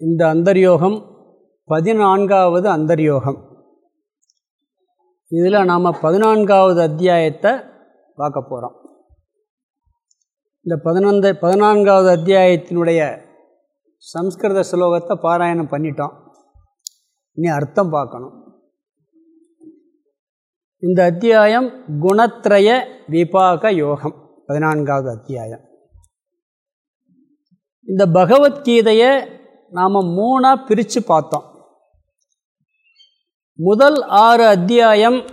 இந்த அந்தர்யோகம் பதினான்காவது அந்தர்யோகம். இதில் நாம் பதினான்காவது அத்தியாயத்தை பார்க்க போகிறோம் இந்த பதினொந்த பதினான்காவது அத்தியாயத்தினுடைய சம்ஸ்கிருத ஸ்லோகத்தை பாராயணம் பண்ணிட்டோம். இனி அர்த்தம் பார்க்கணும். இந்த அத்தியாயம் குணத்ரய விபாக யோகம் பதினான்காவது அத்தியாயம். இந்த பகவத்கீதையை நாம் மூணாக பிரித்து பார்த்தோம். முதல் ஆறு அத்தியாயம்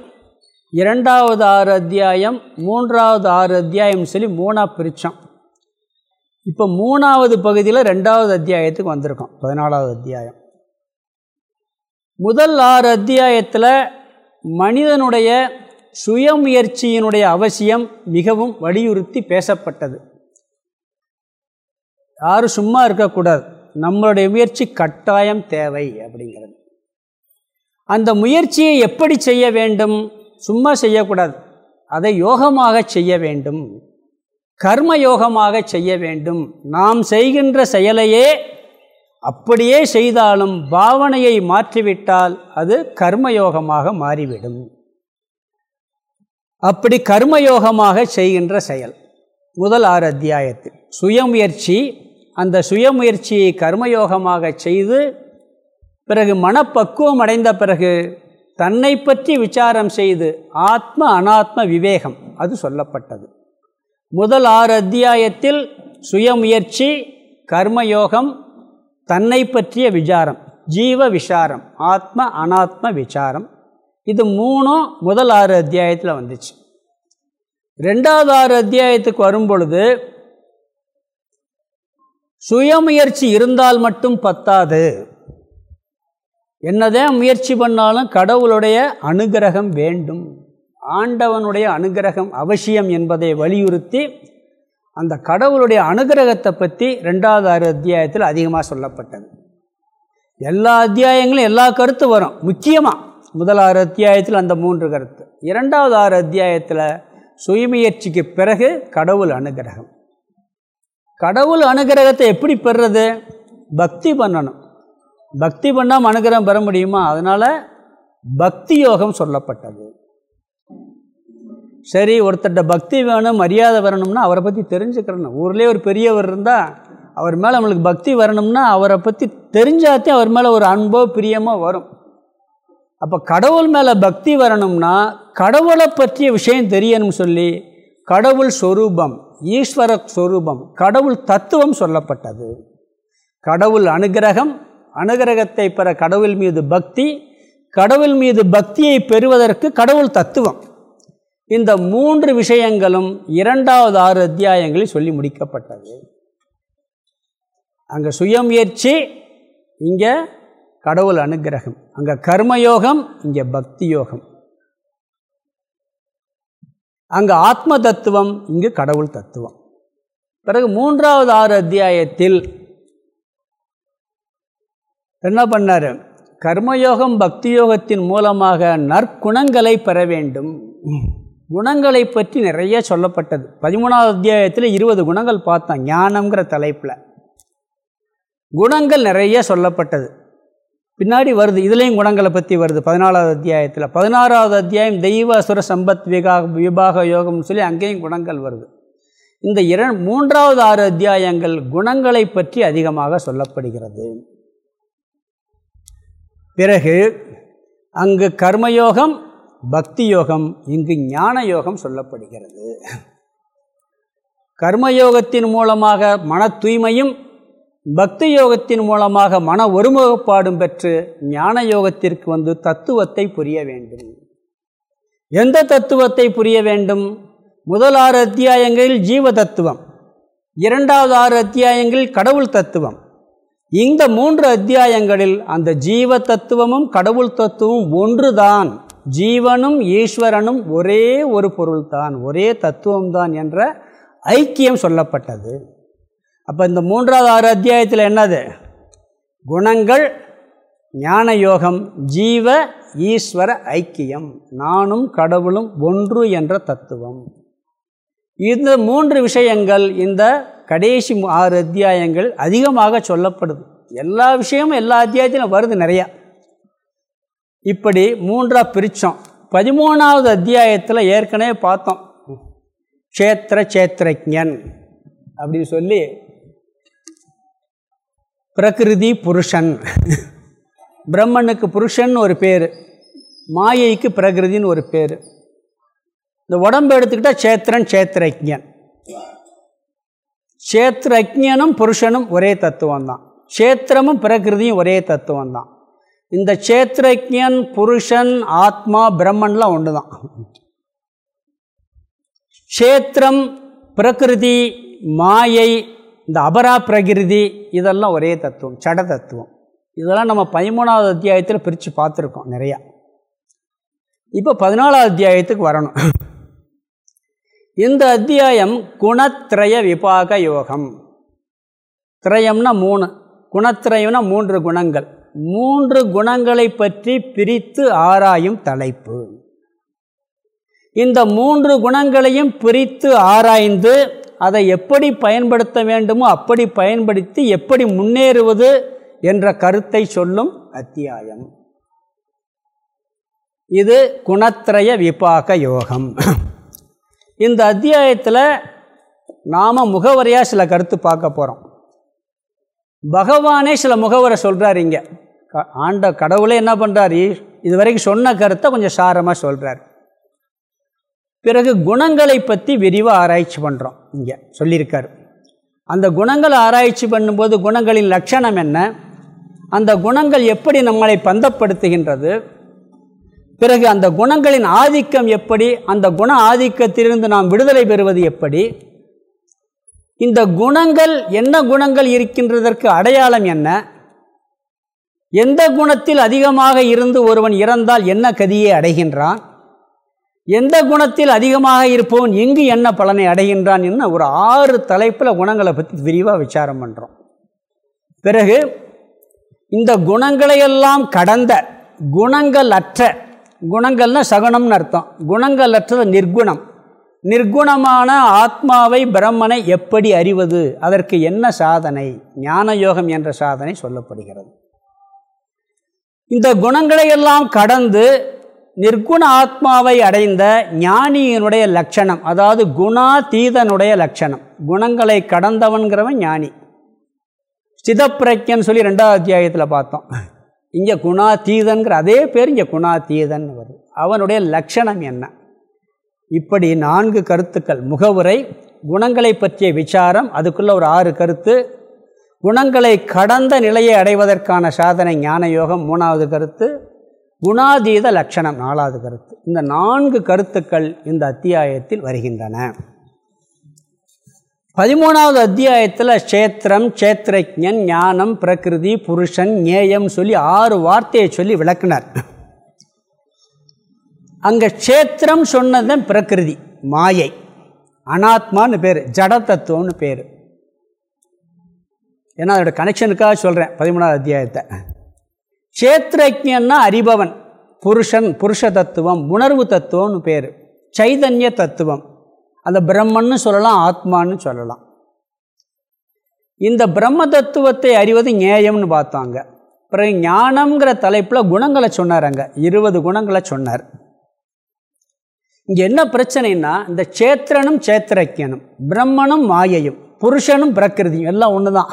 இரண்டாவது ஆறு அத்தியாயம் மூன்றாவது ஆறு அத்தியாயம்னு சொல்லி மூணாக பிரித்தோம் இப்போ மூணாவது பகுதியில் ரெண்டாவது அத்தியாயத்துக்கு வந்திருக்கோம் பதினாலாவது அத்தியாயம். முதல் ஆறு அத்தியாயத்தில் மனிதனுடைய சுயமுயற்சியினுடைய அவசியம் மிகவும் வலியுறுத்தி பேசப்பட்டது. யாரும் சும்மா இருக்கக்கூடாது. நம்மளுடைய முயற்சி கட்டாயம் தேவை அப்படிங்கிறது. அந்த முயற்சியை எப்படி செய்ய வேண்டும்? சும்மா செய்யக்கூடாது. அதை யோகமாக செய்ய வேண்டும். கர்ம யோகமாக செய்ய வேண்டும். நாம் செய்கின்ற செயலையே அப்படியே செய்தாலும் பாவனையை மாற்றிவிட்டால் அது கர்மயோகமாக மாறிவிடும். அப்படி கர்மயோகமாக செய்கின்ற செயல். முதல் ஆறு அத்தியாயத்தில். சுயமுயற்சி அந்த சுயமுயற்சியை கர்மயோகமாக செய்து பிறகு மனப்பக்குவம் அடைந்த பிறகு தன்னை பற்றி விசாரம் செய்து ஆத்ம அனாத்ம விவேகம் அது சொல்லப்பட்டது. முதல் ஆறு அத்தியாயத்தில் சுயமுயற்சி கர்மயோகம் தன்னை பற்றிய விசாரம் ஜீவ விசாரம் ஆத்ம அனாத்ம விசாரம். இது மூணும் முதல் ஆறு அத்தியாயத்தில் வந்துச்சு. ரெண்டாவது ஆறு அத்தியாயத்துக்கு வரும் பொழுது சுயமுயற்சி இருந்தால் மட்டும் பத்தாது. என்னதான் முயற்சி பண்ணாலும் கடவுளுடைய அனுகிரகம் வேண்டும். ஆண்டவனுடைய அனுகிரகம் அவசியம் என்பதை வலியுறுத்தி அந்த கடவுளுடைய அனுகிரகத்தை பற்றி ரெண்டாவது ஆறு அத்தியாயத்தில் அதிகமாக சொல்லப்பட்டது. எல்லா அத்தியாயங்களும் எல்லா கருத்து வரும். முக்கியமாக முதல் ஆறு அத்தியாயத்தில் அந்த மூன்று கருத்து. இரண்டாவது ஆறு அத்தியாயத்தில் சுயமுயற்சிக்கு பிறகு கடவுள் அனுகிரகம். கடவுள் அனுகிரகத்தை எப்படி பெறுறது? பக்தி பண்ணணும். பக்தி பண்ணாமல் அனுகிரகம் பெற முடியுமா? அதனால் பக்தி யோகம் சொல்லப்பட்டது. சரி ஒருத்தர்கிட்ட பக்தி வேணும் மரியாதை வரணும்னா அவரை பற்றி தெரிஞ்சுக்கிறணும். ஊர்லேயே ஒரு பெரியவர் இருந்தால் அவர் மேலே நம்மளுக்கு பக்தி வரணும்னா அவரை பற்றி தெரிஞ்சாத்தே அவர் மேலே ஒரு அன்போ பிரியமோ வரும். அப்போ கடவுள் மேலே பக்தி வரணும்னா கடவுளை பற்றிய விஷயம் தெரியணும்னு சொல்லி கடவுள் சொரூபம் ஈஸ்வர சொரூபம் கடவுள் தத்துவம் சொல்லப்பட்டது. கடவுள் அனுகிரகம் அனுகிரகத்தை பெற கடவுள் மீது பக்தி கடவுள் மீது பக்தியை பெறுவதற்கு கடவுள் தத்துவம். இந்த மூன்று விஷயங்களும் இரண்டாவது ஆறு அத்தியாயங்களில் சொல்லி முடிக்கப்பட்டது. அங்கே சுயமுயற்சி இங்கே கடவுள் அனுகிரகம் அங்கே கர்மயோகம் இங்கே பக்தி யோகம். அங்கே ஆத்ம தத்துவம் இங்கு கடவுள் தத்துவம். பிறகு மூன்றாவது ஆறு அத்தியாயத்தில் என்ன பண்ணார்? கர்மயோகம் பக்தி யோகத்தின் மூலமாக நற்குணங்களை பெற வேண்டும். குணங்களை பற்றி நிறைய சொல்லப்பட்டது. பதிமூணாவது அத்தியாயத்தில் இருபது குணங்கள் பார்த்தோம் ஞானம்ங்கிற தலைப்பில். குணங்கள் நிறைய சொல்லப்பட்டது. பின்னாடி வருது இதுலேயும் குணங்களை பற்றி வருது பதினாலாவது அத்தியாயத்தில். பதினாறாவது அத்தியாயம் தெய்வ அசுர சம்பத் விகா விபாக யோகம்னு சொல்லி அங்கேயும் குணங்கள் வருது. இந்த இர மூன்றாவது ஆறு அத்தியாயங்கள் குணங்களை பற்றி அதிகமாக சொல்லப்படுகிறது. பிறகு அங்கு கர்மயோகம் பக்தி யோகம் இங்கு ஞான யோகம் சொல்லப்படுகிறது. கர்மயோகத்தின் மூலமாக மன தூய்மையும் பக்தி யோகத்தின் மூலமாக மன ஒருமுகப்பாடும் பெற்று ஞான யோகத்திற்கு வந்து தத்துவத்தை புரிய வேண்டும். எந்த தத்துவத்தை புரிய வேண்டும்? முதல் ஆறு அத்தியாயங்களில் ஜீவ தத்துவம் இரண்டாவது ஆறு அத்தியாயங்களில் கடவுள் தத்துவம். இந்த மூன்று அத்தியாயங்களில் அந்த ஜீவ தத்துவமும் கடவுள் தத்துவமும் ஒன்றுதான். ஜீவனும் ஈஸ்வரனும் ஒரே ஒரு பொருள்தான் ஒரே தத்துவம்தான் என்ற ஐக்கியம் சொல்லப்பட்டது. அப்போ இந்த மூன்றாவது ஆறு அத்தியாயத்தில் என்னது? குணங்கள் ஞான யோகம் ஜீவ ஈஸ்வர ஐக்கியம். நானும் கடவுளும் ஒன்று என்ற தத்துவம். இந்த மூன்று விஷயங்கள் இந்த கடைசி ஆறு அத்தியாயங்கள் அதிகமாக சொல்லப்படுது. எல்லா விஷயமும் எல்லா அத்தியாயத்திலும் வருது நிறையா. இப்படி மூன்றாக பிரித்தோம் பதிமூணாவது அத்தியாயத்தில் ஏற்கனவே பார்த்தோம். க்ஷேத்திர சேத்திரஜன் அப்படின்னு சொல்லி பிரகிருதி புருஷன். பிரம்மனுக்கு புருஷன் ஒரு பேர். மாயைக்கு பிரகிருதின்னு ஒரு பேர். இந்த உடம்பு எடுத்துக்கிட்டால் சேத்திரன் சேத்திரஜன் சேத்திரஜனும் புருஷனும் ஒரே தத்துவம் தான் சேத்திரமும் பிரகிருதியும் ஒரே தத்துவம் தான் இந்த சேத்திரஜன் புருஷன் ஆத்மா பிரம்மன்லாம் ஒன்று தான் சேத்திரம் பிரகிருதி மாயை இந்த அபரா பிரகிருதி இதெல்லாம் ஒரே தத்துவம் சட தத்துவம். இதெல்லாம் நம்ம பதிமூணாவது அத்தியாயத்தில் பிரித்து பார்த்துருக்கோம் நிறையா. இப்போ பதினாலாவது அத்தியாயத்துக்கு வரணும். இந்த அத்தியாயம் குணத்திரய விபாக யோகம். திரயம்னா மூணு குணத்திரயம்னா மூன்று குணங்கள். மூன்று குணங்களை பற்றி பிரித்து ஆராயும் தலைப்பு. இந்த மூன்று குணங்களையும் பிரித்து ஆராய்ந்து அதை எப்படி பயன்படுத்த வேண்டுமோ அப்படி பயன்படுத்தி எப்படி முன்னேறுவது என்ற கருத்தை சொல்லும் அத்தியாயம். இது குணத்திரய விபாக யோகம். இந்த அத்தியாயத்தில் நாம் முகவரியாக சில கருத்து பார்க்க போகிறோம் பகவானே சில முகவரை சொல்கிறார் இங்கே. ஆண்ட கடவுளே என்ன பண்ணுறார் இது வரைக்கும் சொன்ன கருத்தை கொஞ்சம் சாரமாக சொல்கிறார் பிறகு குணங்களை பற்றி விரிவாக ஆராய்ச்சி பண்ணுறோம் இங்கே சொல்லியிருக்கார். அந்த குணங்களை ஆராய்ச்சி பண்ணும்போது குணங்களின் லட்சணம் என்ன? அந்த குணங்கள் எப்படி நம்மளை பந்தப்படுத்துகின்றது? பிறகு அந்த குணங்களின் ஆதிக்கம் எப்படி? அந்த குண ஆதிக்கத்திலிருந்து நாம் விடுதலை பெறுவது எப்படி? இந்த குணங்கள் என்ன குணங்கள் இருக்கின்றதற்கு அடையாளம் என்ன? எந்த குணத்தில் அதிகமாக இருந்து ஒருவன் இறந்தால் என்ன கதியை அடைகின்றான்? எந்த குணத்தில் அதிகமாக இருப்பவன் எங்கு என்ன பலனை அடைகின்றான் என்ன ஒரு ஆறு தலைப்பில் குணங்களை பற்றி விரிவாக விசாரம் பண்ணுறோம் பிறகு இந்த குணங்களையெல்லாம் கடந்த குணங்கள் அற்ற குணங்கள்னா சகுனம்னு அர்த்தம். குணங்கள் அற்றது நிர்குணம். நிர்குணமான ஆத்மாவை பிரம்மனை எப்படி அறிவது? அதற்கு என்ன சாதனை? ஞான யோகம் என்ற சாதனை சொல்லப்படுகிறது. இந்த குணங்களையெல்லாம் கடந்து நிர்குண ஆத்மாவை அடைந்த ஞானியினுடைய லட்சணம் அதாவது குணாதீதனுடைய லட்சணம். குணங்களை கடந்தவன்கிறவன் ஞானி. சிதப்பிரஜன் சொல்லி ரெண்டாவது அத்தியாயத்தில் பார்த்தோம். இங்கே குணாதீதன்கிற அதே பேர் இங்கே குணாதீதன் வருது. அவனுடைய லட்சணம் என்ன? இப்படி நான்கு கருத்துக்கள். முகவுரை குணங்களை பற்றிய விசாரம் அதுக்குள்ளே ஒரு ஆறு கருத்து. குணங்களை கடந்த நிலையை அடைவதற்கான சாதனை ஞான யோகம் மூணாவது கருத்து. குணாதீத லட்சணம் நாலாவது கருத்து. இந்த நான்கு கருத்துக்கள் இந்த அத்தியாயத்தில் வருகின்றன. பதிமூணாவது அத்தியாயத்தில் க்ஷேத்திரம் க்ஷேத்திரஜன் ஞானம் பிரகிருதி புருஷன் ஞேயம் சொல்லி ஆறு வார்த்தையை சொல்லி விளக்குனார். அங்கே க்ஷேத்திரம் சொன்னது பிரகிருதி மாயை. அனாத்மான்னு பேர் ஜட தத்துவம்னு பேர். ஏன்னா அதோட கனெக்ஷனுக்காக சொல்கிறேன் பதிமூணாவது அத்தியாயத்தை. க்ஷேத்திரஜன்னா அறிபவன். புருஷன் புருஷ தத்துவம் உணர்வு தத்துவம்னு பேர். சைதன்ய தத்துவம். அந்த பிரம்மன்னு சொல்லலாம் ஆத்மான்னு சொல்லலாம். இந்த பிரம்ம தத்துவத்தை அறிவது ஞேயம்னு பார்த்தாங்க. பிறகு ஞானம்ங்கிற தலைப்பில் குணங்களை சொன்னார் அங்கே. இருபது குணங்களை சொன்னார். இங்கே என்ன பிரச்சனைன்னா இந்த சேத்திரனும் சேத்திரக்கியனும் பிரம்மனும் மாயையும் புருஷனும் பிரகிருதியும் எல்லாம் ஒன்று தான்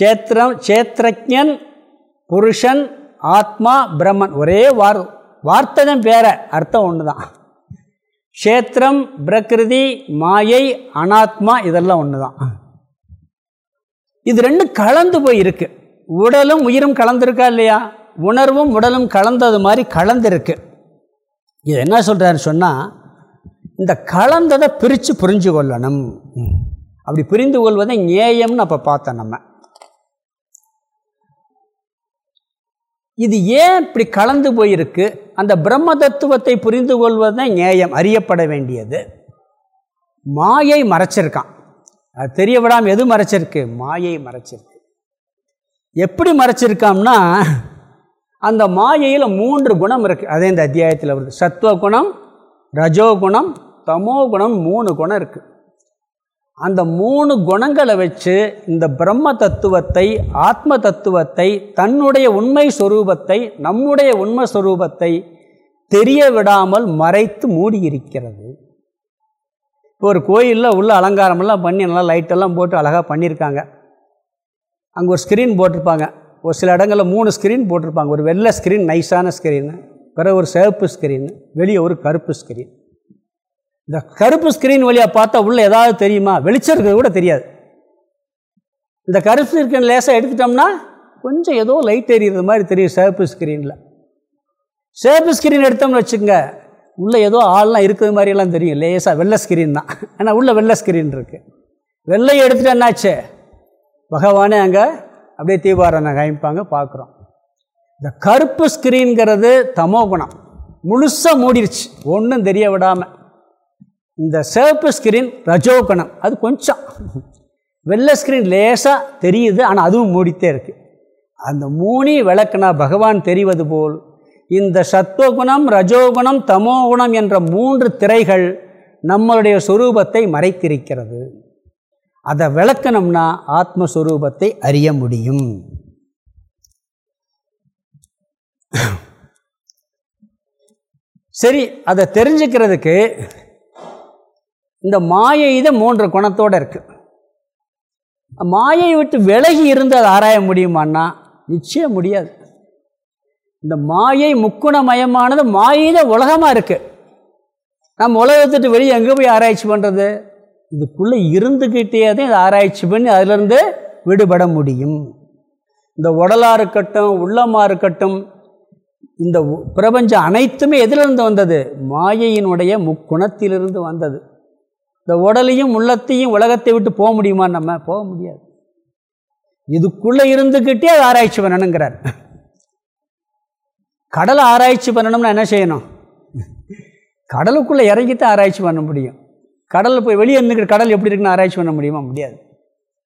சேத்திரம் சேத்திரஜன் புருஷன் ஆத்மா பிரம்மன் ஒரே வார் வார்த்தை தான் அர்த்தம் ஒன்று தான் க்ஷேத்திரம் பிரகிருதி மாயை அனாத்மா இதெல்லாம் ஒன்று தான் இது ரெண்டும் கலந்து போய் இருக்கு. உடலும் உயிரும் கலந்துருக்கா இல்லையா? உணர்வும் உடலும் கலந்தது மாதிரி கலந்துருக்கு. இது என்ன சொல்கிறாருன்னு சொன்னால் இந்த கலந்ததை பிரித்து புரிஞ்சு கொள்ளணும் அப்படி புரிந்து கொள்வதை ஞேயம்னு அப்போ பார்த்தோம் நம்ம. இது ஏன் இப்படி கலந்து போயிருக்கு? அந்த பிரம்ம தத்துவத்தை புரிந்து கொள்வது நியாயம் அறியப்பட வேண்டியது. மாயை மறைச்சிருக்கான். அது தெரிய விடாமல் எது மறைச்சிருக்கு? மாயை மறைச்சிருக்கு. எப்படி மறைச்சிருக்காம்னா அந்த மாயையில் மூன்று குணம் இருக்குது அதே இந்த அத்தியாயத்தில் வருது. சத்துவ குணம் ரஜோ குணம் தமோ குணம் மூணு குணம் இருக்குது அந்த மூணு குணங்களை வச்சு இந்த பிரம்ம தத்துவத்தை ஆத்ம தத்துவத்தை தன்னுடைய உண்மை சொரூபத்தை நம்முடைய உண்மை ஸ்வரூபத்தை தெரிய விடாமல் மறைத்து மூடி இருக்கிறது இப்போ ஒரு கோயிலில் உள்ள அலங்காரமெல்லாம் பண்ணி நல்லா லைட்டெல்லாம் போட்டு அழகாக பண்ணியிருக்காங்க. அங்கே ஒரு ஸ்க்ரீன் போட்டிருப்பாங்க. ஒரு சில இடங்களில் மூணு ஸ்க்ரீன் போட்டிருப்பாங்க. ஒரு வெள்ளை ஸ்க்ரீன் நைஸான ஸ்க்ரீனு பிறகு ஒரு சிவப்பு ஸ்க்ரீனு வெளியே ஒரு கருப்பு ஸ்க்ரீன் இந்த கருப்பு ஸ்க்ரீன் வழியாக பார்த்தா உள்ளே ஏதாவது தெரியுமா? வெளிச்சம் இருக்கிறது கூட தெரியாது. இந்த கருப்பு ஸ்க்ரீன் லேசாக எடுத்துட்டோம்னா கொஞ்சம் ஏதோ லைட் எரியிறது மாதிரி தெரியும் சிவப்பு ஸ்க்ரீனில் சிவப்பு ஸ்க்ரீன் எடுத்தோம்னு வச்சுக்கோங்க உள்ளே ஏதோ ஆள்லாம் இருக்கிறது மாதிரியெல்லாம் தெரியும். லேசாக வெள்ளை ஸ்க்ரீன் தான். ஆனால் உள்ளே வெள்ளை ஸ்க்ரீன் இருக்குது வெள்ளையை எடுத்துகிட்டு என்னாச்சு? பகவானே அங்கே அப்படியே தீபாராதனை காமிப்பாங்க பார்க்குறோம். இந்த கருப்பு ஸ்க்ரீன்கிறது தமோ குணம் முழுசாக மூடிருச்சு. ஒன்றும் தெரிய விடாமல் இந்த சிவப்பு ஸ்க்ரீன் ரஜோகணம். அது கொஞ்சம் வெள்ளை ஸ்க்ரீன் லேசாக தெரியுது ஆனால் அதுவும் மூடித்தே இருக்குது அந்த மூணி விளக்குனா பகவான் தெரிவது போல் இந்த சத்துவகுணம் ரஜோகுணம் தமோகுணம் என்ற மூன்று திரைகள் நம்மளுடைய சுரூபத்தை மறைத்திருக்கிறது. அதை விளக்கணும்னா ஆத்மஸ்வரூபத்தை அறிய முடியும். சரி அதை தெரிஞ்சுக்கிறதுக்கு இந்த மாயை இதை மூன்று குணத்தோடு இருக்குது மாயை விட்டு விலகி இருந்து அதை ஆராய முடியுமான்னா? நிச்சயம் முடியாது. இந்த மாயை முக்குணமயமானது மாயில உலகமாக இருக்குது நம்ம உலகத்துட்டு வெளியே எங்கே போய் ஆராய்ச்சி பண்ணுறது இதுக்குள்ளே இருந்துக்கிட்டே தான் இதை ஆராய்ச்சி பண்ணி அதிலிருந்து விடுபட முடியும். இந்த உடலாக இருக்கட்டும் உள்ளமாக இருக்கட்டும் இந்த பிரபஞ்சம் அனைத்துமே எதிலிருந்து வந்தது? மாயையினுடைய முக்குணத்திலிருந்து வந்தது. இந்த உடலையும் உள்ளத்தையும் உலகத்தை விட்டு போக முடியுமா நம்ம? போக முடியாது. இதுக்குள்ளே இருந்துக்கிட்டே அதை ஆராய்ச்சி பண்ணணுங்கிறார். கடலை ஆராய்ச்சி பண்ணணும்னா என்ன செய்யணும்? கடலுக்குள்ளே இறங்கித்தான் ஆராய்ச்சி பண்ண முடியும். கடலில் போய் வெளியே இருந்துக்கிற கடல் எப்படி இருக்குன்னு ஆராய்ச்சி பண்ண முடியுமா? முடியாது.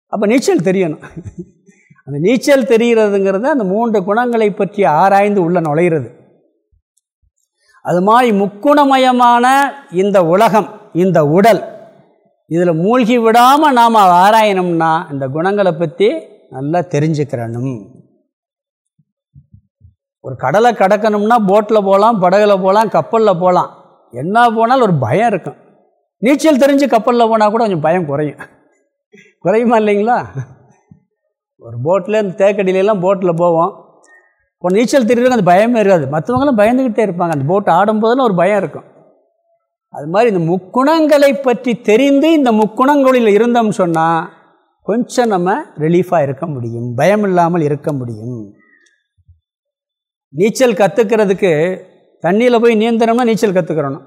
அப்போ நீச்சல் தெரியணும். அந்த நீச்சல் தெரிகிறதுங்கிறது அந்த மூன்று குணங்களை பற்றி ஆராய்ந்து உள்ள நுழையிறது. அது மாதிரி முக்குணமயமான இந்த உலகம் இந்த உடல் இதில் மூழ்கி விடாமல் நாம் ஆராயணும்னா இந்த குணங்களை பற்றி நல்லா தெரிஞ்சுக்கிறணும். ஒரு கடலை கடக்கணும்னா போட்டில் போகலாம் படகுல போகலாம் கப்பலில் போகலாம் என்ன போனாலும் ஒரு பயம் இருக்கும். நீச்சல் தெரிஞ்சு கப்பலில் போனால் கூட கொஞ்சம் பயம் குறையும். குறையுமா இல்லைங்களா? ஒரு போட்டில் இந்த தேக்கடியிலலாம் போட்டில் போவோம். இப்போ நீச்சல் தெரியுறவங்க அந்த பயமே இருக்காது. மற்றவங்களும் பயந்துக்கிட்டே இருப்பாங்க. அந்த போட்டு ஆடும்போதெல்லாம் ஒரு பயம் இருக்கும். அது மாதிரி இந்த முக்குணங்களை பற்றி தெரிந்து இந்த முக்குணங்களில் இருந்தோம்னு சொன்னால் கொஞ்சம் நம்ம ரிலீஃபாக இருக்க முடியும் பயம் இல்லாமல் இருக்க முடியும். நீச்சல் கற்றுக்கிறதுக்கு தண்ணியில் போய் நீந்தனம்னா நீச்சல் கற்றுக்கிறணும்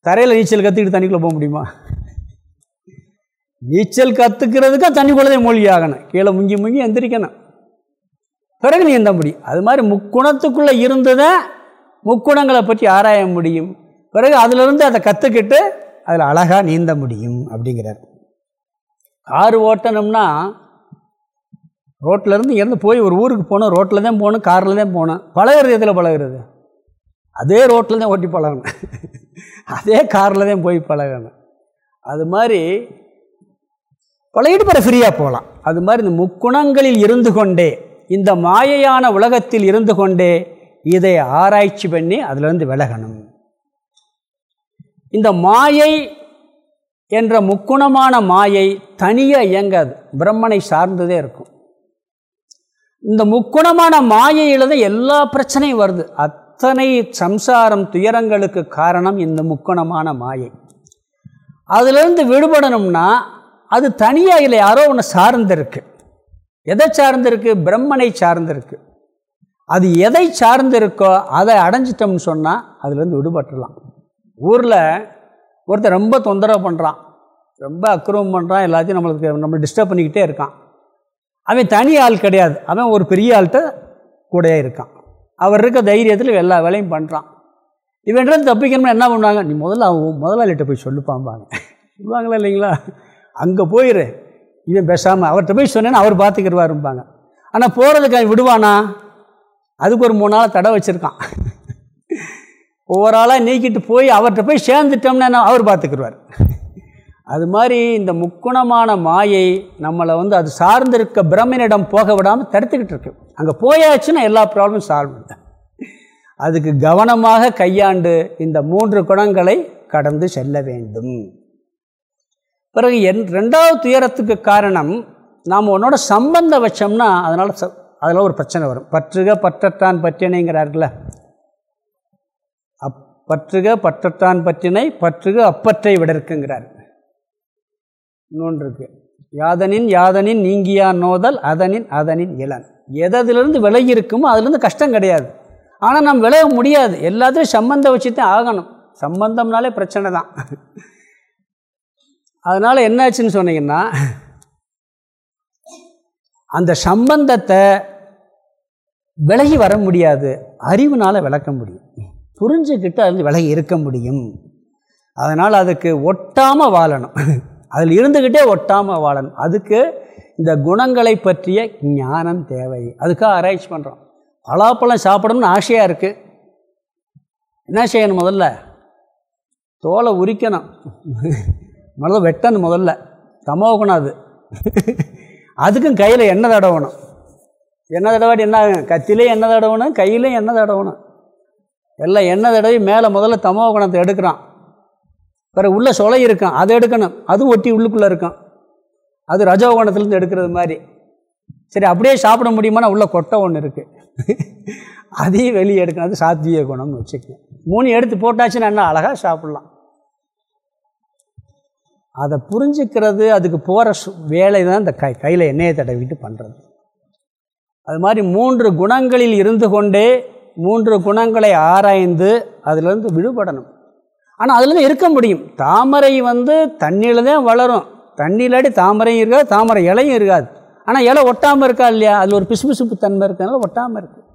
தரையில் நீச்சல் கற்றுக்கிட்டு தண்ணிக்குள்ளே போக முடியுமா? நீச்சல் கற்றுக்கிறதுக்கு தண்ணிக்குள்ளதே மூழ்கி ஆகணும். கீழே முங்கி முங்கி எந்திரிக்கணும். பிறகு நீந்த முடியும். அது மாதிரி முக்குணத்துக்குள்ளே இருந்துதான் முக்குணங்களை பற்றி ஆராய முடியும். பிறகு அதிலிருந்து அதை கற்றுக்கிட்டு அதில் அழகாக நீந்த முடியும் அப்படிங்கிறார். கார் ஓட்டணும்னா ரோட்டிலேருந்து இருந்து போய் ஒரு ஊருக்கு போகணும் ரோட்டில் தான் போகணும் காரில் தான் போகணும். பழகிறது எதில் பழகிறது? அதே ரோட்டில் தான் ஓட்டி பழகணும். அதே காரில் தான் போய் பழகணும். அது மாதிரி பழகிட்டு பிற ஃப்ரீயாக போகலாம். அது மாதிரி இந்த முக்குணங்களில் இருந்து கொண்டே இந்த மாயையான உலகத்தில் இருந்து கொண்டே இதை ஆராய்ச்சி பண்ணி அதிலிருந்து விலகணும். இந்த மாயை என்ற முக்குணமான மாயை தனியாக இயங்காது. பிரம்மனை சார்ந்ததே இருக்கும். இந்த முக்குணமான மாயையில் தான் எல்லா பிரச்சனையும் வருது. அத்தனை சம்சாரம் துயரங்களுக்கு காரணம் இந்த முக்குணமான மாயை. அதிலிருந்து விடுபடணும்னா அது தனியாக இல்லை யாரோ ஒன்று சார்ந்திருக்கு. எதை சார்ந்திருக்கு? பிரம்மனை சார்ந்திருக்கு. அது எதை சார்ந்திருக்கோ அதை அடைஞ்சிட்டோம்னு சொன்னால் அதுலேருந்து விடுபட்டுடலாம். ஊரில் ஒருத்தர் ரொம்ப தொந்தரவு பண்ணுறான் ரொம்ப அக்ரமம் பண்ணுறான் எல்லாத்தையும் நம்மளுக்கு நம்ம டிஸ்டர்ப் பண்ணிக்கிட்டே இருக்கான். அவன் தனி ஆள் கிடையாது. அவன் ஒரு பெரிய ஆள்கிட்ட கூடையே இருக்கான். அவர் இருக்க தைரியத்தில் எல்லா வேலையும் பண்ணுறான் இவன்றது தப்பிக்கணும்னா என்ன பண்ணுவாங்க? நீ முதல்ல அவன் முதலாளிகிட்ட போய் சொல்லுப்பாம்பாங்க சொல்லுவாங்களா இல்லைங்களா? அங்கே போயிரு. இவன் பேசாமல் அவர்கிட்ட போய் சொன்னேன்னு அவர் பார்த்துக்கிடுவாரும்பாங்க ஆனால் போகிறதுக்கு அவன் விடுவானா? அதுக்கு ஒரு மூணு நாள் தடை வச்சுருக்கான். ஒவ்வொரு ஆளாக நீக்கிட்டு போய் அவர்கிட்ட போய் சேர்ந்துட்டோம்னா அவர் பார்த்துக்குருவார். அது மாதிரி இந்த முக்குணமான மாயை நம்மளை வந்து அது சார்ந்திருக்க பிரம்மனிடம் போக விடாமல் தடுத்துக்கிட்டு இருக்கு. அங்கே போயாச்சுன்னா எல்லா ப்ராப்ளமும் சால்வ் அதுக்கு கவனமாக கையாண்டு இந்த மூன்று குணங்களை கடந்து செல்ல வேண்டும். பிறகு என் ரெண்டாவது துயரத்துக்கு காரணம் நாம் உன்னோட சம்பந்தம் வச்சோம்னா அதனால் ச அதில் ஒரு பிரச்சனை வரும். பற்றுக பற்றத்தான் பற்றினைங்கிறார்கள பற்றுக பற்றத்தான் பற்றினை பற்றுக அப்பற்றை விடற்குங்கிறார். இன்னொன்று இருக்கு யாதனின் யாதனின் நீங்கியா நோதல் அதனின் அதனின் இளன். எதிலிருந்து விலகி இருக்குமோ அதுலேருந்து கஷ்டம் கிடையாது. ஆனால் நம்ம விலக முடியாது. எல்லாத்தையும் சம்பந்தம் வச்சு தான் ஆகணும். சம்பந்தம்னாலே பிரச்சனை தான். அதனால் என்னாச்சுன்னு சொன்னீங்கன்னா அந்த சம்பந்தத்தை விலகி வர முடியாது. அறிவுனால் விளக்க முடியும். புரிஞ்சுக்கிட்டு அதில் விலகி இருக்க முடியும். அதனால் அதுக்கு ஒட்டாமல் வாழணும். அதில் இருந்துக்கிட்டே ஒட்டாமல் வாழணும். அதுக்கு இந்த குணங்களை பற்றிய ஞானம் தேவை. அதுக்காக ஆராய்ச்சி பண்ணுறோம் பலாப்பழம் சாப்பிடணும்னு ஆசையாக இருக்குது என்ன செய்யணும் முதல்ல? தோலை உரிக்கணும். முதல்ல வெட்டணும் முதல்ல. தமோகணும் குணம் அது. அதுக்கும் கையில் எண்ணெய் தடவணும். எண்ணெய் தடவாடி என்ன ஆகும்? கத்திலே எண்ணெய் தடவணும் கையிலையும் எண்ணெய் தடவணும். எல்லாம் எண்ணெய் தடவி மேலே முதல்ல தமோ குணத்தை எடுக்கிறான். பிறகு உள்ளே சொலை இருக்கும் அதை எடுக்கணும். அதுவும் ஒட்டி உள்ளுக்குள்ளே இருக்கும் அது ரஜோகுணத்துலேருந்து எடுக்கிறது மாதிரி. சரி அப்படியே சாப்பிட முடியுமானா உள்ள கொட்டை ஒன்று இருக்குது அதையும் வெளியே எடுக்கணும். அது சாத்விய குணம்னு வச்சுக்கோங்க. மூணு எடுத்து போட்டாச்சுன்னா என்ன? அழகாக சாப்பிட்லாம். அதை புரிஞ்சுக்கிறது அதுக்கு போகிற வேலை தான் இந்த கை கையில் எண்ணெயை தடவிட்டு பண்ணுறது அது மாதிரி மூன்று குணங்களில் இருந்து கொண்டே மூன்று குணங்களை ஆராய்ந்து அதிலிருந்து விடுபடணும். ஆனால் அதுலேருந்து இருக்க முடியும். தாமரை வந்து தண்ணியில் தான் வளரும். தண்ணியிலாடி தாமரையும் இருக்காது தாமரை இலையும் இருக்காது. ஆனால் இலை ஒட்டாமல் இருக்கா இல்லையா? அதில் ஒரு பிசுபிசுப்பு தன்மை இருக்கிறதுனால ஒட்டாமல் இருக்குது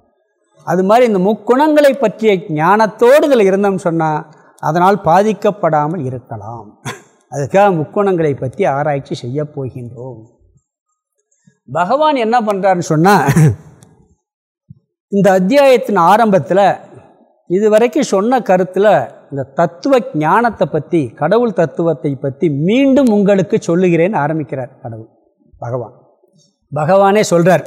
அது மாதிரி இந்த முக்குணங்களை பற்றிய ஞானத்தோடு இதில் இருந்தோம்னு சொன்னால் அதனால் பாதிக்கப்படாமல் இருக்கலாம். அதுக்காக முக்குணங்களை பற்றி ஆராய்ச்சி செய்ய போகின்றோம். பகவான் என்ன பண்ணுறாருன்னு சொன்னால் இந்த அத்தியாயத்தின் ஆரம்பத்தில் இதுவரைக்கும் சொன்ன கருத்தில் இந்த தத்துவ ஞானத்தை பற்றி கடவுள் தத்துவத்தை பற்றி மீண்டும் உங்களுக்கு சொல்லுகிறேன் ஆரம்பிக்கிறார் கடவுள் பகவான். பகவானே சொல்கிறார்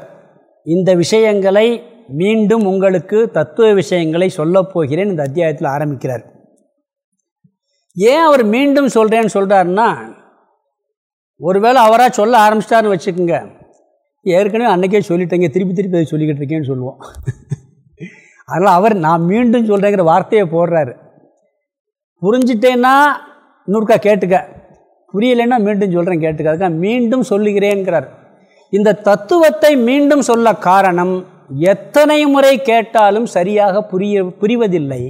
இந்த விஷயங்களை மீண்டும் உங்களுக்கு தத்துவ விஷயங்களை சொல்லப் போகிறேன் இந்த அத்தியாயத்தில் ஆரம்பிக்கிறார். ஏன் அவர் மீண்டும் சொல்கிறேன்னு சொல்கிறாருன்னா ஒருவேளை அவராக சொல்ல ஆரம்பிச்சிட்டாருன்னு வச்சுக்கோங்க ஏற்கனவே அன்றைக்கே சொல்லிட்டேங்க திருப்பி திருப்பி அதை சொல்லிக்கிட்டு இருக்கேன்னு சொல்லுவோம். அதனால் அவர் நான் மீண்டும் சொல்கிறேங்கிற வார்த்தையை போடுறாரு. புரிஞ்சிட்டேன்னா இன்னொருக்கா கேட்டுக்க. புரியலைன்னா மீண்டும் சொல்கிறேன் கேட்டுக்க. அதுக்காக மீண்டும் சொல்லுகிறேங்கிறார் இந்த தத்துவத்தை மீண்டும் சொல்ல காரணம் எத்தனை முறை கேட்டாலும் சரியாக புரிய புரிவதில்லை.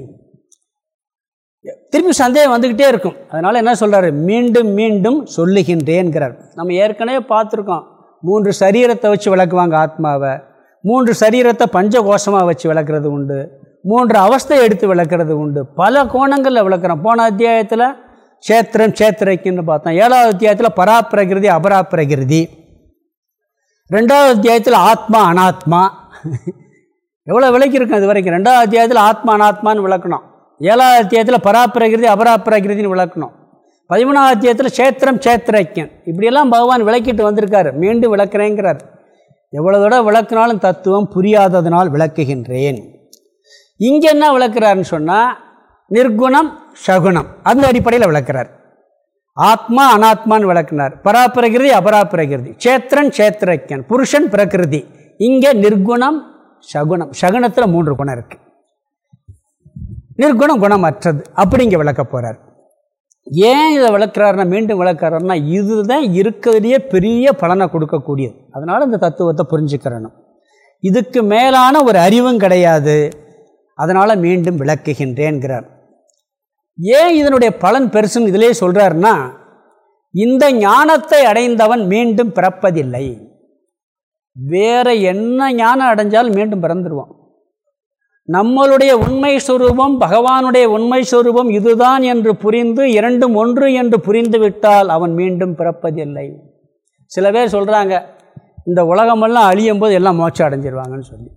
திருப்பி சந்தேகம் வந்துக்கிட்டே இருக்கும். அதனால் என்ன சொல்கிறாரு மீண்டும் மீண்டும் சொல்லுகின்றேன்கிறார். நம்ம ஏற்கனவே பார்த்துருக்கோம். மூன்று சரீரத்தை வச்சு விளக்குவாங்க ஆத்மாவை. மூன்று சரீரத்தை பஞ்சகோஷமாக வச்சு விளக்குறது உண்டு. மூன்று அவஸ்தை எடுத்து விளக்குறது உண்டு. பல கோணங்களில் விளக்குறோம். போன அத்தியாயத்தில் சேத்திரம் சேத்திரைக்குன்னு பார்த்தோம். ஏழாவது அத்தியாயத்தில் பராப்பிரகிருதி அபராப்பிரகிருதி. ரெண்டாவது அத்தியாயத்தில் ஆத்மா அனாத்மா. எவ்வளோ விளக்கியிருக்கோம் இது வரைக்கும்? ரெண்டாவது அத்தியாயத்தில் ஆத்மா அனாத்மான்னு விளக்கணும். ஏழாவது அத்தியாயத்தில் பராப்பிரகிருதி அபராப்பிரகிருதின்னு விளக்கணும். பதிமூணாவது அத்தியத்தில் சேத்திரம் சேத்திரைக்கன் இப்படியெல்லாம் பகவான் விளக்கிட்டு வந்திருக்கார். மீண்டும் விளக்குறேங்கிறார். எவ்வளோ தடவை விளக்குனாலும் தத்துவம் புரியாததனால் விளக்குகின்றேன். இங்கே என்ன விளக்குறாருன்னு சொன்னால் நிர்குணம் சகுணம். அந்த அடிப்படையில் விளக்குறார். ஆத்மா அனாத்மான்னு விளக்குனார். பராப்பிரகிருதி அபராப்பிரகிருதி. சேத்திரன் சேத்திரக்கன் புருஷன் பிரகிருதி. இங்கே நிர்குணம் சகுணம். சகுனத்தில் மூன்று குணம் இருக்குது நிர்குணம் குணமற்றது. அப்படி இங்கே விளக்க போகிறார் ஏன் இதை விளக்குறாருன்னா மீண்டும் விளக்குறாருன்னா இதுதான் இருக்கிறதுலேயே பெரிய பலனை கொடுக்கக்கூடியது. அதனால் இந்த தத்துவத்தை புரிஞ்சுக்கிறணும். இதுக்கு மேலான ஒரு அறிவும் கிடையாது. அதனால் மீண்டும் விளக்குகின்றேன்கிறார். ஏன் இதனுடைய பலன் பெருசுன்னு இதிலே சொல்கிறாருன்னா இந்த ஞானத்தை அடைந்தவன் மீண்டும் பிறப்பதில்லை. வேறு என்ன ஞானம் அடைஞ்சாலும் மீண்டும் பிறந்துடுவான் நம்மளுடைய உண்மை சுரூபம் பகவானுடைய உண்மை சுரூபம் இதுதான் என்று புரிந்து இரண்டும் ஒன்று என்று புரிந்துவிட்டால் அவன் மீண்டும் பிறப்பதில்லை. சில பேர் சொல்கிறாங்க இந்த உலகமெல்லாம் அழியும் போது எல்லாம் மோட்சம் அடைஞ்சிருவாங்கன்னு சொல்லி.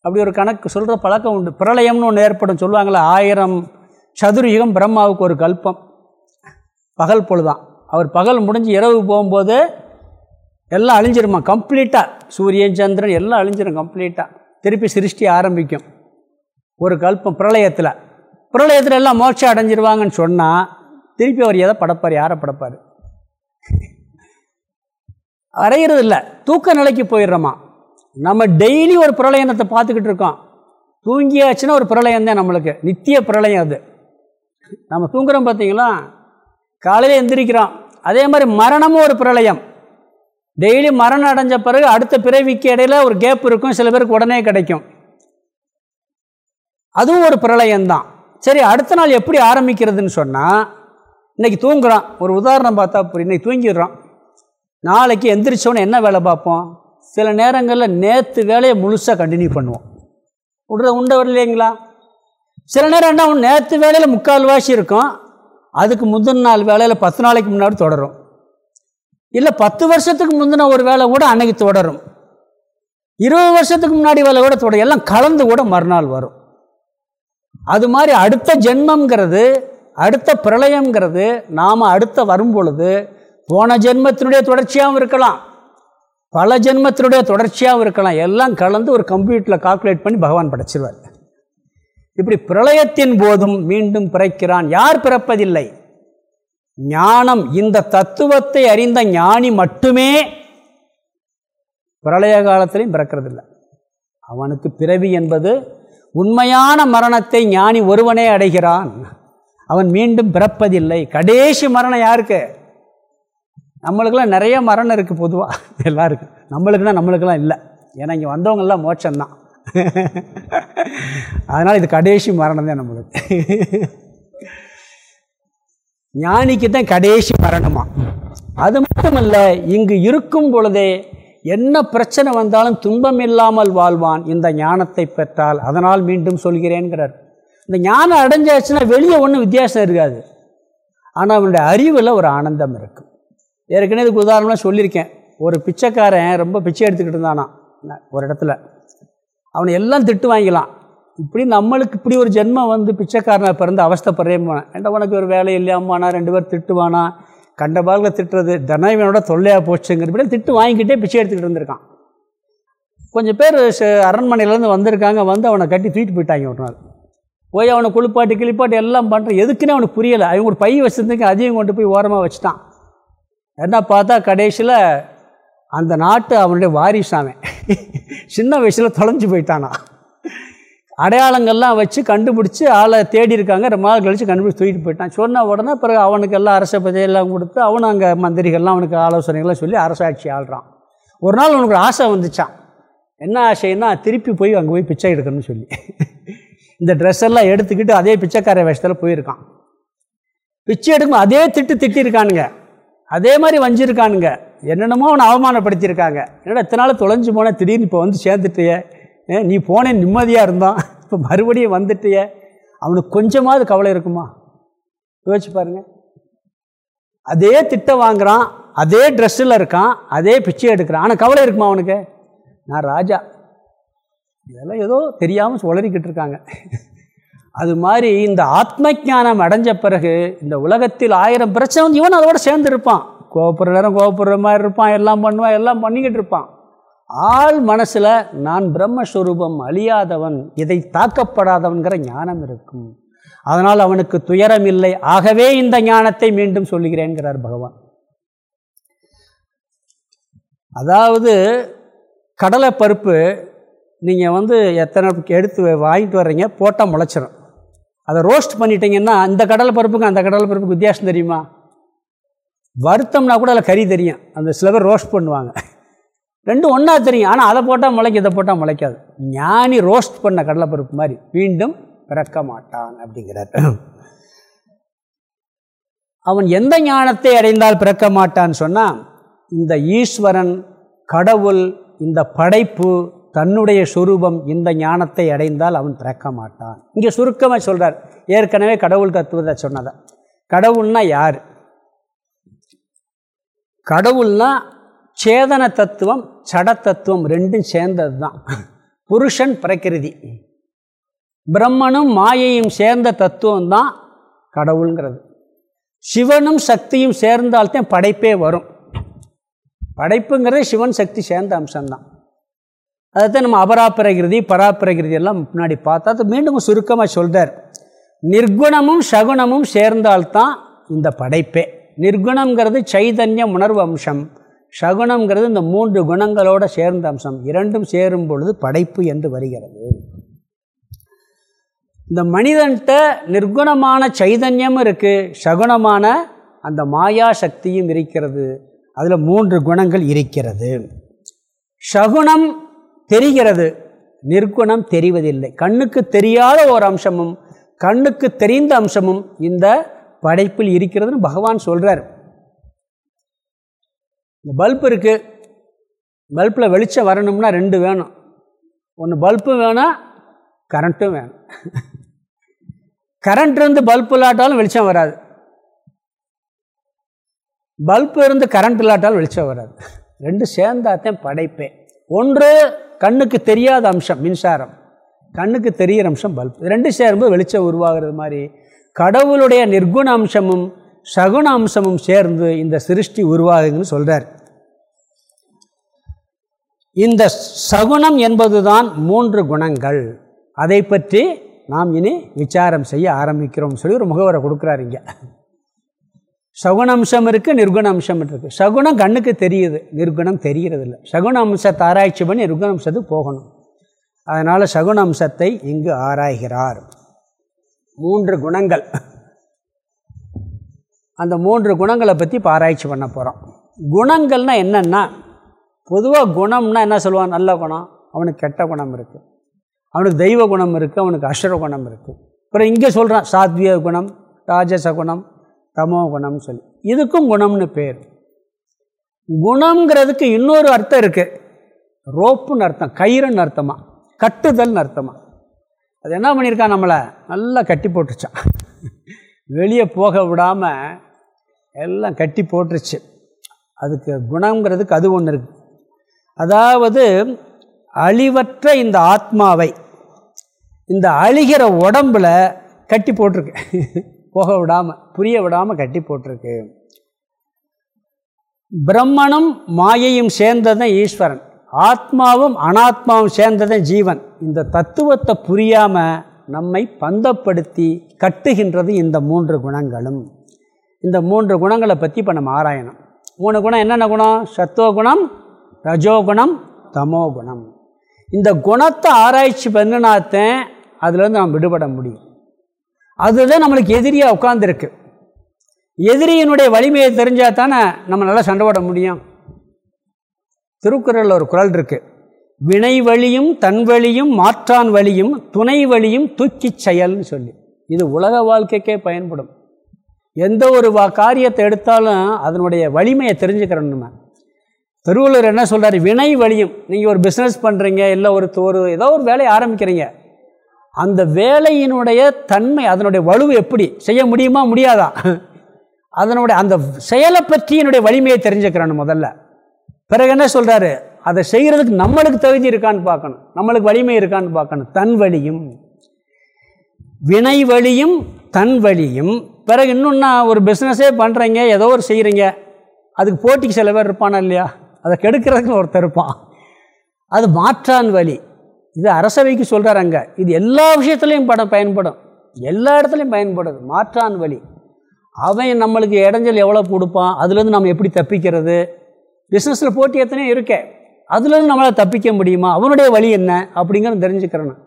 அப்படி ஒரு கணக்கு சொல்கிற பழக்கம் உண்டு. பிரளயம்னு ஒன்று ஏற்படும். சொல்லுவாங்களே ஆயிரம் சதுர்யுகம் பிரம்மாவுக்கு ஒரு கல்பம். பகல் பொழுதான் அவர் பகல் முடிஞ்சு இரவு போகும்போது எல்லாம் அழிஞ்சிருமா? கம்ப்ளீட்டாக சூரியன் சந்திரன் எல்லாம் அழிஞ்சிரும் கம்ப்ளீட்டாக திருப்பி சிருஷ்டி ஆரம்பிக்கும். ஒரு கல்பம் பிரளயத்தில். பிரளயத்தில் எல்லாம் மோட்சம் அடைஞ்சிருவாங்கன்னு சொன்னால் திருப்பி அவர் எதை படைப்பார் யாரை படைப்பார்? அறையிறது இல்லை தூக்க நிலைக்கு போயிடுறோமா? நம்ம டெய்லி ஒரு பிரளயனத்தை பார்த்துக்கிட்டு இருக்கோம். தூங்கியாச்சுன்னா ஒரு பிரளயம் தான் நம்மளுக்கு. நித்திய பிரளயம் அது. நம்ம தூங்குறோம் பார்த்தீங்களா? காலையில் எந்திரிக்கிறோம். அதே மாதிரி மரணமும் ஒரு பிரளயம். டெய்லி மரணம் அடைஞ்ச பிறகு அடுத்த பிறவிக்கு இடையில் ஒரு கேப் இருக்கும். சில பேருக்கு உடனே கிடைக்கும். அதுவும் ஒரு பிரளயம்தான். சரி அடுத்த நாள் எப்படி ஆரம்பிக்கிறதுன்னு சொன்னால் இன்றைக்கி தூங்குறான். ஒரு உதாரணம் பார்த்தா புரியும் இன்றைக்கி தூங்கிடுறோம் நாளைக்கு எந்திரிச்சோன்னு என்ன வேலை பார்ப்போம்? சில நேரங்களில் நேற்று வேலையை முழுசாக கண்டினியூ பண்ணுவோம். விடுற உண்டை வரலைங்களா சில நேரம் என்ன நேற்று வேலையில் முக்கால் வாசி இருக்கும். அதுக்கு முந்தின நாள் வேலையில் பத்து நாளைக்கு முன்னாடி தொடரும். இல்லை பத்து வருஷத்துக்கு முந்தின ஒரு வேலை கூட அன்னைக்கு தொடரும். இருபது வருஷத்துக்கு முன்னாடி வேலை கூட தொடரும். எல்லாம் கலந்து கூட மறுநாள் வரும். அது மாதிரி அடுத்த ஜென்மங்கிறது அடுத்த பிரளயங்கிறது நாம் அடுத்த வரும் பொழுது போன ஜென்மத்தினுடைய தொடர்ச்சியாகவும் இருக்கலாம். பல ஜென்மத்தினுடைய தொடர்ச்சியாகவும் இருக்கலாம். எல்லாம் கலந்து ஒரு கம்ப்யூட்டரில் கால்குலேட் பண்ணி பகவான் படைச்சிருவார். இப்படி பிரளயத்தின் போதும் மீண்டும் பிறக்கிறான். யார் பிறப்பதில்லை? ஞானம் இந்த தத்துவத்தை அறிந்த ஞானி மட்டுமே பிரளய காலத்திலையும் பிறக்கிறதில்லை. அவனுக்கு பிறவி என்பது உண்மையான மரணத்தை ஞானி ஒருவனே அடைகிறான். அவன் மீண்டும் பிறப்பதில்லை. கடைசி மரணம் யாருக்கு? நம்மளுக்கெல்லாம் நிறைய மரணம் இருக்குது பொதுவாக எல்லாருக்கும். நம்மளுக்குன்னா நம்மளுக்கெல்லாம் இல்லை. ஏன்னா இங்கே வந்தவங்கெல்லாம் மோட்சம்தான். அதனால் இது கடைசி மரணம் தான் நம்மளுக்கு. ஞானிக்கு தான் கடைசி மரணமா? அது மட்டும் இல்லை இங்கு இருக்கும் பொழுதே என்ன பிரச்சனை வந்தாலும் துன்பம் இல்லாமல் வாழ்வான் இந்த ஞானத்தை பெற்றால். அதனால் மீண்டும் சொல்கிறேன்கிறார். இந்த ஞானம் அடைஞ்சாச்சுன்னா வெளியே ஒன்றும் வித்தியாசம் இருக்காது. ஆனால் அவனுடைய அறிவில் ஒரு ஆனந்தம் இருக்கும் ஏற்கனவே இதுக்கு உதாரணமாக சொல்லியிருக்கேன். ஒரு பிச்சைக்காரன் ரொம்ப பிச்சை எடுத்துக்கிட்டு இருந்தானா ஒரு இடத்துல. அவனை எல்லாம் திட்டு வாங்கிக்கலாம். இப்படி நம்மளுக்கு இப்படி ஒரு ஜென்மம் வந்து பிச்சைக்காரனை பிறந்து அவஸ்தப்படுறேன் ஏண்டா உனக்கு ஒரு வேலை இல்லையாமானா ரெண்டு பேர் திட்டுவானா? கண்ட பாலில் திட்டுறது தனவனோட தொல்லையாக போச்சுங்கிறபடி திட்டு வாங்கிக்கிட்டே பிச்சை எடுத்துக்கிட்டு இருந்திருக்கான். கொஞ்சம் பேர் அரண்மனையிலேருந்து வந்திருக்காங்க வந்து அவனை கட்டி தூக்கிட்டு போயிட்டாங்க ஒரு நாள். போய் அவனை குளிப்பாட்டி கிளிப்பாட்டி எல்லாம் பண்ணுறேன் எதுக்குன்னு அவனுக்கு புரியலை. அவங்க ஒரு பை வச்சுருந்துக்கு அதையும் கொண்டு போய் ஓரமாக வச்சுட்டான். என்ன பார்த்தா கடைசியில் அந்த நாட்டு அவனுடைய வாரிசாமன் சின்ன வயசில் தொலைஞ்சு போயிட்டானா. அடையாளங்கள்லாம் வச்சு கண்டுபிடிச்சி ஆளை தேடி இருக்காங்க. ரொம்ப நாள் கழித்து கண்டுபிடிச்சி தூக்கிட்டு போயிட்டான். சொன்ன உடனே பிறகு அவனுக்கு எல்லாம் அரச பதவியெல்லாம் கொடுத்து அவனும் அங்கே மந்திரிகள்லாம் அவனுக்கு ஆலோசனைகள்லாம் சொல்லி அரசாட்சி ஆள்றான். ஒரு நாள் அவனுக்கு ஆசை வந்துச்சான். என்ன ஆசைன்னா திருப்பி போய் அங்கே போய் பிச்சை எடுக்கணும்னு சொல்லி. இந்த ட்ரெஸ் எல்லாம் எடுத்துக்கிட்டு அதே பிச்சைக்கார வேஷத்தில் போயிருக்கான். பிச்சை எடுக்கும் அதே திட்டு திட்டிருக்கானுங்க. அதே மாதிரி வஞ்சிருக்கானுங்க. என்னென்னமோ அவனை அவமானப்படுத்தியிருக்காங்க. என்னடா இத்தனை நாள் தொலைஞ்சு போனால் திடீர்னு இப்போ வந்து சேர்ந்துட்டியே? நீ போனே நிம்மதியாக இருந்தான். இப்போ மறுபடியும் வந்துட்டிய. அவனுக்கு கொஞ்சமாவது கவலை இருக்குமா? யோசிச்சு பாருங்க. அதே திட்டம் வாங்குறான் அதே ட்ரெஸ்ஸில் இருக்கான் அதே பிச்சை எடுக்கிறான். ஆனால் கவலை இருக்குமா அவனுக்கு? நான் ராஜா. இதெல்லாம் ஏதோ தெரியாமல் உளறிக்கிட்டு இருக்காங்க. அது மாதிரி இந்த ஆத்ம ஜானம் அடைஞ்ச பிறகு இந்த உலகத்தில் ஆயிரம் பிரச்சனை வந்து இவன் அதோட சேர்ந்து இருப்பான். நேரம் கோபப்படுற மாதிரி இருப்பான் எல்லாம் பண்ணுவான் எல்லாம் பண்ணிக்கிட்டு இருப்பான். ஆள் மனசில் நான் பிரம்மஸ்வரூபம் அழியாதவன் இதை தாக்கப்படாதவன்கிற ஞானம் இருக்கும். அதனால் அவனுக்கு துயரம் இல்லை. ஆகவே இந்த ஞானத்தை மீண்டும் சொல்லுகிறேன்கிறார் பகவான். அதாவது கடலை பருப்பு நீங்கள் வந்து எத்தனை எடுத்து வாங்கிட்டு வர்றீங்க போட்டால் முளைச்சிடும் அதை ரோஸ்ட் பண்ணிட்டீங்கன்னா இந்த கடலை பருப்புக்கும் அந்த கடலை பருப்புக்கு வித்தியாசம் தெரியுமா? வருத்தம்னா கூட அதில் கறி தெரியும். அந்த சில பேர் ரோஸ்ட் பண்ணுவாங்க. ரெண்டும் ஒன்றா தெரியும். ஆனால் அதை போட்டால் முளைக்கும் இதை போட்டால் முளைக்காது. ஞானி ரோஸ்ட் பண்ண கடலைப்பருப்பு மாதிரி மீண்டும் பிறக்க மாட்டான் அப்படிங்கிறார். அவன் எந்த ஞானத்தை அடைந்தால் பிறக்க மாட்டான்னு சொன்னால் இந்த ஈஸ்வரன் கடவுள் இந்த படைப்பு தன்னுடைய சுரூபம் இந்த ஞானத்தை அடைந்தால் அவன் பிறக்க மாட்டான். இங்கே சுருக்கமாக சொல்கிறார் ஏற்கனவே கடவுள் தத்துவத்தை சொன்னதை. கடவுள்னா யார்? கடவுள்னா சேதன தத்துவம் சட தத்துவம் ரெண்டும் சேர்ந்தது தான் புருஷன் பிரகிருதி. பிரம்மனும் மாயையும் சேர்ந்த தத்துவம் தான் கடவுளுங்கிறது. சிவனும் சக்தியும் சேர்ந்தால்தான் படைப்பே வரும். படைப்புங்கிறது சிவன் சக்தி சேர்ந்த அம்சம்தான். அதைத்தான் நம்ம அபராப்பிரகிருதி பராப்பிரகிருதி எல்லாம் முன்னாடி பார்த்தா அது மீண்டும் சுருக்கமாக சொல்கிறார் நிர்குணமும் சகுணமும் சேர்ந்தால்தான் இந்த படைப்பே. நிர்குணங்கிறது சைதன்ய உணர்வு அம்சம். சகுனங்கிறது இந்த மூன்று குணங்களோட சேர்ந்த அம்சம். இரண்டும் சேரும் பொழுது படைப்பு என்று வருகிறது. இந்த மனிதன்கிட்ட நிர்குணமான சைதன்யமும் இருக்குது சகுணமான அந்த மாயா சக்தியும் இருக்கிறது. அதில் மூன்று குணங்கள் இருக்கிறது. சகுனம் தெரிகிறது. நிர்குணம் தெரிவதில்லை. கண்ணுக்கு தெரியாத ஒரு அம்சமும் கண்ணுக்கு தெரிந்த அம்சமும் இந்த படைப்பில் இருக்கிறதுன்னு பகவான் சொல்கிறார் இந்த பல்ப் இருக்குது பல்பில் வெளிச்சம் வரணும்னா ரெண்டு வேணும். ஒன்று பல்பும் வேணும் கரண்ட்டும் வேணும். கரண்ட் இருந்து பல்ப் இல்லாட்டாலும் வெளிச்சம் வராது. பல்ப் இருந்து கரண்ட் இல்லாட்டாலும் வெளிச்சம் வராது. ரெண்டு சேர்ந்தாத்தான் படைப்பே. ஒன்று கண்ணுக்கு தெரியாத அம்சம் மின்சாரம். கண்ணுக்கு தெரிகிற அம்சம் பல்ப். ரெண்டு சேரும்போது வெளிச்சம் உருவாகிறது மாதிரி. கடவுளுடைய நிர்குண அம்சமும் சகுன அம்சமும் சேர்ந்து இந்த சிருஷ்டி உருவாகுதுன்னு சொல்கிறார் இந்த சகுனம் என்பதுதான் மூன்று குணங்கள். அதை பற்றி நாம் இனி விசாரம் செய்ய ஆரம்பிக்கிறோம் சொல்லி ஒரு முகவரை கொடுக்குறாரு இங்கே. சகுன அம்சம் இருக்குது நிர்குண அம்சம் இருக்குது சகுனம் கண்ணுக்கு தெரியுது நிர்குணம் தெரிகிறது இல்லை சகுன அம்சத்தை ஆராய்ச்சி பண்ணி நிர்குண அம்சத்துக்கு போகணும். அதனால் சகுன அம்சத்தை இங்கு ஆராய்கிறார். மூன்று குணங்கள். அந்த மூன்று குணங்களை பற்றி இப்போ ஆராய்ச்சி பண்ண போகிறோம் குணங்கள்னால் என்னென்னா பொதுவாக குணம்னா என்ன சொல்லுவான்? நல்ல குணம். அவனுக்கு கெட்ட குணம் இருக்குது அவனுக்கு தெய்வ குணம் இருக்குது அவனுக்கு அசுர குணம் இருக்குது அப்புறம் இங்கே சொல்கிறான் சாத்விய குணம் ராஜச குணம் தமோ குணம்னு சொல்லி. இதுக்கும் குணம்னு பேர். குணங்கிறதுக்கு இன்னொரு அர்த்தம் இருக்குது ரோப்புன்னு அர்த்தம் கயிறுன்னு அர்த்தமாக கட்டுதல்னு அர்த்தமாக அது என்ன பண்ணியிருக்கான் நம்மளை? நல்லா கட்டி போட்டுச்சான் வெளியே போக விடாமல் எல்லாம் கட்டி போட்டுருச்சு. அதுக்கு குணங்கிறதுக்கு அது ஒன்று இருக்குது அதாவது அழிவற்ற இந்த ஆத்மாவை இந்த அழிகிற உடம்பில் கட்டி போட்டிருக்கு. போக விடாமல் புரிய விடாமல் கட்டி போட்டிருக்கு. பிரம்மனும் மாயையும் சேர்ந்ததும் ஈஸ்வரன். ஆத்மாவும் அனாத்மாவும் சேர்ந்ததும் ஜீவன். இந்த தத்துவத்தை புரியாமல் நம்மை பந்தப்படுத்தி கட்டுகின்றது இந்த மூன்று குணங்களும். இந்த மூன்று குணங்களை பற்றி இப்போ நம்ம ஆராயணும். மூணு குணம் என்னென்ன குணம்? சத்துவகுணம் ரஜோகுணம் தமோகுணம் இந்த குணத்தை ஆராய்ச்சி பண்ணினாத்தேன் அதுலேருந்து நாம் விடுபட முடியும். அதுதான் நம்மளுக்கு எதிரியாக உட்காந்துருக்கு எதிரியினுடைய வலிமையை தெரிஞ்சால் தானே நம்ம நல்லா சண்டை போட முடியும். திருக்குறளில் ஒரு குரல் இருக்குது வினை வழியும் தன் வழியும் மாற்றான் வழியும் துணை வழியும் தூக்கி செயல்னு சொல்லி. இது உலக வாழ்க்கைக்கே பயன்படும். எந்த ஒரு வா காரியத்தை எடுத்தாலும் அதனுடைய வலிமையை தெரிஞ்சுக்கிறோம் நம்ம. திருவள்ளுவர் என்ன சொல்கிறார் வினை வழியும் நீங்கள் ஒரு பிஸ்னஸ் பண்ணுறீங்க இல்லை ஒரு ஒரு ஏதோ ஒரு வேலையை ஆரம்பிக்கிறீங்க. அந்த வேலையினுடைய தன்மை அதனுடைய வலுவு எப்படி? செய்ய முடியுமா? முடியாதா? அதனுடைய அந்த செயலை பற்றி என்னுடைய வலிமையை தெரிஞ்சுக்கிறான் முதல்ல. பிறகு என்ன சொல்கிறாரு அதை செய்கிறதுக்கு நம்மளுக்கு தகுதி இருக்கான்னு பார்க்கணும். நம்மளுக்கு வலிமை இருக்கான்னு பார்க்கணும். தன் வழியும் வினை வழியும் தன் வழியும் பிறகு இன்னொன்னா ஒரு பிஸ்னஸே பண்ணுறீங்க ஏதோ ஒரு செய்கிறீங்க அதுக்கு போட்டிக்கு சில பேர் இருப்பானா இல்லையா? அதை கெடுக்கிறதுக்கு ஒருத்தர் இருப்பான். அது மாற்றான் வழி இது அரசவைக்கு சொல்கிறார் அங்கே. இது எல்லா விஷயத்துலையும் படம் பயன்படும். எல்லா இடத்துலையும் பயன்படுது. மாற்றான் வழி அவன் நம்மளுக்கு இடைஞ்சல் எவ்வளோ கொடுப்பான்? அதுலேருந்து நம்ம எப்படி தப்பிக்கிறது? பிஸ்னஸில் போட்டி எத்தனையோ இருக்கேன் அதுலேருந்து நம்மளால் தப்பிக்க முடியுமா? அவனுடைய வழி என்ன? அப்படிங்கிறத தெரிஞ்சுக்கிறணும்.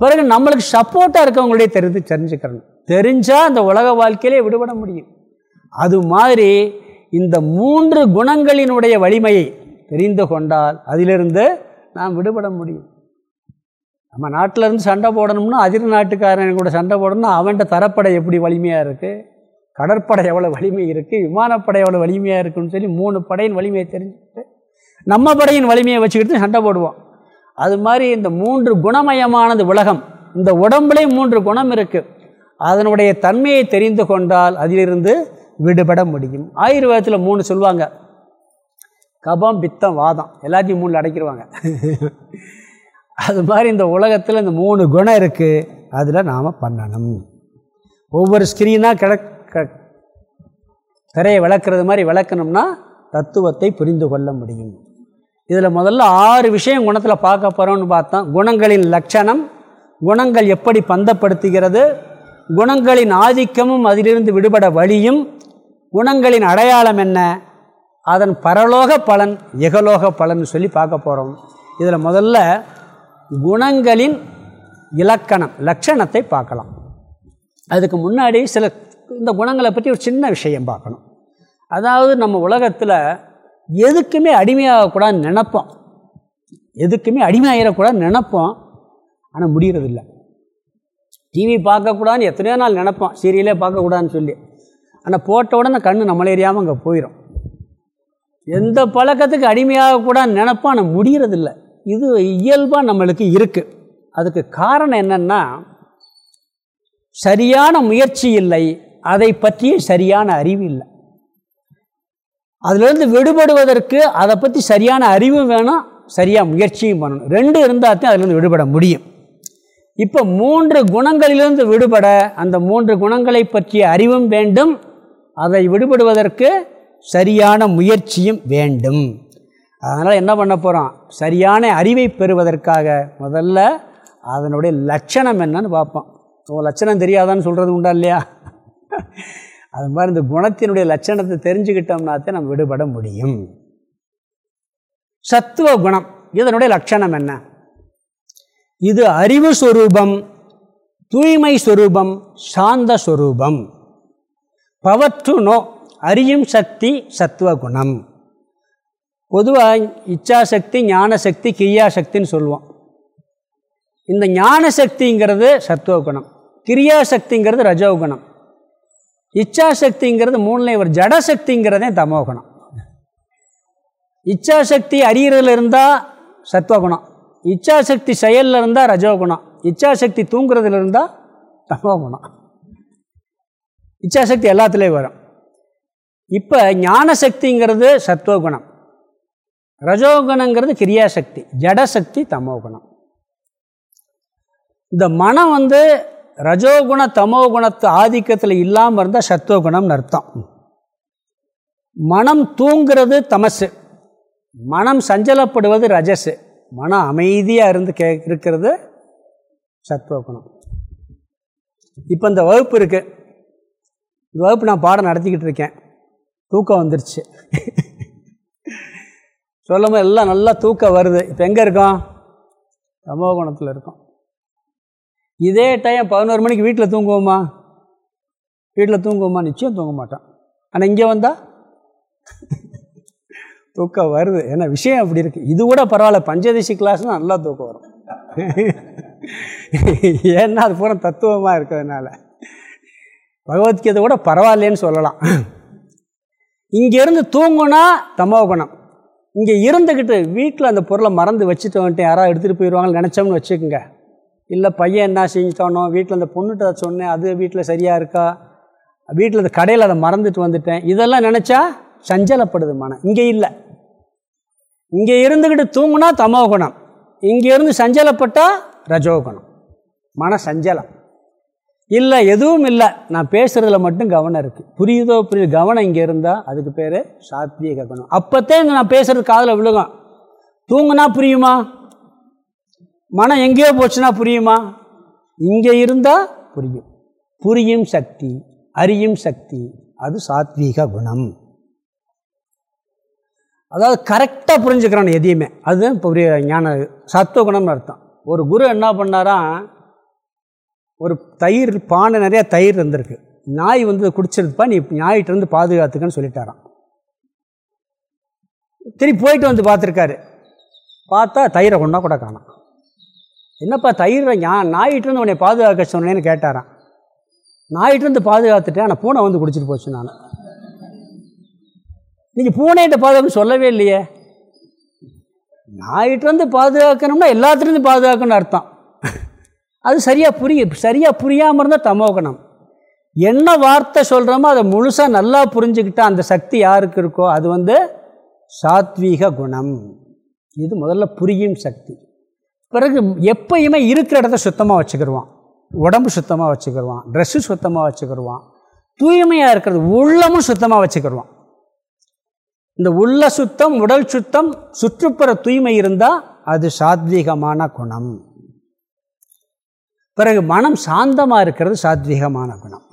பிறகு நம்மளுக்கு சப்போர்ட்டாக இருக்கவங்களுடைய தெரிஞ்சு தெரிஞ்சுக்கிறணும். தெரிஞ்சால் அந்த உலக வாழ்க்கையிலே விடுபட முடியும். அது மாதிரி இந்த மூன்று குணங்களினுடைய வலிமையை தெரிந்து கொண்டால் அதிலிருந்து நாம் விடுபட முடியும். நம்ம நாட்டில் இருந்து சண்டை போடணும்னா அதிர் நாட்டுக்காரன் கூட சண்டை போடணும்னா அவன்கிட்ட தரப்படை எப்படி வலிமையாக இருக்குது கடற்படை எவ்வளோ வலிமை இருக்குது விமானப்படை எவ்வளோ வலிமையாக இருக்குன்னு சொல்லி மூணு படையின் வலிமையை தெரிஞ்சு நம்ம படையின் வலிமையை வச்சுக்கிட்டு சண்டை போடுவோம். அது மாதிரி இந்த மூன்று குணமயமானது உலகம் இந்த உடம்புலேயும் மூன்று குணம் இருக்குது அதனுடைய தன்மையை தெரிந்து கொண்டால் அதிலிருந்து விடுபட முடியும். ஆயுர்வேதத்தில் மூணு சொல்லுவாங்க. கபம் பித்தம் வாதம். எல்லாத்தையும் மூணில் அடைக்கிடுவாங்க. அது மாதிரி இந்த உலகத்தில் இந்த மூணு குணம் இருக்குது அதில் நாம் பண்ணணும். ஒவ்வொரு ஸ்க்ரீனாக கிடக்க திரையை விளக்குறது மாதிரி விளக்கணும்னா தத்துவத்தை புரிந்து கொள்ள முடியும். இதில் முதல்ல ஆறு விஷயம் குணத்தில் பார்க்க போகிறோம்னு பார்த்தோம் குணங்களின் லட்சணம் குணங்கள் எப்படி பந்தப்படுத்துகிறது குணங்களின் ஆதிக்கமும் அதிலிருந்து விடுபட வழியும் குணங்களின் அடையாளம் என்ன அதன் பரலோக பலன் எகலோக பலன் சொல்லி பார்க்க போகிறோம் இதில் முதல்ல குணங்களின் இலக்கணம் லட்சணத்தை பார்க்கலாம். அதுக்கு முன்னாடி சில இந்த குணங்களை பற்றி ஒரு சின்ன விஷயம் பார்க்கணும். அதாவது நம்ம உலகத்தில் எதுக்குமே அடிமையாகக்கூடாதுன்னு நினப்போம். எதுக்குமே அடிமையாகிடக்கூடாதுன்னு நினப்போம். ஆனால் முடிகிறதில்ல. டிவி பார்க்கக்கூடாதுன்னு எத்தனையோ நாள் நினப்போம். சீரியலே பார்க்கக்கூடாதுன்னு சொல்லி. ஆனால் போட்ட உடனே கண்ணு நம்மளே எறியாமல் அங்கே போயிடும் எந்த பழக்கத்துக்கு அடிமையாகக்கூடாதுன்னு நினப்போம். ஆனால் முடிகிறதில்ல. இது இயல்பாக நம்மளுக்கு இருக்குது அதுக்கு காரணம் என்னென்னா சரியான முயற்சி இல்லை. அதை பற்றிய சரியான அறிவு இல்லை. அதுலேருந்து விடுபடுவதற்கு அதை பற்றி சரியான அறிவும் வேணும் சரியாக முயற்சியும் பண்ணணும். ரெண்டு இருந்தால் தான் அதிலிருந்து விடுபட முடியும். இப்போ மூன்று குணங்களிலிருந்து விடுபட அந்த மூன்று குணங்களை பற்றிய அறிவும் வேண்டும். அதை விடுபடுவதற்கு சரியான முயற்சியும் வேண்டும். அதனால் என்ன பண்ண போகிறோம்? சரியான அறிவை பெறுவதற்காக முதல்ல அதனுடைய லட்சணம் என்னன்னு பார்ப்போம். லட்சணம் தெரியாதான்னு சொல்கிறது உண்டா இல்லையா? அது மாதிரி இந்த குணத்தினுடைய லட்சணத்தை தெரிஞ்சுக்கிட்டோம்னாத்தே நம்ம விடுபட முடியும். சத்துவ குணம் இதனுடைய லட்சணம் என்ன? இது அறிவு சொரூபம் தூய்மை ஸ்வரூபம் சாந்த ஸ்வரூபம் பவர் டு நோ அறியும் சக்தி சத்துவ குணம். பொதுவாக இச்சாசக்தி ஞானசக்தி கிரியாசக்தின்னு சொல்லுவோம். இந்த ஞானசக்திங்கிறது சத்துவ குணம் கிரியாசக்திங்கிறது ரஜோகுணம். இச்சாசக்திங்கிறது மூணுலேயும் ஒரு ஜடசக்திங்கிறதே தமோகுணம். இச்சாசக்தி அறியறதுல இருந்தால் சத்வகுணம். இச்சாசக்தி செயலில் இருந்தால் ரஜோகுணம். இச்சாசக்தி தூங்குறதுல இருந்தால் தமோகுணம். இச்சாசக்தி எல்லாத்துலேயும் வரும். இப்போ ஞானசக்திங்கிறது சத்வகுணம். ரஜோகுணங்கிறது கிரியாசக்தி ஜடசக்தி தமோகுணம். இந்த மனம் வந்து ரஜோகுண தமோகுணத்து ஆதிக்கத்தில் இல்லாமல் இருந்தால் சத்துவகுணம்னு அர்த்தம். மனம் தூங்கிறது தமசு. மனம் சஞ்சலப்படுவது ரஜசு. மனம் அமைதியாக இருந்து கே இருக்கிறது சத்துவகுணம். இப்போ இந்த வகுப்பு இருக்குது இந்த வகுப்பு நான் பாடம் நடத்திக்கிட்டு இருக்கேன். தூக்கம் வந்துருச்சு. சொல்லும்போது எல்லாம் நல்லா தூக்கம் வருது. இப்போ எங்கே இருக்கோம்? தமோகுணத்தில் இருக்கோம். இதே டைம் பதினோரு மணிக்கு வீட்டில் தூங்குவோமா? வீட்டில் தூங்குவோமா? நிச்சயம் தூங்க மாட்டான். ஆனால் இங்கே வந்தால் தூக்கம் வருது. ஏன்னா விஷயம் அப்படி இருக்குது இது கூட பரவாயில்ல. பஞ்சதசி கிளாஸ்னால் நல்லா தூக்கம் வரும். ஏன்னா அது பூரா தத்துவமாக இருக்கிறதுனால. பகவத்கீதை கூட பரவாயில்லன்னு சொல்லலாம். இங்கேருந்து தூங்குனா தமோ குணம் இங்கே இருந்துக்கிட்டு வீட்டில் அந்த பொருளை மறந்து வச்சுட்டு வந்துட்டு யாராவது எடுத்துகிட்டு போயிடுவாங்கன்னு நினச்சோம்னு வச்சுக்கோங்க. இல்லை பையன் என்ன செஞ்சுட்டானோ வீட்டில் அந்த பொண்ணுகிட்ட சொன்னேன் அது வீட்டில் சரியாக இருக்கா? வீட்டில் அந்த கடையில் அதை மறந்துட்டு வந்துட்டேன். இதெல்லாம் நினச்சா சஞ்சலப்படுது மனம். இங்கே இல்லை. இங்கே இருந்துக்கிட்டு தூங்குனா தமோ குணம் இங்கே இருந்து சஞ்சலப்பட்டால் ரஜோகுணம். மன சஞ்சலம். இல்லை எதுவும் இல்லை. நான் பேசுகிறதுல மட்டும் கவனம் இருக்குது புரியுதோ புரியுது கவனம் இங்கே இருந்தால் அதுக்கு பேர் சாத்வீக குணம். அப்போத்தே நான் பேசுகிறது காதில் விழுகும். தூங்குனா புரியுமா? மனம் எங்கேயோ போச்சுன்னா புரியுமா? இங்கே இருந்தால் புரியும். புரியும் சக்தி அறியும் சக்தி அது சாத்வீக குணம். அதாவது கரெக்டாக புரிஞ்சுக்கிறான் எதையுமே. அதுதான் புரிய ஞான சத்துவகுணம்னு அர்த்தம். ஒரு குரு என்ன பண்ணாராம் ஒரு தயிர் பானை நிறையா தயிர் இருந்திருக்கு நாய் வந்து குடிச்சிருப்பா நீ இருந்து பாதுகாத்துக்கன்னு சொல்லிட்டாரான் திருப்பி போயிட்டு வந்து பார்த்துருக்காரு. பார்த்தா தயிரை கொண்டா கூட காணும். என்னப்பா தயிரை ஞா நாயிட்டிருந்து உன்னை பாதுகாக்க சொன்னேன்னு கேட்டாரான் நாயிட்டிருந்து பாதுகாத்துட்டேன் ஆனால் பூனை வந்து குடிச்சிட்டு போச்சு நான். நீங்கள் பூனைகிட்ட பாதுகாப்பு சொல்லவே இல்லையே. நாயிட்டிருந்து பாதுகாக்கணும்னா எல்லாத்துலேருந்து பாதுகாக்கணும்னு அர்த்தம். அது சரியாக புரிய சரியாக புரியாமல் இருந்தால் தமோகணம் என்ன வார்த்தை சொல்கிறோமோ அதை முழுசாக நல்லா புரிஞ்சுக்கிட்டால் அந்த சக்தி யாருக்கு இருக்கோ அது வந்து சாத்வீக குணம். இது முதல்ல புரியும் சக்தி. பிறகு எப்பயுமே இருக்கிற இடத்த சுத்தமாக வச்சுக்கிடுவான் உடம்பு சுத்தமாக வச்சுக்கிடுவான் ட்ரெஸ்ஸு சுத்தமாக வச்சுக்கிடுவான் தூய்மையாக இருக்கிறது உள்ளமும் சுத்தமாக வச்சுக்கிடுவான் இந்த உள்ள சுத்தம் உடல் சுத்தம் சுற்றுப்புற தூய்மை இருந்தால் அது சாத்வீகமான குணம். பிறகு மனம் சாந்தமாக இருக்கிறது சாத்வீகமான குணம்.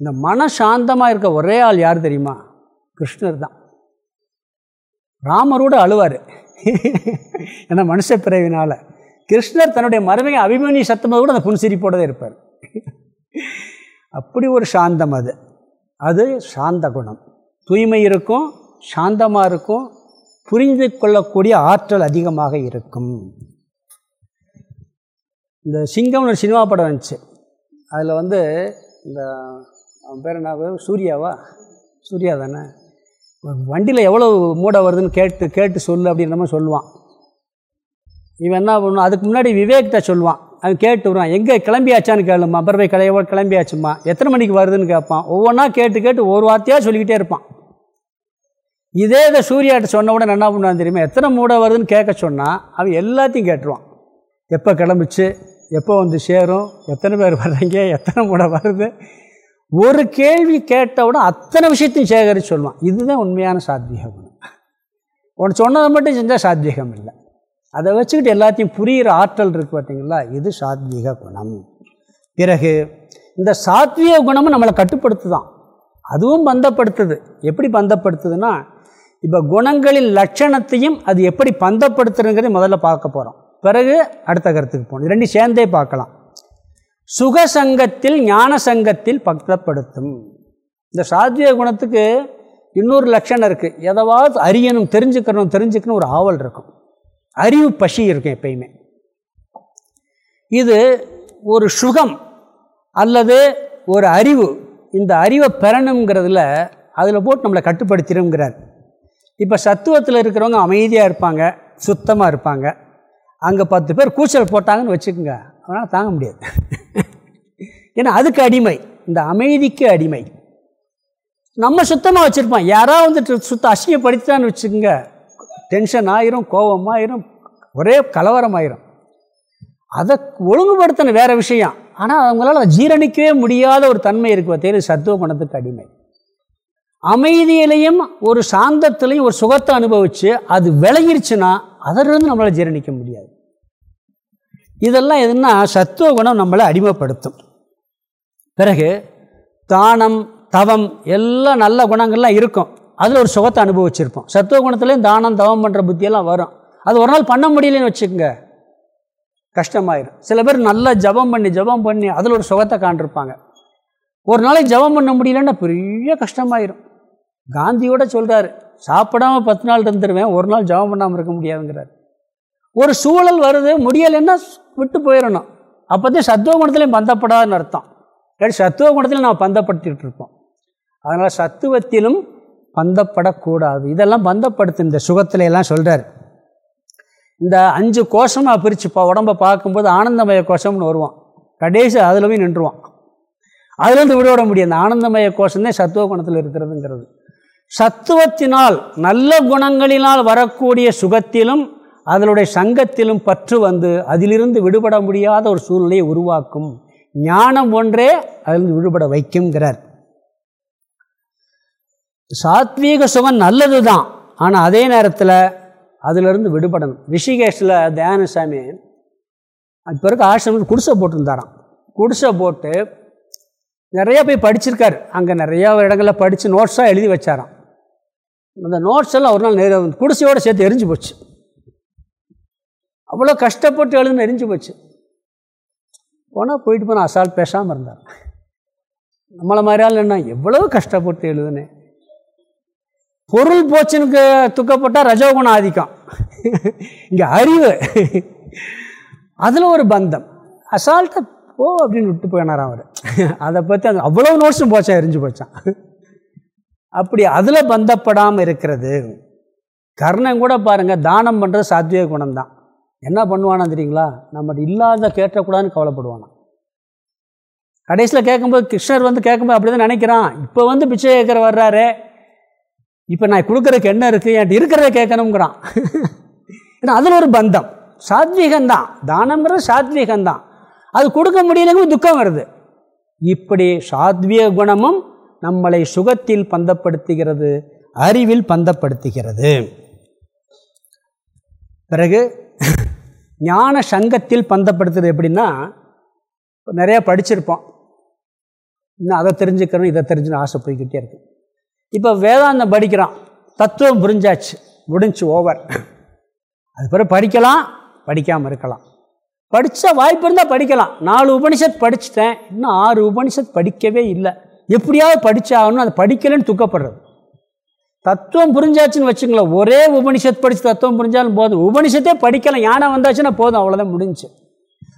இந்த மன சாந்தமாக இருக்க ஒரே ஆள் யார் தெரியுமா? கிருஷ்ணர் தான். ராமரோடு அழுவார். ஏன்னா மனுஷ பிறவினால். கிருஷ்ணர் தன்னுடைய மருமையை அபிமன்யு சத்தமாக கூட அந்த புன்சிரிப்போடு இருப்பார். அப்படி ஒரு சாந்தம் அது. அது சாந்த குணம். தூய்மை இருக்கும் சாந்தமாக இருக்கும் புரிந்து கொள்ளக்கூடிய ஆற்றல் அதிகமாக இருக்கும். இந்த சிங்கம்னு ஒரு சினிமா படம் வந்துச்சு. அதில் வந்து இந்த அவன் பேர் என்ன? சூர்யாவா? சூர்யா தானே? வண்டியில் எவ்வளோ மூட வருதுன்னு கேட்டு கேட்டு சொல்லு அப்படின்ற மாதிரி சொல்லுவான். இவன் என்ன பண்ணுவான்? அதுக்கு முன்னாடி விவேக்கிட்ட சொல்லுவான். அவன் கேட்டு வருவான் எங்கே கிளம்பியாச்சான்னு கேளுமா அப்புறம் போய் கிளைய கிளம்பியாச்சுமா எத்தனை மணிக்கு வருதுன்னு கேட்பான் ஒவ்வொன்றா கேட்டு கேட்டு ஒரு வார்த்தையாக சொல்லிக்கிட்டே இருப்பான். இதே இதை சூர்யாட்ட சொன்ன உடனே என்ன பண்ணுவான் தெரியுமா? எத்தனை மூட வருதுன்னு கேட்க சொன்னால் அவன் எல்லாத்தையும் கேட்டுருவான். எப்போ கிளம்பிச்சு? எப்போ வந்து சேரும்? எத்தனை பேர் வர்றீங்க? எத்தனை மூட வருது? ஒரு கேள்வி கேட்டவுடன் அத்தனை விஷயத்தையும் சேகரித்து சொல்லுவான். இதுதான் உண்மையான சாத்வீக குணம். ஒன்று சொன்னதை மட்டும் செஞ்சால் சாத்வீகம் இல்லை. அதை வச்சுக்கிட்டு எல்லாத்தையும் புரிகிற ஆற்றல் இருக்குது பார்த்தீங்களா? இது சாத்வீக குணம். பிறகு இந்த சாத்வீக குணமும் நம்மளை கட்டுப்படுத்துதான். அதுவும் பந்தப்படுத்துது. எப்படி பந்தப்படுத்துதுன்னா இப்போ குணங்களின் லட்சணத்தையும் அது எப்படி பந்தப்படுத்துறங்கிறத முதல்ல பார்க்க போகிறோம் பிறகு அடுத்த கருத்துக்கு போகணும். ரெண்டு சேர்ந்தே பார்க்கலாம். சுகசங்கத்தில் ஞான சங்கத்தில் பக்தப்படுத்தும். இந்த சாத்விய குணத்துக்கு இன்னொரு லட்சணம் இருக்குது எதவாவது அறியணும் தெரிஞ்சுக்கணும் தெரிஞ்சுக்கணும் ஒரு ஆவல் இருக்கும். அறிவு பசி இருக்கும் எப்பயுமே. இது ஒரு சுகம் அல்லது ஒரு அறிவு. இந்த அறிவை பெறணுங்கிறதுல அதில் போட்டு நம்மளை கட்டுப்படுத்திடுங்கிறார் இப்போ சத்துவத்தில் இருக்கிறவங்க அமைதியாக இருப்பாங்க சுத்தமாக இருப்பாங்க. அங்கே பத்து பேர் கூச்சல் போட்டாங்கன்னு வச்சுக்கோங்க. அதனால் தாங்க முடியாது. ஏன்னா அதுக்கு அடிமை. இந்த அமைதிக்கு அடிமை. நம்ம சுத்தமாக வச்சுருப்போம். யாராவது வந்துட்டு சுத்தம் அசிங்கப்படுத்தான்னு வச்சுக்கோங்க. டென்ஷன் ஆயிரும் கோபம் ஆயிரும் ஒரே கலவரம் ஆயிரும் அதை ஒழுங்குபடுத்தின வேறு விஷயம். ஆனால் அவங்களால ஜீரணிக்கவே முடியாத ஒரு தன்மை இருக்கு பார்த்தீங்கன்னா சத்துவ குணத்துக்கு அடிமை. அமைதியிலையும் ஒரு சாந்தத்திலையும் ஒரு சுகத்தை அனுபவித்து அது விளையிருச்சுன்னா அதிலிருந்து நம்மளால் ஜீரணிக்க முடியாது. இதெல்லாம் எதுனா சத்துவ குணம் நம்மளை அடிமைப்படுத்தும். பிறகு தானம் தவம் எல்லாம் நல்ல குணங்கள்லாம் இருக்கும். அதில் ஒரு சுகத்தை அனுபவிச்சிருப்போம். சத்துவ குணத்துலேயும் தானம் தவம் பண்ணுற புத்தியெல்லாம் வரும். அது ஒரு நாள் பண்ண முடியலன்னு வச்சுக்கோங்க. கஷ்டமாயிடும் சில பேர் நல்லா ஜபம் பண்ணி ஜபம் பண்ணி அதில் ஒரு சுகத்தை காண்டிருப்பாங்க ஒரு நாளைக்கு ஜபம் பண்ண முடியலன்னா பெரிய கஷ்டமாயிரும். காந்தியோட சொல்கிறாரு சாப்பிடாம பத்து நாள் இருந்துருவேன் ஒரு நாள் ஜபம் பண்ணாமல் இருக்க முடியாதுங்கிறார். ஒரு சூழல் வருது முடியலைன்னா விட்டு போயிடணும். அப்போ தான் சத்துவ குணத்துலையும் பந்தப்படாதுன்னு அர்த்தம். இல்லாட்டி சத்துவ குணத்தில் நாம் பந்தப்படுத்திக்கிட்டு இருப்போம். அதனால் சத்துவத்திலும் பந்தப்படக்கூடாது. இதெல்லாம் பந்தப்படுத்து இந்த சுகத்துல எல்லாம் சொல்கிறார் இந்த அஞ்சு கோஷமாக பிரிச்சுப்பா உடம்பை பார்க்கும்போது ஆனந்தமய கோஷம்னு வருவான். கடைசி அதில் போய் நின்றுவான். அதுலேருந்து விட முடியாது அந்த ஆனந்தமய கோஷம்தான் சத்துவ குணத்தில் இருக்கிறதுங்கிறது. சத்துவத்தினால் நல்ல குணங்களினால் வரக்கூடிய சுகத்திலும் அதனுடைய சங்கத்திலும் பற்று வந்து அதிலிருந்து விடுபட முடியாத ஒரு சூழ்நிலையை உருவாக்கும் ஞானம் ஒன்றே அதிலிருந்து விடுபட வைக்குங்கிறார் சாத்வீக சுகம் நல்லது தான் ஆனால் அதே நேரத்தில் அதிலிருந்து விடுபடணும். ரிஷிகேஷில் தியானசாமி இப்போ இருக்க ஆசிரமத்தில் குடிசை போட்டிருந்தாராம். குடிசை போட்டு நிறையா போய் படிச்சிருக்கார். அங்கே நிறையா இடங்களில் படித்து நோட்ஸாக எழுதி வச்சாராம். அந்த நோட்ஸ் எல்லாம் ஒரு நாள் நேரம் குடிசையோடு சேர்த்து எரிஞ்சு போச்சு. அவ்வளோ கஷ்டப்பட்டு எழுதுன்னு எரிஞ்சு போச்சு. போனால் போயிட்டு போனால் அசால்ட் பேசாமல் இருந்தார். நம்மளை மாதிரியால் என்ன? எவ்வளோ கஷ்டப்பட்டு எழுதுனேன் பொருள் போச்சுனுக்கு துக்கப்பட்டால் ரஜோகுண ஆதிக்கம். இங்கே அறிவு. அதில் ஒரு பந்தம். அசால்ட்டை ஓ அப்படின்னு விட்டு போயினார் அவர். அதை பற்றி அது அவ்வளோ நோட்ஸும் போச்சா எரிஞ்சு போச்சான் அப்படி அதில் பந்தப்படாமல் இருக்கிறது. கர்ணன் கூட பாருங்கள் தானம் பண்ணுறது சாத்விக குணம் தான் என்ன பண்ணுவானா தெரியுங்களா? நம்ம இல்லாத கேட்டக்கூடாதுன்னு கவலைப்படுவானா. கடைசியில் கேட்கும்போது கிருஷ்ணர் வந்து கேட்கும்போது அப்படி தான் நினைக்கிறான். இப்போ வந்து பிச்சை கேட்குற வர்றாரு. இப்போ நான் கொடுக்குறதுக்கு என்ன இருக்குது என்கிட்ட இருக்கிறத கேட்கணுங்கிறான் ஏன்னா அதில் ஒரு பந்தம். சாத்வீகந்தான் தானம்ங்கிறது சாத்வீகந்தான் அது கொடுக்க முடியலங்க துக்கம் வருது. இப்படி சாத்விய குணமும் நம்மளை சுகத்தில் பந்தப்படுத்துகிறது அறிவில் பந்தப்படுத்துகிறது. பிறகு ஞான சங்கத்தில் பந்தப்படுத்துறது எப்படின்னா நிறையா படிச்சிருப்போம். இன்னும் அதை தெரிஞ்சுக்கிறோம் இதை தெரிஞ்சுன்னு ஆசை போய்கிட்டே இருக்கு. இப்போ வேதாந்தம் படிக்கிறான். தத்துவம் புரிஞ்சாச்சு. முடிஞ்சு ஓவர் அது பிறகு படிக்கலாம் படிக்காமல் இருக்கலாம். படித்தா வாய்ப்பு இருந்தால் படிக்கலாம். நாலு உபனிஷத் படிச்சுட்டேன். இன்னும் ஆறு உபனிஷத் படிக்கவே இல்லை. எப்படியாவது படித்தாகணும் அதை படிக்கலைன்னு துக்கப்படுறது. தத்துவம் புரிஞ்சாச்சுன்னு வச்சுங்களேன் ஒரே உபனிஷத் படித்து தத்துவம் புரிஞ்சாலும் போதும். உபனிஷத்தே படிக்கலாம். யானை வந்தாச்சுன்னா போதும். அவ்வளோதான் முடிஞ்சு.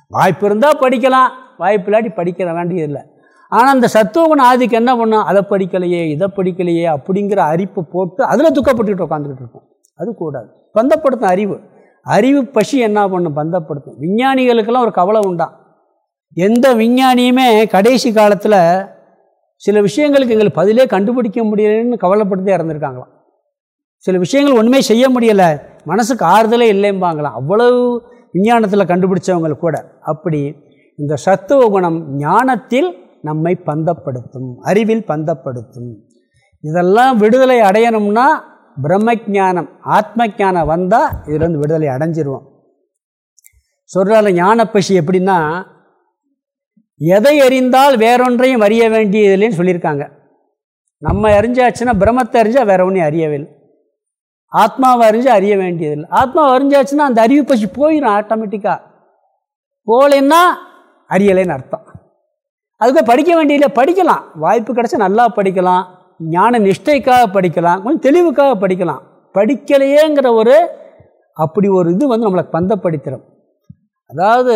வாய்ப்பு இருந்தால் படிக்கலாம். வாய்ப்பு இல்லாட்டி படிக்க வேண்டியதில்லை ஆனால் அந்த சத்துவகுண ஆதிக்கு என்ன பண்ணும்? அதை படிக்கலையே இதை படிக்கலையே அப்படிங்கிற அரிப்பு போட்டு அதில் துக்கப்பட்டுக்கிட்டு உட்காந்துக்கிட்டு இருக்கும் அது கூடாது. பந்தப்படுத்தும் அறிவு. அறிவு பசி என்ன பண்ணும்? பந்தப்படுத்தும். விஞ்ஞானிகளுக்கெல்லாம் ஒரு கவலை உண்டாம். எந்த விஞ்ஞானியுமே கடைசி காலத்தில் சில விஷயங்களுக்கு எங்களுக்கு பதிலே கண்டுபிடிக்க முடியலன்னு கவலைப்பட்டுதே இறந்துருக்காங்களாம். சில விஷயங்கள் ஒன்றுமே செய்ய முடியலை மனசுக்கு ஆறுதலே இல்லைம்பாங்களாம். அவ்வளவு விஞ்ஞானத்தில் கண்டுபிடிச்சவங்க கூட. அப்படி இந்த சத்துவ குணம் ஞானத்தில் நம்மை பந்தப்படுத்தும் அறிவில் பந்தப்படுத்தும். இதெல்லாம் விடுதலை அடையணும்னா பிரம்ம ஜானம் ஆத்ம ஜானம் வந்தால் இதுலேருந்து விடுதலை அடைஞ்சிருவோம். சொல்கிறால ஞானப்பசி எப்படின்னா எதை அறிந்தால் வேறொன்றையும் அறிய வேண்டியதில்லைன்னு சொல்லியிருக்காங்க. நம்ம அறிஞ்சாச்சுன்னா பிரம்மத்தை அறிஞ்சால் வேற ஒன்றையும் அறியவில்லை. ஆத்மாவை அறிஞ்சு அறிய வேண்டியதில்லை. ஆத்மாவை அறிஞ்சாச்சுன்னா அந்த அறிவு பசி போயிடும் ஆட்டோமேட்டிக்காக போகலைன்னா அறியலைன்னு அர்த்தம். அதுக்கு படிக்க வேண்டியதில்லை படிக்கலாம். வாய்ப்பு கிடச்சா நல்லா படிக்கலாம். ஞான நிஷ்டைக்காக படிக்கலாம். கொஞ்சம் தெளிவுக்காக படிக்கலாம். படிக்கலையேங்கிற ஒரு அப்படி ஒரு இது வந்து நம்மளை பந்தப்படுத்திடும் அதாவது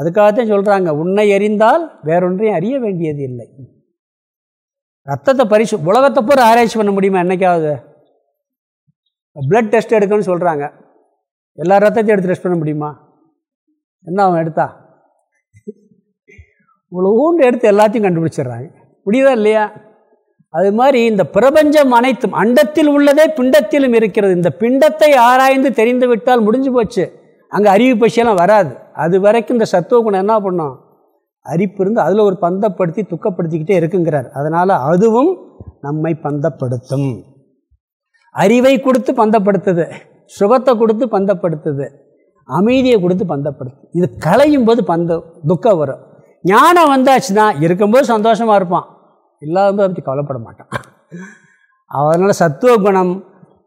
அதுக்காகத்தான் சொல்கிறாங்க உன்னை அறிந்தால் வேறொன்றையும் அறிய வேண்டியது இல்லை. ரத்தத்தை பரிசு உலகத்தை பூரா ஆராய்ச்சி பண்ண முடியுமா என்னைக்காவது? பிளட் டெஸ்ட் எடுக்கணும்னு சொல்கிறாங்க எல்லா ரத்தத்தையும் எடுத்து டெஸ்ட் பண்ண முடியுமா? என்ன அவன் எடுத்தா? ஊண்டு எடுத்து எல்லாத்தையும் கண்டுபிடிச்சிடுறாங்க. முடியுதா இல்லையா? அது மாதிரி இந்த பிரபஞ்சம் அனைத்தும் அண்டத்தில் உள்ளதே பிண்டத்திலும் இருக்கிறது. இந்த பிண்டத்தை ஆராய்ந்து தெரிந்து விட்டால் முடிஞ்சு போச்சு. அங்கே அறிவு பசியெல்லாம் வராது. அது வரைக்கும் இந்த சத்துவ குணம் என்ன பண்ணும்? அரிப்பு இருந்து அதில் ஒரு பந்தப்படுத்தி துக்கப்படுத்திக்கிட்டே இருக்குங்கிறார். அதனால் அதுவும் நம்மை பந்தப்படுத்தும். அறிவை கொடுத்து பந்தப்படுத்துது சுகத்தை கொடுத்து பந்தப்படுத்துது அமைதியை கொடுத்து பந்தப்படுத்து இது களையும் போது பந்த துக்கம் வரும். ஞானம் வந்தாச்சுன்னா இருக்கும்போது சந்தோஷமாக இருப்பான். இல்லாதபோது அப்படி கவலைப்பட மாட்டான். அதனால் சத்துவ குணம்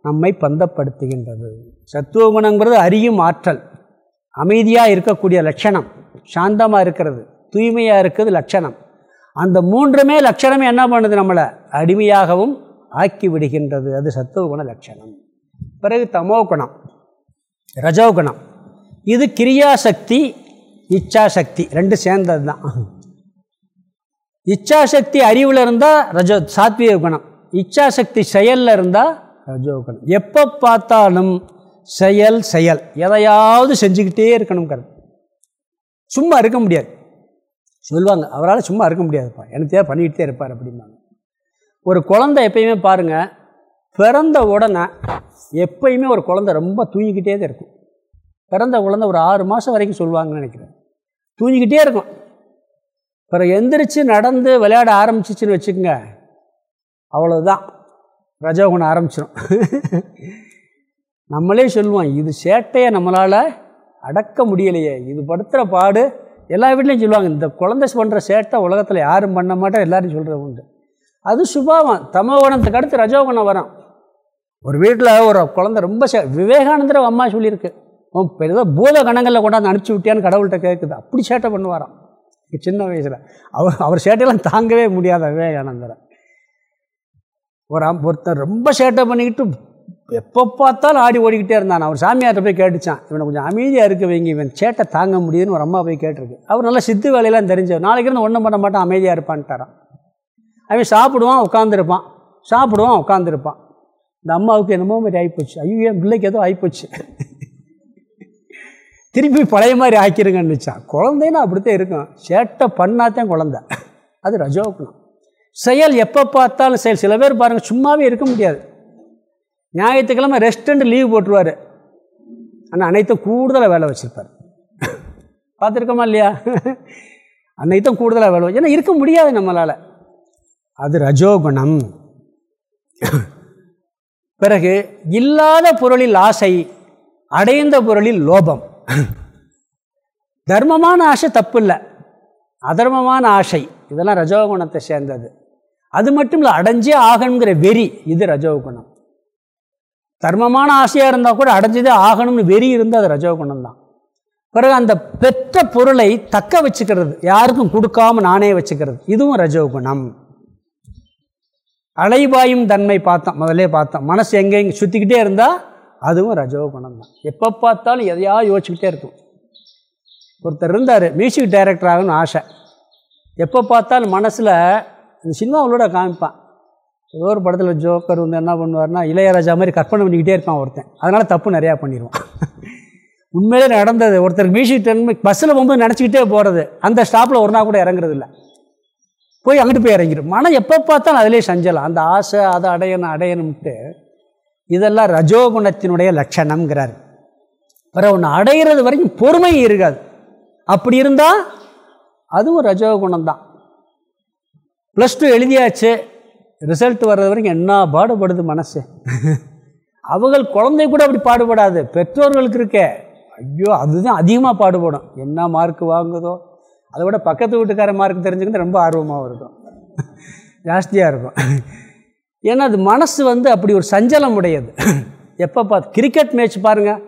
நம்மை பந்தப்படுத்துகின்றது. சத்துவ குணங்கிறது அறியும் ஆற்றல். அமைதியாக இருக்கக்கூடிய லட்சணம் சாந்தமாக இருக்கிறது தூய்மையாக இருக்கிறது லட்சணம். அந்த மூன்றுமே லட்சணமே என்ன பண்ணுது நம்மளை? அடிமையாகவும் ஆக்கி விடுகின்றது. அது சத்துவ குண லட்சணம். பிறகு தமோ குணம் ரஜோகுணம் இது கிரியாசக்தி இச்சாசக்தி ரெண்டு சேர்ந்தது தான். இச்சாசக்தி அறிவில் இருந்தால் ரஜோ சாத்விக குணம். இச்சாசக்தி செயலில் இருந்தால் ரஜோகுணம் எப்போ பார்த்தாலும் செயல் செயல். எதையாவது செஞ்சுக்கிட்டே இருக்கணும் சும்மா இருக்க முடியாது. சொல்லுவாங்க அவரால் சும்மா இருக்க முடியாதுப்பா. எனக்கு தேவை பண்ணிக்கிட்டே இருப்பார் அப்படிம்பாங்க. ஒரு குழந்தை எப்பயுமே பாருங்கள் பிறந்த உடனே எப்பயுமே ஒரு குழந்தை ரொம்ப தூங்கிக்கிட்டே தான் இருக்கும். பிறந்த குழந்தை ஒரு ஆறு மாதம் வரைக்கும் சொல்லுவாங்கன்னு நினைக்கிறேன். தூங்கிக்கிட்டே இருக்கும். பிறகு எந்திரிச்சு நடந்து விளையாட ஆரம்பிச்சிச்சின்னு வச்சுக்கோங்க அவ்வளோதான் ரஜோகுணம் ஆரம்பிச்சிடும் நம்மளே சொல்லுவோம் இது சேட்டையை நம்மளால் அடக்க முடியலையே. இது படுத்துகிற பாடு எல்லா வீட்லேயும் சொல்லுவாங்க இந்த குழந்தை பண்ணுற சேட்டை உலகத்தில் யாரும் பண்ண மாட்டோம் எல்லாரும் சொல்கிற உண்டு. அது சுபாவம். தமோகுணத்துக்கு அடுத்து ரஜோகுணம் வரும் ஒரு வீட்டில் ஒரு குழந்தை ரொம்ப சே விவேகானந்தர் அம்மா சொல்லியிருக்கு. பெரிய பூத கணங்களில் கொண்டாந்து அனுப்பிச்சி விட்டியான்னு கடவுள்கிட்ட கேட்குது அப்படி சேட்டை பண்ணுவாராம். சின்ன வயசில். அவர் அவர் சேட்டையெல்லாம் தாங்கவே முடியாத விவேகானந்தரை. ஒரு ஒருத்தர் ரொம்ப சேட்டை பண்ணிக்கிட்டு எப்போ பார்த்தாலும் ஆடி ஓடிக்கிட்டே இருந்தான். அவர் சாமியார்கிட்ட போய் கேட்டுச்சான். இவனை கொஞ்சம் அமைதியாக இருக்க வைங்க இவன் சேட்டை தாங்க முடியுதுன்னு ஒரு அம்மா போய் கேட்டிருக்கு. அவர் நல்லா சித்து வேலையெல்லாம் தெரிஞ்சவர். நாளைக்கு இருந்து ஒன்றும் பண்ண மாட்டான் அமைதியாக இருப்பான்ட்டாரான் அவன் சாப்பிடுவான் உட்காந்துருப்பான் சாப்பிடுவான் உட்காந்துருப்பான் இந்த அம்மாவுக்கு என்னமோ மாதிரி ஆகிப்போச்சு ஐயோ என் பிள்ளைக்கு ஏதோ ஆகிப்போச்சு திருப்பி பழைய மாதிரி ஆக்கிருங்கன்னுச்சான் குழந்தைன்னா அப்படித்தான் இருக்கும். சேட்டை பண்ணாதான் குழந்த. அது ரஜோகுணம். செயல் எப்போ பார்த்தாலும் செயல். சில பேர் பாருங்கள் சும்மாவே இருக்க முடியாது. ஞாயிற்றுக்கிழமை ரெஸ்டண்ட் லீவ் போட்டுருவார். ஆனால் அனைத்தும் கூடுதலாக வேலை வச்சுருப்பார். பார்த்துருக்கோமா இல்லையா? அன்னைக்கு கூடுதலாக வேலை ஏன்னா இருக்க முடியாது நம்மளால். அது ரஜோகுணம். பிறகு இல்லாத பொருளில் ஆசை அடைந்த பொருளில் லோபம். தர்மமான ஆசை தப்பு இல்லை அதர்மமான ஆசை இதெல்லாம் ரஜோகுணத்தை சேர்ந்தது. அது மட்டும் இல்லை அடைஞ்சே ஆகணுங்கிற வெறி இது ரஜோகுணம். தர்மமான ஆசையாக இருந்தால் கூட அடைஞ்சதே ஆகணும்னு வெறி இருந்தால் அது ரஜோகுணம் தான். பிறகு அந்த பெற்ற பொருளை தக்க வச்சுக்கிறது யாருக்கும் கொடுக்காம நானே வச்சுக்கிறது இதுவும் ரஜோகுணம். அலைபாயும் தன்மை பார்த்தோம் முதல்ல பார்த்தோம். மனசு எங்கே எங்கே சுற்றிக்கிட்டே இருந்தால் அதுவும் ரஜோகுணம் தான். எப்போ பார்த்தாலும் எதையா யோசிச்சுக்கிட்டே இருக்கும். ஒருத்தர் இருந்தார் மியூசிக் டைரக்டர் ஆகணும்னு ஆசை. எப்போ பார்த்தாலும் மனசில் இந்த சினிமாவளோட காமிப்பான். ஏதோ ஒரு படத்தில் ஜோக்கர் வந்து என்ன பண்ணுவார்னா இளையராஜா மாதிரி கற்பனை பண்ணிக்கிட்டே இருப்பான் ஒருத்தன். அதனால் தப்பு நிறையா பண்ணிடுவான். உண்மையிலே நடந்தது. ஒருத்தருக்கு மியூசிக் டென் பஸ்ஸில் போகும்போது நினச்சிக்கிட்டே போகிறது அந்த ஸ்டாப்பில் ஒரு நாள் கூட இறங்குறது இல்லை போய் அங்கிட்டு போய் இறங்கிடும். மனம் எப்போ பார்த்தாலும் அதிலே சஞ்சலம். அந்த ஆசை அதை அடையணும் அடையணும்ட்டு இதெல்லாம் ரஜோகுணத்தினுடைய லட்சணம்ங்கிறார். பிறகு ஒன்று அடைகிறது வரைக்கும் பொறுமை இருக்காது. அப்படி இருந்தால் அதுவும் ரஜோகுணம் தான் ப்ளஸ் டூ எழுதியாச்சு. ரிசல்ட் வர்றது வரைக்கும் என்ன பாடுபடுது மனசு? அவங்கள் குழந்தை கூட அப்படி பாடுபடாது. பெற்றோர்களுக்கு இருக்கே. ஐயோ அதுதான் அதிகமாக பாடுபடும். என்ன மார்க் வாங்குதோ? அதை விட பக்கத்து வீட்டுக்கார மார்க் தெரிஞ்சுக்கிறது ரொம்ப ஆர்வமாக இருக்கும். ஜாஸ்தியாக இருக்கும். ஏன்னா அது மனசு வந்து அப்படி ஒரு சஞ்சலம் உடையது. எப்போ பார்த்து கிரிக்கெட் மேட்ச் பாருங்கள்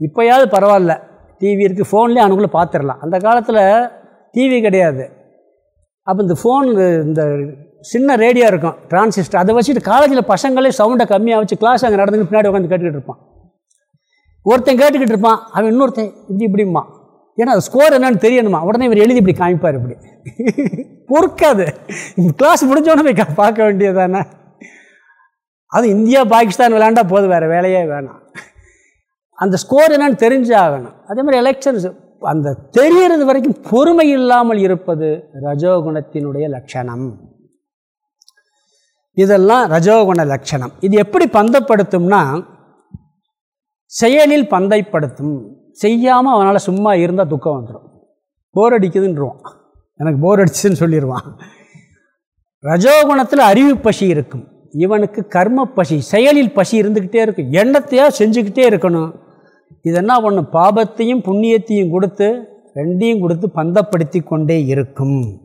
இப்போயாவது பரவாயில்ல. டிவி இருக்குது ஃபோன்லேயே அனுக்குள்ளே பார்த்துடலாம் அந்த காலத்தில் டிவி கிடையாது. அப்போ இந்த ஃபோன் இந்த சின்ன ரேடியோ இருக்கும். டிரான்சிஸ்டர் அதை வச்சுட்டு காலேஜில் பசங்களே சவுண்டை கம்மியாக வச்சு கிளாஸ் அங்கே நடந்து பின்னாடி உட்காந்து கேட்டுக்கிட்டு இருப்பான். ஒருத்தன் கேட்டுக்கிட்டு இருப்பான் அவன் இன்னொருத்தன் இப்படி இப்படிம்மா. ஏன்னா அது ஸ்கோர் என்னன்னு தெரியணுமா? உடனே இவர் எழுதி இப்படி காமிப்பார் இப்படி. பொறுக்காது. கிளாஸ் முடிஞ்சோடனே பார்க்க வேண்டியது தானே அது இந்தியா பாகிஸ்தான் விளையாண்டா போதும் வேறு வேலையே வேணாம். அந்த ஸ்கோர் என்னன்னு தெரிஞ்சாகணும் அதே மாதிரி எலெக்ஷன்ஸ் அந்த தெரியறது வரைக்கும் பொறுமை இல்லாமல் இருப்பது ரஜோகுணத்தினுடைய லட்சணம். இதெல்லாம் ரஜோகுண லட்சணம். இது எப்படி பந்தப்படுத்தும்னா செயலில் பந்தைப்படுத்தும். செய்யாமல் அவனால் சும்மா இருந்தால் துக்கம் வந்துடும் போர் அடிக்குதுன்றுவான். எனக்கு போர் அடிச்சுன்னு சொல்லிடுவான் ரஜோகுணத்தில் அறிவு பசி இருக்கும். இவனுக்கு கர்ம பசி செயலில் பசி இருந்துக்கிட்டே இருக்கும். எண்ணத்தையாக செஞ்சுக்கிட்டே இருக்கணும். இது என்ன பண்ணும் பாபத்தையும் புண்ணியத்தையும் கொடுத்து ரெண்டையும் கொடுத்து பந்தப்படுத்தி கொண்டே இருக்கும்.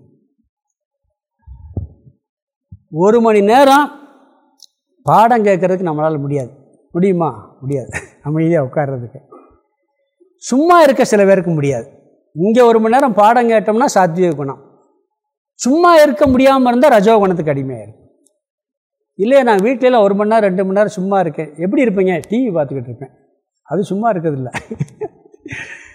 ஒரு மணி நேரம் பாடம் கேட்குறதுக்கு நம்மளால் முடியாது. முடியுமா? முடியாது. அமைதியாக உட்கார்றதுக்கு. சும்மா இருக்க சில பேருக்கு முடியாது. இங்கே ஒரு மணி நேரம் பாடம் கேட்டோம்னா சாத்விக குணம் சும்மா இருக்க முடியாமல் இருந்தால் ரஜோ குணத்துக்கு அடிமையாயிருக்கும் இல்லையே நான் வீட்டிலலாம் ஒரு மணி நேரம் ரெண்டு மணி நேரம் சும்மா இருக்கேன். எப்படி இருப்பீங்க? டிவி பார்த்துக்கிட்டு இருப்பேன். அது சும்மா இருக்கிறதில்ல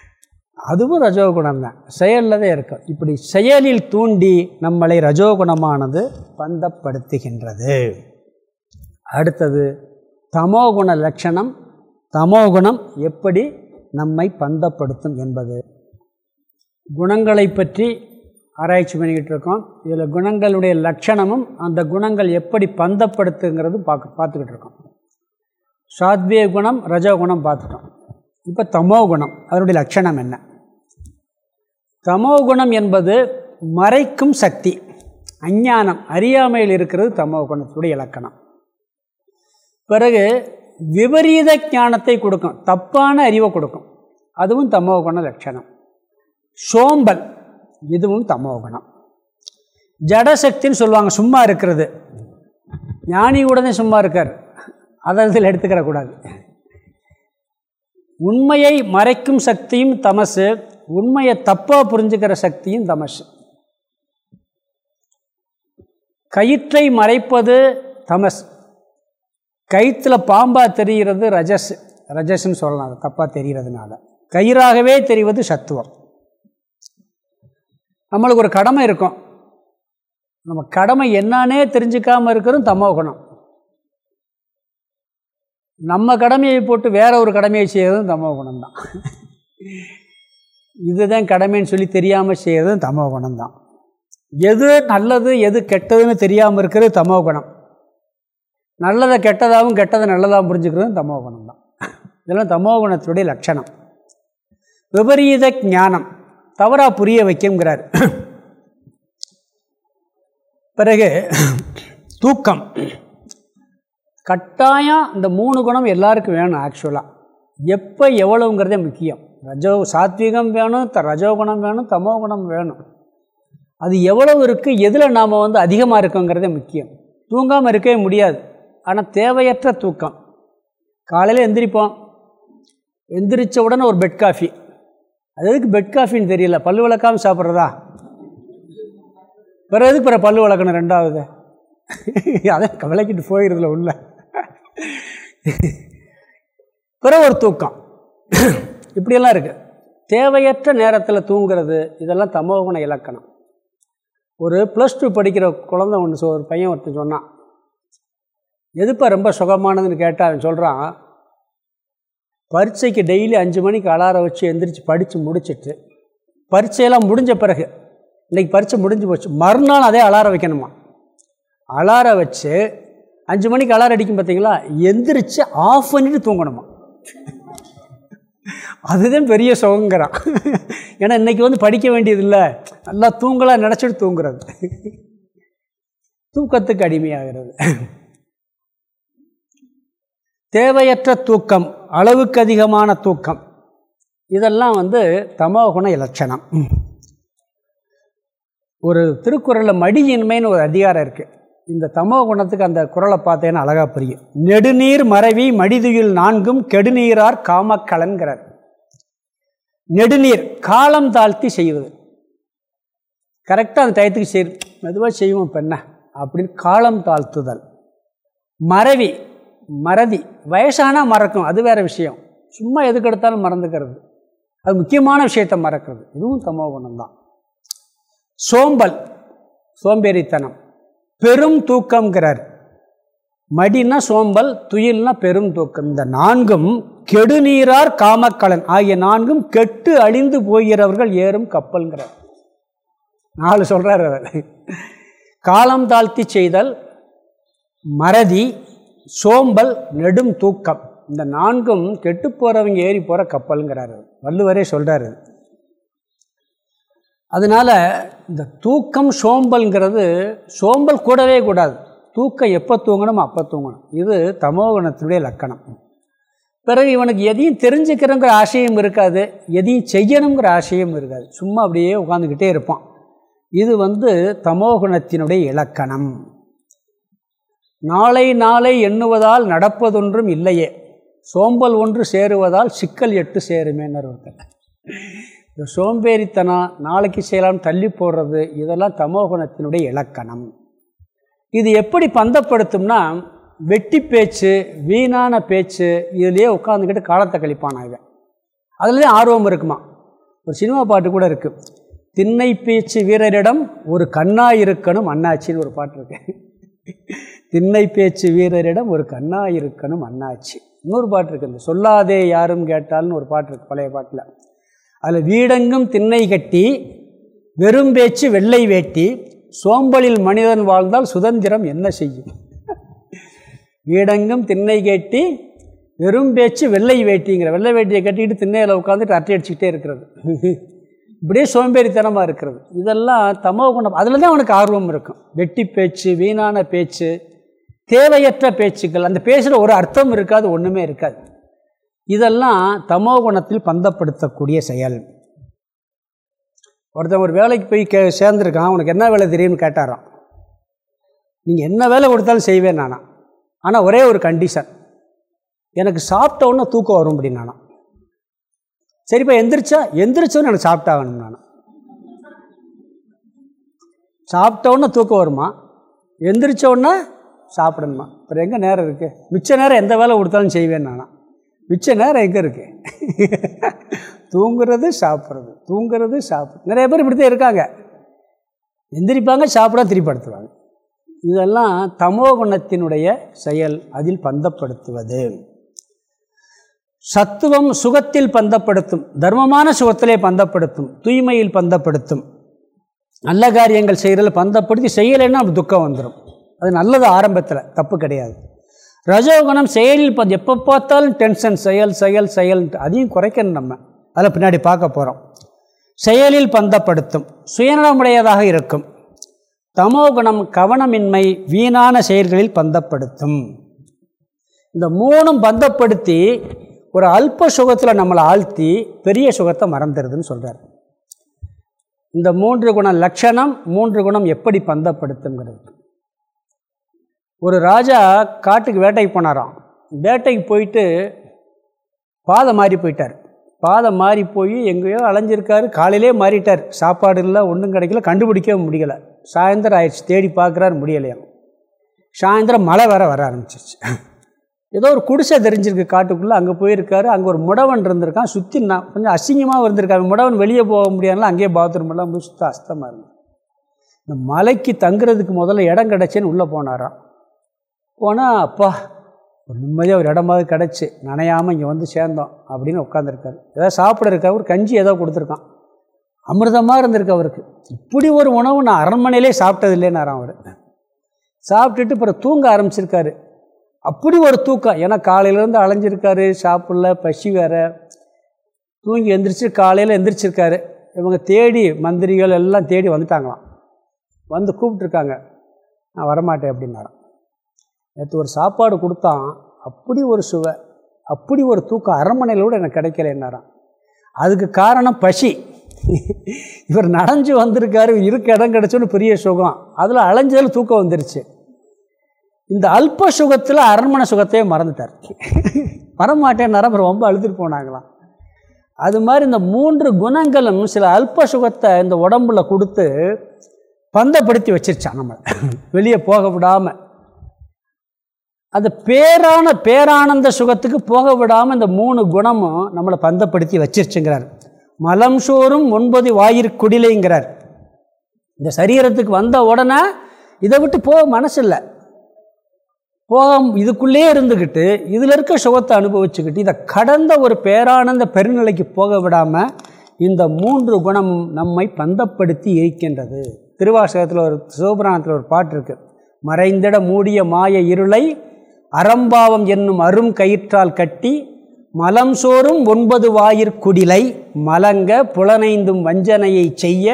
அதுவும் ரஜோகுணம் தான் செயலில் தான் இருக்கும் இப்படி செயலில் தூண்டி நம்மளை ரஜோகுணமானது பந்தப்படுத்துகின்றது. அடுத்தது தமோகுண லட்சணம் தமோகுணம் எப்படி நம்மை பந்தப்படுத்தும் என்பது. குணங்களை பற்றி ஆராய்ச்சி பண்ணிக்கிட்டு இருக்கோம். இதில் குணங்களுடைய லட்சணமும் அந்த குணங்கள் எப்படி பந்தப்படுத்துங்கிறது பார்க்க பார்த்துக்கிட்டு இருக்கோம். சாத்விய குணம் ரஜோகுணம் பார்த்துட்டோம். இப்போ தமோ குணம் அதனுடைய லட்சணம் என்ன? தமோ குணம் என்பது மறைக்கும் சக்தி. அஞ்ஞானம் அறியாமையில் இருக்கிறது தமோகுணத்துடைய இலக்கணம். பிறகு விபரீத ஞானத்தை கொடுக்கும் தப்பான அறிவை கொடுக்கும். அதுவும் தமோகுண லட்சணம். சோம்பல் இதுவும் தமோகுணம். ஜடசக்தின்னு சொல்லுவாங்க சும்மா இருக்கிறது. ஞானி உடனே சும்மா இருக்கார். அதை இதில் எடுத்துக்கிடக்கூடாது. உண்மையை மறைக்கும் சக்தியும் தமசு உண்மையை தப்பாக புரிஞ்சுக்கிற சக்தியும் தமசு கயிற்றை மறைப்பது தமஸ். கயிற்றில் பாம்பாக தெரிகிறது ரஜஸ். ரஜஸ்ன்னு சொல்லலாம் அது தப்பாக தெரிகிறதுனால. கயிறாகவே தெரிவது சத்துவம். நம்மளுக்கு ஒரு கடமை இருக்கும். நம்ம கடமை என்னன்னே தெரிஞ்சுக்காமல் இருக்கிறதும் தமோ குணம். நம்ம கடமையை போட்டு வேற ஒரு கடமையை செய்கிறதும் தமோ குணம் தான் இதுதான் கடமைன்னு சொல்லி தெரியாமல் செய்கிறதும் தமோ குணம் தான். எது நல்லது எது கெட்டதுன்னு தெரியாமல் இருக்கிறது தமோ குணம். நல்லதை கெட்டதாகவும் கெட்டதை நல்லதாகவும் புரிஞ்சுக்கிறதும் தமோ குணம் தான். இதெல்லாம் தமோ குணத்துடைய லட்சணம். விபரீத ஞானம். தவறாக புரிய வைக்குங்கிறார் பிறகு தூக்கம். கட்டாயம் இந்த மூணு குணம் எல்லாருக்கும் வேணும் ஆக்சுவலாக எப்போ எவ்வளவுங்கிறதே முக்கியம். ரஜோ சாத்விகம் வேணும் த ரஜோகுணம் வேணும் தமோ குணம் வேணும். அது எவ்வளவு இருக்குது எதில் நாம் வந்து அதிகமாக இருக்கோங்கிறதே முக்கியம். தூங்காமல் இருக்கவே முடியாது. ஆனால் தேவையற்ற தூக்கம். காலையில் எந்திரிப்போம். எந்திரிச்ச உடனே ஒரு பெட் காஃபி அது எதுக்கு பெட் காஃபின்னு தெரியல. பல்லு விளக்காமல் சாப்பிட்றதா? பிற எதுக்கு பிற பல்லு விளக்கணும் ரெண்டாவது? அதை விளக்கிட்டு போயிடுறதுல உள்ள. பிற ஒரு தூக்கம். இப்படியெல்லாம் இருக்குது தேவையற்ற நேரத்தில் தூங்குறது இதெல்லாம் தமோகுண இலக்கணம். ஒரு ப்ளஸ் டூ படிக்கிற குழந்தை ஒன்று ஒரு பையன் ஒருத்தன் சொன்னான் எதுப்பா ரொம்ப சுகமானதுன்னு கேட்டால் அவன் சொல்கிறான் பரீட்சைக்கு டெய்லி அஞ்சு மணிக்கு அலாரம் வச்சு எந்திரிச்சு படித்து முடிச்சுட்டு பரீட்சையெல்லாம் முடிஞ்ச பிறகு இன்றைக்கி பரீட்சை முடிஞ்சு போச்சு மறுநாள் அதே அலாரம் வைக்கணுமா? அலாரம் வச்சு அஞ்சு மணிக்கு அலாரம் அடிக்கும் பார்த்தீங்களா எந்திரிச்சு ஆஃப் பண்ணிட்டு தூங்கணுமா? அதுதான் பெரிய சுகங்கிறான். ஏன்னா இன்றைக்கி வந்து படிக்க வேண்டியது இல்லை நல்லா தூங்கலாக நினச்சிட்டு தூங்குறது. தூக்கத்துக்கு அடிமையாகிறது. தேவையற்ற தூக்கம் அளவுக்கு அதிகமான தூக்கம். இதெல்லாம் வந்து தமோகுண இலட்சணம். ஒரு திருக்குறளில் மடியின்மைன்னு ஒரு அதிகாரம் இருக்குது இந்த தமோ குணத்துக்கு அந்த குரலை பார்த்தேன்னா அழகாக புரியும். நெடுநீர் மறைவி மடிதுயில் நான்கும் கெடுநீரார் காமக்கலன்கிறார். நெடுநீர் காலம் தாழ்த்தி செய்வது. கரெக்டாக அந்த டயத்துக்கு செய் மெதுவாக செய்வோம் இப்போ என்ன? அப்படின்னு காலம் தாழ்த்துதல். மறவி மறதி வயசானால் மறக்கும் அது வேறு விஷயம். சும்மா எதுக்கு எடுத்தாலும் மறந்துக்கிறது. அது முக்கியமான விஷயத்தை மறக்கிறது. இதுவும் தமோ குணம்தான் சோம்பல் சோம்பேறித்தனம். பெரும் தூக்கங்கிறார் மடினா சோம்பல் துயில்னா பெரும் தூக்கம். இந்த நான்கும் கெடுநீரார் காமக்கலன் ஆகிய நான்கும் கெட்டு அழிந்து போகிறவர்கள் ஏறும் கப்பல்ங்கிறார். நாலு சொல்கிறார் அவர். காலம் தாழ்த்தி செய்தல் மறதி சோம்பல் நெடும் தூக்கம். இந்த நான்கும் கெட்டு போகிறவங்க ஏறி போகிற கப்பலுங்கிறாரு வள்ளுவரே சொல்கிறாரு அதனால் இந்த தூக்கம் சோம்பல்ங்கிறது சோம்பல் கூடவே கூடாது. தூக்கம் எப்போ தூங்கணும் அப்போ தூங்கணும். இது தமோகுணத்தினுடைய லக்கணம். பிறகு இவனுக்கு எதையும் தெரிஞ்சுக்கிறங்கிற ஆசையும் இருக்காது எதையும் செய்யணுங்கிற ஆசையும் இருக்காது. சும்மா அப்படியே உட்காந்துக்கிட்டே இருப்பான். இது வந்து தமோகுணத்தினுடைய இலக்கணம். நாளை நாளை எண்ணுவதால் நடப்பதொன்றும் இல்லையே. சோம்பல் ஒன்று சேருவதால் சிக்கல் எட்டு சேருமேன்னு ஒருத்தர். இந்த சோம்பேறித்தனம் நாளைக்கு செய்யலாம் தள்ளி போடுறது இதெல்லாம் தமோகுணத்தினுடைய இலக்கணம். இது எப்படி பந்தப்படுத்தும்னா வெட்டி பேச்சு வீணான பேச்சு இதுலேயே உட்காந்துக்கிட்டு காலத்தை கழிப்பானாங்க இவன் அதுலேயே ஆர்வம் இருக்குமா? ஒரு சினிமா பாட்டு கூட இருக்குது திண்ணை பேச்சு வீரரிடம் ஒரு கண்ணா இருக்கணும் அண்ணாச்சின்னு ஒரு பாட்டு இருக்கு. திண்ணை பேச்சு வீரரிடம் ஒரு கண்ணா இருக்கணும் அண்ணாச்சி. இன்னொரு பாட்டு இருக்குது இந்த சொல்லாதே யாரும் கேட்டால்னு ஒரு பாட்டு இருக்குது பழைய பாட்டில். அதில் வீடெங்கும் திண்ணை கட்டி வெறும் பேச்சு வெள்ளை வேட்டி சோம்பலில் மனிதன் வாழ்ந்தால் சுதந்திரம் என்ன செய்யும்? வீடெங்கும் திண்ணை கேட்டி வெறும் பேச்சு வெள்ளை வேட்டிங்கிற வெள்ளை வேட்டியை கட்டிக்கிட்டு திண்ணையில் உட்காந்துட்டு அட்டை அடிச்சுக்கிட்டே இருக்கிறது. இப்படியே சோம்பேறித்தனமாக இருக்கிறது. இதெல்லாம் தமோ குணம். அதில் தான் அவனுக்கு ஆர்வம் இருக்கும். வெட்டி பேச்சு வீணான பேச்சு தேவையற்ற பேச்சுக்கள். அந்த பேச்சில் ஒரு அர்த்தம் இருக்காது ஒன்றுமே இருக்காது. இதெல்லாம் தமோ குணத்தில் பந்தப்படுத்தக்கூடிய செயல். ஒருத்தன் ஒரு வேலைக்கு போய் கே சேர்ந்துருக்கான் உனக்கு என்ன வேலை தெரியும்னு கேட்டாரான் நீங்கள் என்ன வேலை கொடுத்தாலும் செய்வேன் நானா. ஆனால் ஒரே ஒரு கண்டிஷன் எனக்கு சாப்பிட்டவுன்னு தூக்கம் வரும் அப்படின்னு நானா சரிப்பா எந்திரிச்சா எந்திரிச்சோன்னு எனக்கு சாப்பிட்டாகணும் நானா. சாப்பிட்டவுன்னு தூக்கம் வருமா? எந்திரிச்சோன்னா சாப்பிடணுமா? அப்புறம் எங்கே நேரம் இருக்குது மிச்ச நேரம் எந்த வேலை கொடுத்தாலும் செய்வேன் நானா. மிச்ச நேரம் எங்கே இருக்குது தூங்குறது சாப்பிட்றது. தூங்குறது சாப்பிட்றது நிறைய பேர் இப்படி தான் இருக்காங்க. எந்திரிப்பாங்க சாப்பிட திரிப்படுத்துவாங்க. இதெல்லாம் தமோ குணத்தினுடைய செயல் அதில் பந்தப்படுத்துவது. சத்துவம் சுகத்தில் பந்தப்படுத்தும் தர்மமான சுகத்திலே பந்தப்படுத்தும் தூய்மையில் பந்தப்படுத்தும். நல்ல காரியங்கள் செய்கிறதில் பந்தப்படுத்தி செய்யலைன்னா அப்படி துக்கம் வந்துடும் அது நல்லது ஆரம்பத்தில் தப்பு கிடையாது. ரஜோகுணம் செயலில் எப்போ பார்த்தாலும் டென்ஷன் செயல் செயல் செயல் அதையும் குறைக்கணும் நம்ம. அதில் பின்னாடி பார்க்க போகிறோம் செயலில் பந்தப்படுத்தும் சுயநலமுடையதாக இருக்கும். தமோ குணம் கவனமின்மை வீணான செயல்களில் பந்தப்படுத்தும். இந்த மூணும் பந்தப்படுத்தி ஒரு அல்ப சுகத்தில் நம்மளை ஆழ்த்தி பெரிய சுகத்தை மறந்துடுதுன்னு சொல்கிறார் இந்த மூன்று குணம் லட்சணம் மூன்று குணம் எப்படி பந்தப்படுத்துங்கிறது ஒரு ராஜா காட்டுக்கு வேட்டைக்கு போனாராம். வேட்டைக்கு போயிட்டு பாதை மாறி போயிட்டார். பாதை மாறி போய் எங்கேயோ அலைஞ்சிருக்காரு. காலையிலே மாறிட்டார். சாப்பாடு இல்லை ஒன்றும் கிடைக்கல கண்டுபிடிக்கவும் முடியலை. சாயந்தரம் ஆயிடுச்சு. தேடி பார்க்குறாரு முடியலையாம் சாயந்தரம் மழை வேற வர ஆரம்பிச்சிருச்சு. ஏதோ ஒரு குடிசை தெரிஞ்சிருக்கு காட்டுக்குள்ளே. அங்கே போயிருக்காரு. அங்கே ஒரு முடவன் இருந்திருக்கான். சுற்றி நான் கொஞ்சம் அசிங்கமாக இருந்திருக்காரு. முடவன் வெளியே போக முடியாதுல அங்கேயே பாத்ரூம் எல்லாம் போய் சுத்த அஸ்தமாக இருந்தது இந்த மலைக்கு தங்குறதுக்கு முதல்ல இடம் கிடச்சேன்னு உள்ளே போனாராம். போனால் அப்பா ஒரு நிம்மதியாக ஒரு இடமாவது கிடச்சி நனையாமல் இங்கே வந்து சேர்ந்தோம் அப்படின்னு உட்காந்துருக்காரு ஏதாவது சாப்பிட இருக்கா ஒரு கஞ்சி ஏதோ கொடுத்துருக்கான். அமிர்தமாக இருந்திருக்கு அவருக்கு. இப்படி ஒரு உணவு நான் அரண்மனையிலே சாப்பிட்டது அவர். சாப்பிட்டுட்டு அப்புறம் தூங்க ஆரம்பிச்சிருக்காரு. அப்படி ஒரு தூக்கம். ஏன்னா காலையிலேருந்து அலைஞ்சிருக்காரு சாப்பிடல பசி வேற. தூங்கி எந்திரிச்சு காலையில் எந்திரிச்சிருக்காரு. இவங்க தேடி மந்திரிகள் எல்லாம் தேடி வந்துட்டாங்களாம். வந்து கூப்பிட்ருக்காங்க நான் வரமாட்டேன் அப்படின்னாராம். நேற்று ஒரு சாப்பாடு கொடுத்தான். அப்படி ஒரு சுவை அப்படி ஒரு தூக்கம் அரண்மனையில் கூட எனக்கு கிடைக்கலன்னாராம். அதுக்கு காரணம் பசி. இவர் நனைஞ்சு வந்திருக்காரு இருக்க இடம் கிடச்சோன்னு பெரிய சுகம். அதில் அலைஞ்சதில் தூக்கம் வந்துருச்சு. இந்த அல்ப சுகத்தில் அரண்மனை சுகத்தையே மறந்துட்டார். வரமாட்டேன்னார அப்புறம் ரொம்ப அழுதுட்டு போனாங்களாம். அது மாதிரி இந்த மூன்று குணங்களும் சில அல்ப சுகத்தை இந்த உடம்புல கொடுத்து பந்தப்படுத்தி வச்சிருச்சான் நம்மளை. வெளியே போக விடாமல் அந்த பேரான பேரானந்த சுகத்துக்கு போக விடாமல் இந்த மூணு குணமும் நம்மளை பந்தப்படுத்தி வச்சிருச்சுங்கிறார். மலம் சோறும் ஒன்பது வாயிற்குடிலைங்கிறார் இந்த சரீரத்துக்கு வந்த உடனே இதை விட்டு போக மனசில்லை. போக இதுக்குள்ளே இருந்துக்கிட்டு இதில் இருக்க சுகத்தை அனுபவிச்சுக்கிட்டு இதை கடந்த ஒரு பேரானந்த பெருநிலைக்கு போக விடாமல் இந்த மூன்று குணமும் நம்மை பந்தப்படுத்தி இருக்கின்றது திருவாசகத்தில் ஒரு சிவபுராணத்தில் ஒரு பாட்டு இருக்குது மறைந்திட மூடிய மாய இருளை அறம்பாவம் என்னும் அரும் கயிற்றால் கட்டி மலம் சோறும் ஒன்பது வாயிற்குடிலை மலங்க புலனைந்தும் வஞ்சனையை செய்ய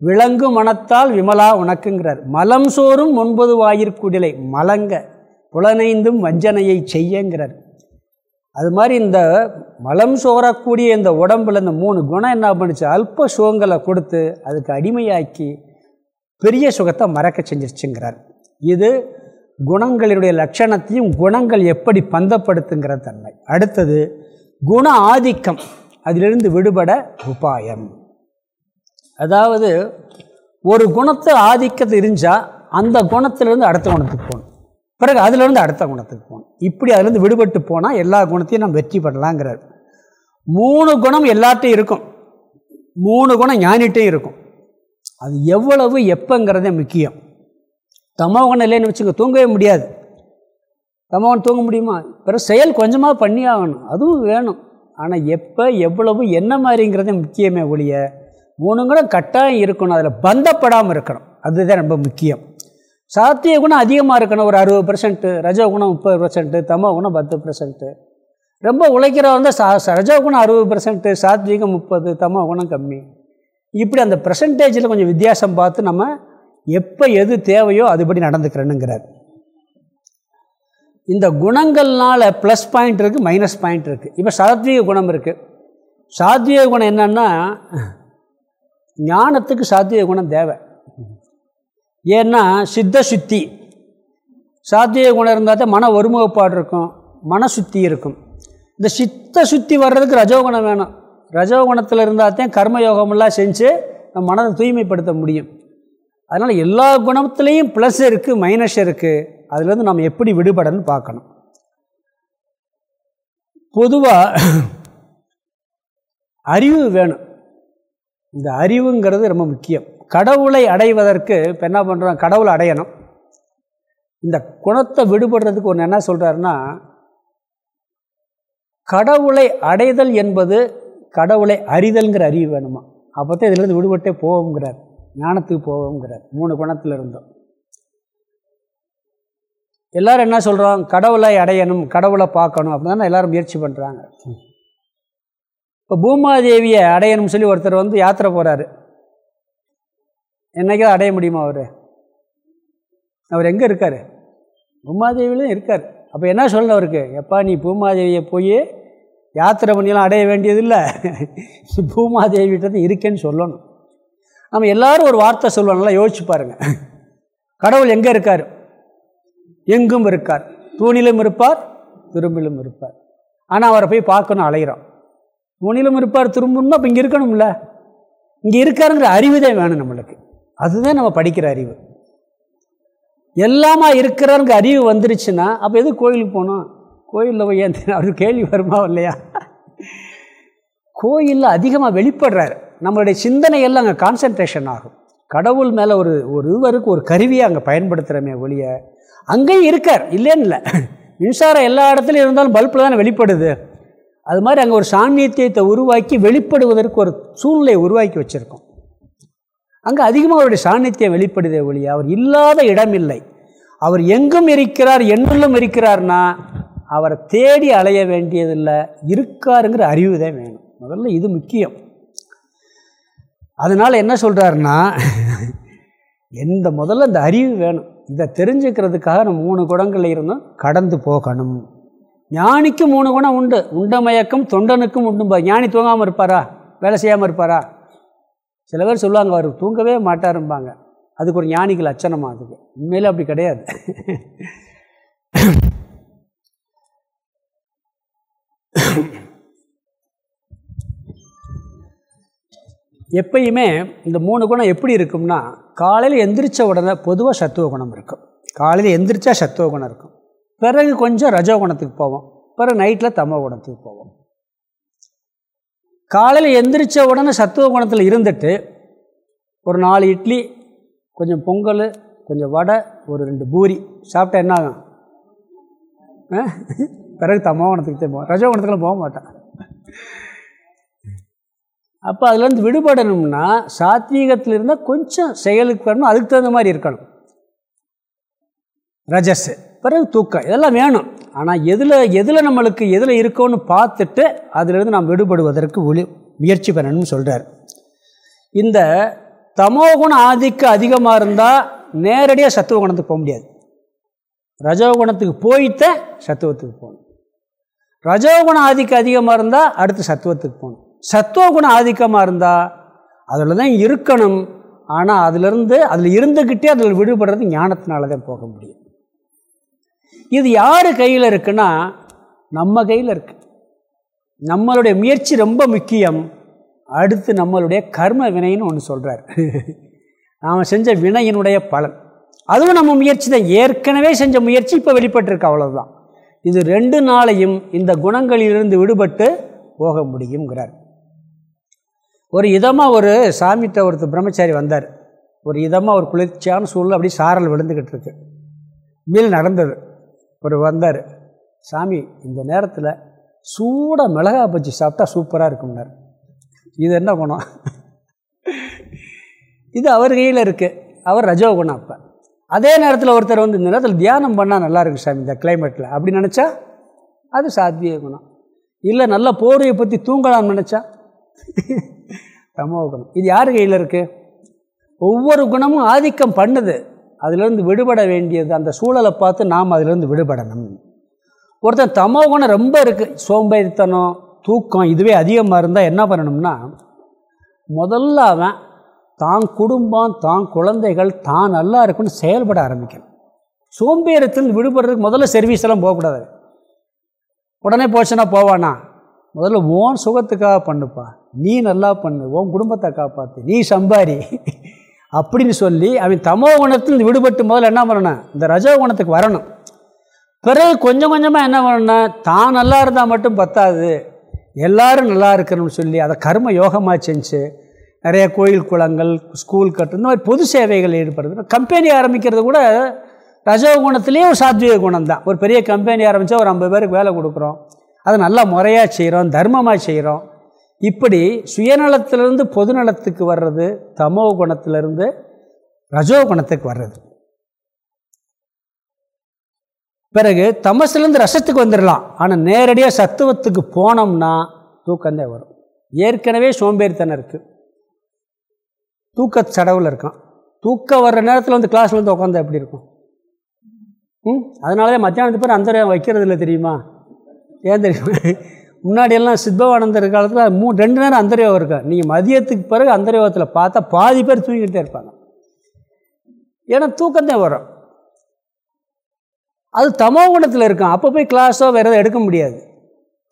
விலங்கு மனத்தால் விமலா உனக்குங்கிறார். மலம் சோறும் ஒன்பது வாயிற்குடிலை மலங்க புலனைந்தும் வஞ்சனையை செய்யங்கிறார். அது மாதிரி இந்த மலம் சோறக்கூடிய இந்த உடம்புல இந்த மூணு குணம் என்ன பண்ணுச்சு? அல்ப சுகங்களை கொடுத்து அதுக்கு அடிமையாக்கி பெரிய சுகத்தை மறக்க செஞ்சிருச்சுங்கிறார். இது குணங்களினுடைய லட்சணத்தையும் குணங்கள் எப்படி பந்தப்படுத்துங்கிற தன்மை. அடுத்தது குண ஆதிக்கம். அதிலிருந்து விடுபட உபாயம். அதாவது ஒரு குணத்தை ஆதிக்கத்தை இருந்தால் அந்த குணத்திலிருந்து அடுத்த குணத்துக்கு போகணும். பிறகு அதிலிருந்து அடுத்த குணத்துக்கு போகணும். இப்படி அதுலேருந்து விடுபட்டு போனால் எல்லா குணத்தையும் நம்ம வெற்றி பண்ணலாங்கிறார் மூணு குணம் எல்லாட்டையும் இருக்கும். மூணு குணம் ஞானிட்டையும் இருக்கும். அது எவ்வளவு எப்போங்கிறதே முக்கியம். தமோகன் இல்லைன்னு வச்சுங்க தூங்கவே முடியாது. தமோகன் தூங்க முடியுமா? பிறகு செயல் கொஞ்சமாக பண்ணி ஆகணும். அதுவும் வேணும். ஆனால் எப்போ எவ்வளவு என்ன மாதிரிங்கிறது முக்கியமே ஒழிய மூணுங்களும் கட்டாயம் இருக்கணும். அதில் பந்தப்படாமல் இருக்கணும். அதுதான் ரொம்ப முக்கியம். சாத்திய குணம் அதிகமாக இருக்கணும். ஒரு அறுபது பர்சன்ட்டு ரஜோ குணம் முப்பது பர்சன்ட்டு தமோ குணம் பத்து பர்சன்ட்டு ரொம்ப உழைக்கிறவங்க வந்து சா ரஜோ குணம் அறுபது பர்சன்ட்டு சாத்விகம் முப்பது தமோ குணம் கம்மி. இப்படி அந்த பர்சன்டேஜில் கொஞ்சம் வித்தியாசம் பார்த்து நம்ம எப்போ எது தேவையோ அதுபடி நடந்துக்கிறேனுங்கிறார் இந்த குணங்கள்னால ப்ளஸ் பாயிண்ட் இருக்குது மைனஸ் பாயிண்ட் இருக்குது இப்போ சாத்வீக குணம் இருக்குது சாத்வீக குணம் என்னென்னா ஞானத்துக்கு சாத்வீக குணம் தேவை. ஏன்னா சித்த சுத்தி. சாத்வீக குணம் இருந்தால் தான் மன ஒருமுகப்பாடு இருக்கும் மன சுத்தி இருக்கும். இந்த சித்த சுத்தி வர்றதுக்கு ரஜோகுணம் வேணும். ரஜோகுணத்தில் இருந்தால் தான் கர்மயோகமெல்லாம் செஞ்சு நம்ம மனதை தூய்மைப்படுத்த முடியும். அதனால் எல்லா குணத்துலேயும் ப்ளஸ் இருக்குது மைனஸ் இருக்குது அதுலேருந்து நம்ம எப்படி விடுபடன்னு பார்க்கணும். பொதுவாக அறிவு வேணும். இந்த அறிவுங்கிறது ரொம்ப முக்கியம். கடவுளை அடைவதற்கு இப்போ என்ன பண்ணுறோம் கடவுளை அடையணும். இந்த குணத்தை விடுபடுறதுக்கு ஒன்று என்ன சொல்கிறாருன்னா கடவுளை அடைதல் என்பது கடவுளை அறிதல்ங்கிற அறிவு வேணுமா? அப்போ தான் இதிலேருந்து விடுபட்டே போகுங்கிறார் ஞானத்துக்கு போவோங்கிறார் மூணு குணத்தில் இருந்தோம். எல்லோரும் என்ன சொல்கிறோம் கடவுளை அடையணும் கடவுளை பார்க்கணும் அப்படின்னு எல்லோரும் முயற்சி பண்ணுறாங்க இப்போ பூமாதேவியை அடையணும்னு சொல்லி ஒருத்தர் வந்து யாத்திரை போகிறாரு என்றைக்காவது அடைய முடியுமா அவர்? அவர் எங்கே இருக்கார்? பூமாதேவியிலும் இருக்கார். அப்போ என்ன சொல்லணும் அவருக்கு? எப்பா நீ பூமாதேவியை போய் யாத்திரை பண்ணியெல்லாம் அடைய வேண்டியதில்லை. பூமாதேவிட்டது இருக்கேன்னு சொல்லணும். நம்ம எல்லோரும் ஒரு வார்த்தை சொல்லுவோம் நல்லா யோசிச்சு பாருங்கள் கடவுள் எங்கே இருக்கார்? எங்கும் இருக்கார். தூணிலும் இருப்பார் திரும்பிலும் இருப்பார். ஆனால் அவரை போய் பார்க்கணும் அலைகிறோம் தூணிலும் இருப்பார் திரும்பணும்னா இப்போ இங்கே இருக்கணும்ல. இங்கே இருக்காருங்கிற அறிவு தான் வேணும் நம்மளுக்கு. அதுதான் நம்ம படிக்கிற அறிவு. எல்லாமா இருக்கிறாருங்க அறிவு வந்துருச்சுன்னா அப்போ எது கோயிலுக்கு போகணும்? கோயிலில் போய் ஏன் அவர் கேள்வி வருமா இல்லையா? கோயிலில் அதிகமாக வெளிப்படுறாரு. நம்மளுடைய சிந்தனை எல்லாம் அங்கே கான்சன்ட்ரேஷன் ஆகும். கடவுள் மேலே ஒரு ஒரு இதுவருக்கு ஒரு கருவியை அங்கே பயன்படுத்துகிறோமே ஒழிய அங்கேயும் இருக்கார் இல்லைன்னு இல்லை. மின்சாரம் எல்லா இடத்துலையும் இருந்தாலும் பல்பில் தானே வெளிப்படுது. அது மாதிரி அங்கே ஒரு சாநித்தியத்தை உருவாக்கி வெளிப்படுவதற்கு ஒரு சூழ்நிலையை உருவாக்கி வச்சுருக்கோம். அங்கே அதிகமாக அவருடைய சாநித்தியம் வெளிப்படுதே ஒழிய அவர் இல்லாத இடம் இல்லை அவர் எங்கும் இருக்கிறார் என்னுள்ளும் இருக்கிறார்னா அவரை தேடி அலைய வேண்டியதில்லை. இருக்காருங்கிற அறிவு தான் வேணும். முதல்ல இது முக்கியம். அதனால் என்ன சொல்கிறாருன்னா எந்த முதல்ல இந்த அறிவு வேணும். இதை தெரிஞ்சுக்கிறதுக்காக நம்ம மூணு குணங்கள் இருந்தும் கடந்து போகணும். ஞானிக்கு மூணு குணம் உண்டு. உண்டமயக்கம் தொண்டனுக்கும் உண்டும்பா ஞானி தூங்காமல் இருப்பாரா? வேலை செய்யாமல் இருப்பாரா? சில பேர் சொல்லுவாங்க அவர் தூங்கவே மாட்டாரும்பாங்க. அதுக்கு ஒரு ஞானிக்கு லட்சணமாக அதுக்கு உண்மையிலே அப்படி கிடையாது. எப்பயுமே இந்த மூணு குணம் எப்படி இருக்கும்னா காலையில் எந்திரிச்ச உடனே பொதுவாக சத்துவ குணம் இருக்கும். காலையில் எந்திரிச்சா சத்துவ குணம் இருக்கும். பிறகு கொஞ்சம் ரஜோ குணத்துக்கு போவோம். பிறகு நைட்டில் தமோ குணத்துக்கு போவோம். காலையில் எந்திரிச்ச உடனே சத்துவ குணத்தில் இருந்துட்டு ஒரு நாலு இட்லி கொஞ்சம் பொங்கல் கொஞ்சம் வடை ஒரு ரெண்டு பூரி சாப்பிட்டா என்ன ஆகும்? பிறகு தமோ குணத்துக்கு தான் போவோம். ரஜோ குணத்துக்குலாம் போக மாட்டேன். அப்போ அதுலேருந்து விடுபடணும்னா சாத்வீகத்தில் இருந்தால் கொஞ்சம் செயலுக்கு வரணும் அதுக்கு தகுந்த மாதிரி இருக்கணும். ரஜஸ் பிறகு தூக்கம் இதெல்லாம் வேணும். ஆனால் எதில் எதில் நம்மளுக்கு எதில் இருக்கோன்னு பார்த்துட்டு அதிலிருந்து நாம் விடுபடுவதற்கு ஒளி முயற்சி பண்ணணும்னு சொல்கிறார் இந்த தமோகுண ஆதிக்கம் அதிகமாக இருந்தால் நேரடியாக சத்துவ குணத்துக்கு போக முடியாது. ரஜோகுணத்துக்கு போய்த்த சத்துவத்துக்கு போகணும். ரஜோகுண ஆதிக்கம் அதிகமாக இருந்தால் அடுத்து சத்துவத்துக்கு போகணும். சத்துவகுணம் ஆதிக்கமாக இருந்தால் அதில் தான் இருக்கணும். ஆனால் அதிலிருந்து அதில் இருந்துக்கிட்டே அதில் விடுபடுறது ஞானத்தினால தான் போக முடியும். இது யார் கையில் இருக்குன்னா நம்ம கையில் இருக்கு. நம்மளுடைய முயற்சி ரொம்ப முக்கியம். அடுத்து நம்மளுடைய கர்ம வினைன்னு ஒன்று சொல்கிறார் நாம் செஞ்ச வினையினுடைய பலன். அதுவும் நம்ம முயற்சி தான். ஏற்கனவே செஞ்ச முயற்சி இப்போ வெளிப்பட்டிருக்கு அவ்வளோதான் இது ரெண்டு நாளையும் இந்த குணங்களிலிருந்து விடுபட்டு போக முடியுங்கிறார் ஒரு இதமாக ஒரு சாமிகிட்ட ஒருத்தர் பிரம்மச்சாரி வந்தார். ஒரு இதமாக ஒரு குளிர்ச்சியான சூழல் அப்படி சாரல் விழுந்துக்கிட்டு இருக்கு. மீல் நடந்தது. ஒரு வந்தார். சாமி இந்த நேரத்தில் சூடாக மிளகா பஜ்ஜி சாப்பிட்டா சூப்பராக இருக்கும்னார். இது என்ன குணம்? இது அவர் கையில் இருக்குது அவர் ரஜோ குணம் அப்போ. அதே நேரத்தில் ஒருத்தர் வந்து இந்த நேரத்தில் தியானம் பண்ணால் நல்லா இருக்கும் சாமி இந்த கிளைமேட்டில் அப்படி நினச்சா அது சாத்விய குணம். இல்லை நல்ல போர்வையை பற்றி தூங்கலாம்னு நினச்சா? தமோ குணம் இது யார் கையில் இருக்குது ஒவ்வொரு குணமும் ஆதிக்கம் பண்ணுது. அதிலிருந்து விடுபட வேண்டியது அந்த சூழலை பார்த்து நாம் அதிலிருந்து விடுபடணும். ஒருத்தன் தமோ குணம் ரொம்ப இருக்குது சோம்பேறித்தனம் தூக்கம் இதுவே அதிகமாக இருந்தால் என்ன பண்ணணும்னா முதல்ல அவன் தான் குடும்பம் தான் குழந்தைகள் தான் நல்லா இருக்குன்னு செயல்பட ஆரம்பிக்கணும். சோம்பேறத்தில் விடுபடுறதுக்கு முதல்ல சர்வீஸ் எல்லாம் போகக்கூடாது. உடனே போச்சுன்னா போவானா? முதல்ல ஓன் சுகத்துக்காக பண்ணுப்பா. நீ நல்லா பண்ணு உன் குடும்பத்தை காப்பாற்று நீ சம்பாரி. அப்படின்னு சொல்லி அவன் தமோ குணத்தில் விடுபட்டு முதல்ல என்ன பண்ணணும் இந்த ரஜோ குணத்துக்கு வரணும். பிறகு கொஞ்சம் கொஞ்சமாக என்ன பண்ணணும் தான் நல்லா இருந்தால் மட்டும் பத்தாது எல்லோரும் நல்லா இருக்கணும்னு சொல்லி அதை கர்ம யோகமாக செஞ்சு நிறைய கோயில் குளங்கள் ஸ்கூல் கட்டு இந்த மாதிரி பொது சேவைகள் ஈடுபடுறது. கம்பெனி ஆரம்பிக்கிறது கூட ரஜோ குணத்துலேயே ஒரு சாத்விக குணம் தான் ஒரு பெரிய கம்பெனி ஆரம்பித்தா ஒரு ஐம்பது பேருக்கு வேலை கொடுக்குறோம். அதை நல்லா முறையாக செய்கிறோம் தர்மமாக செய்கிறோம் இப்படி சுயநலத்திலிருந்து பொதுநலத்துக்கு வர்றது தமோ குணத்திலிருந்து ரஜோ குணத்துக்கு வர்றது. பிறகு தமசுலேருந்து ரசத்துக்கு வந்துடலாம் ஆனால் நேரடியாக சத்துவத்துக்கு போனோம்னா தூக்கந்தே வரும். ஏற்கனவே சோம்பேறித்தனம் இருக்குது தூக்க சடவில் இருக்கான். தூக்கம் வர்ற நேரத்தில் வந்து கிளாஸில் வந்து உட்காந்தா எப்படி இருக்கும்? ம்? அதனால தான் மத்தியானத்து பேர் அந்த வைக்கிறது இல்லை தெரியுமா? ஏன் தெரியுமா? முன்னாடியெல்லாம் சித்பவானந்தர் காலத்தில் மூ ரெண்டு நேரம் அந்தரயோகம் இருக்கும் நீங்கள் மதியத்துக்கு பிறகு அந்தரயோகத்தில் பார்த்தா பாதி பேர் தூங்கிக்கிட்டே இருப்பாங்க. ஏன்னா தூக்கத்தே வரும். அது தமோ குணத்தில் இருக்கும். அப்போ போய் கிளாஸோ வேறு எதுவும் எடுக்க முடியாது.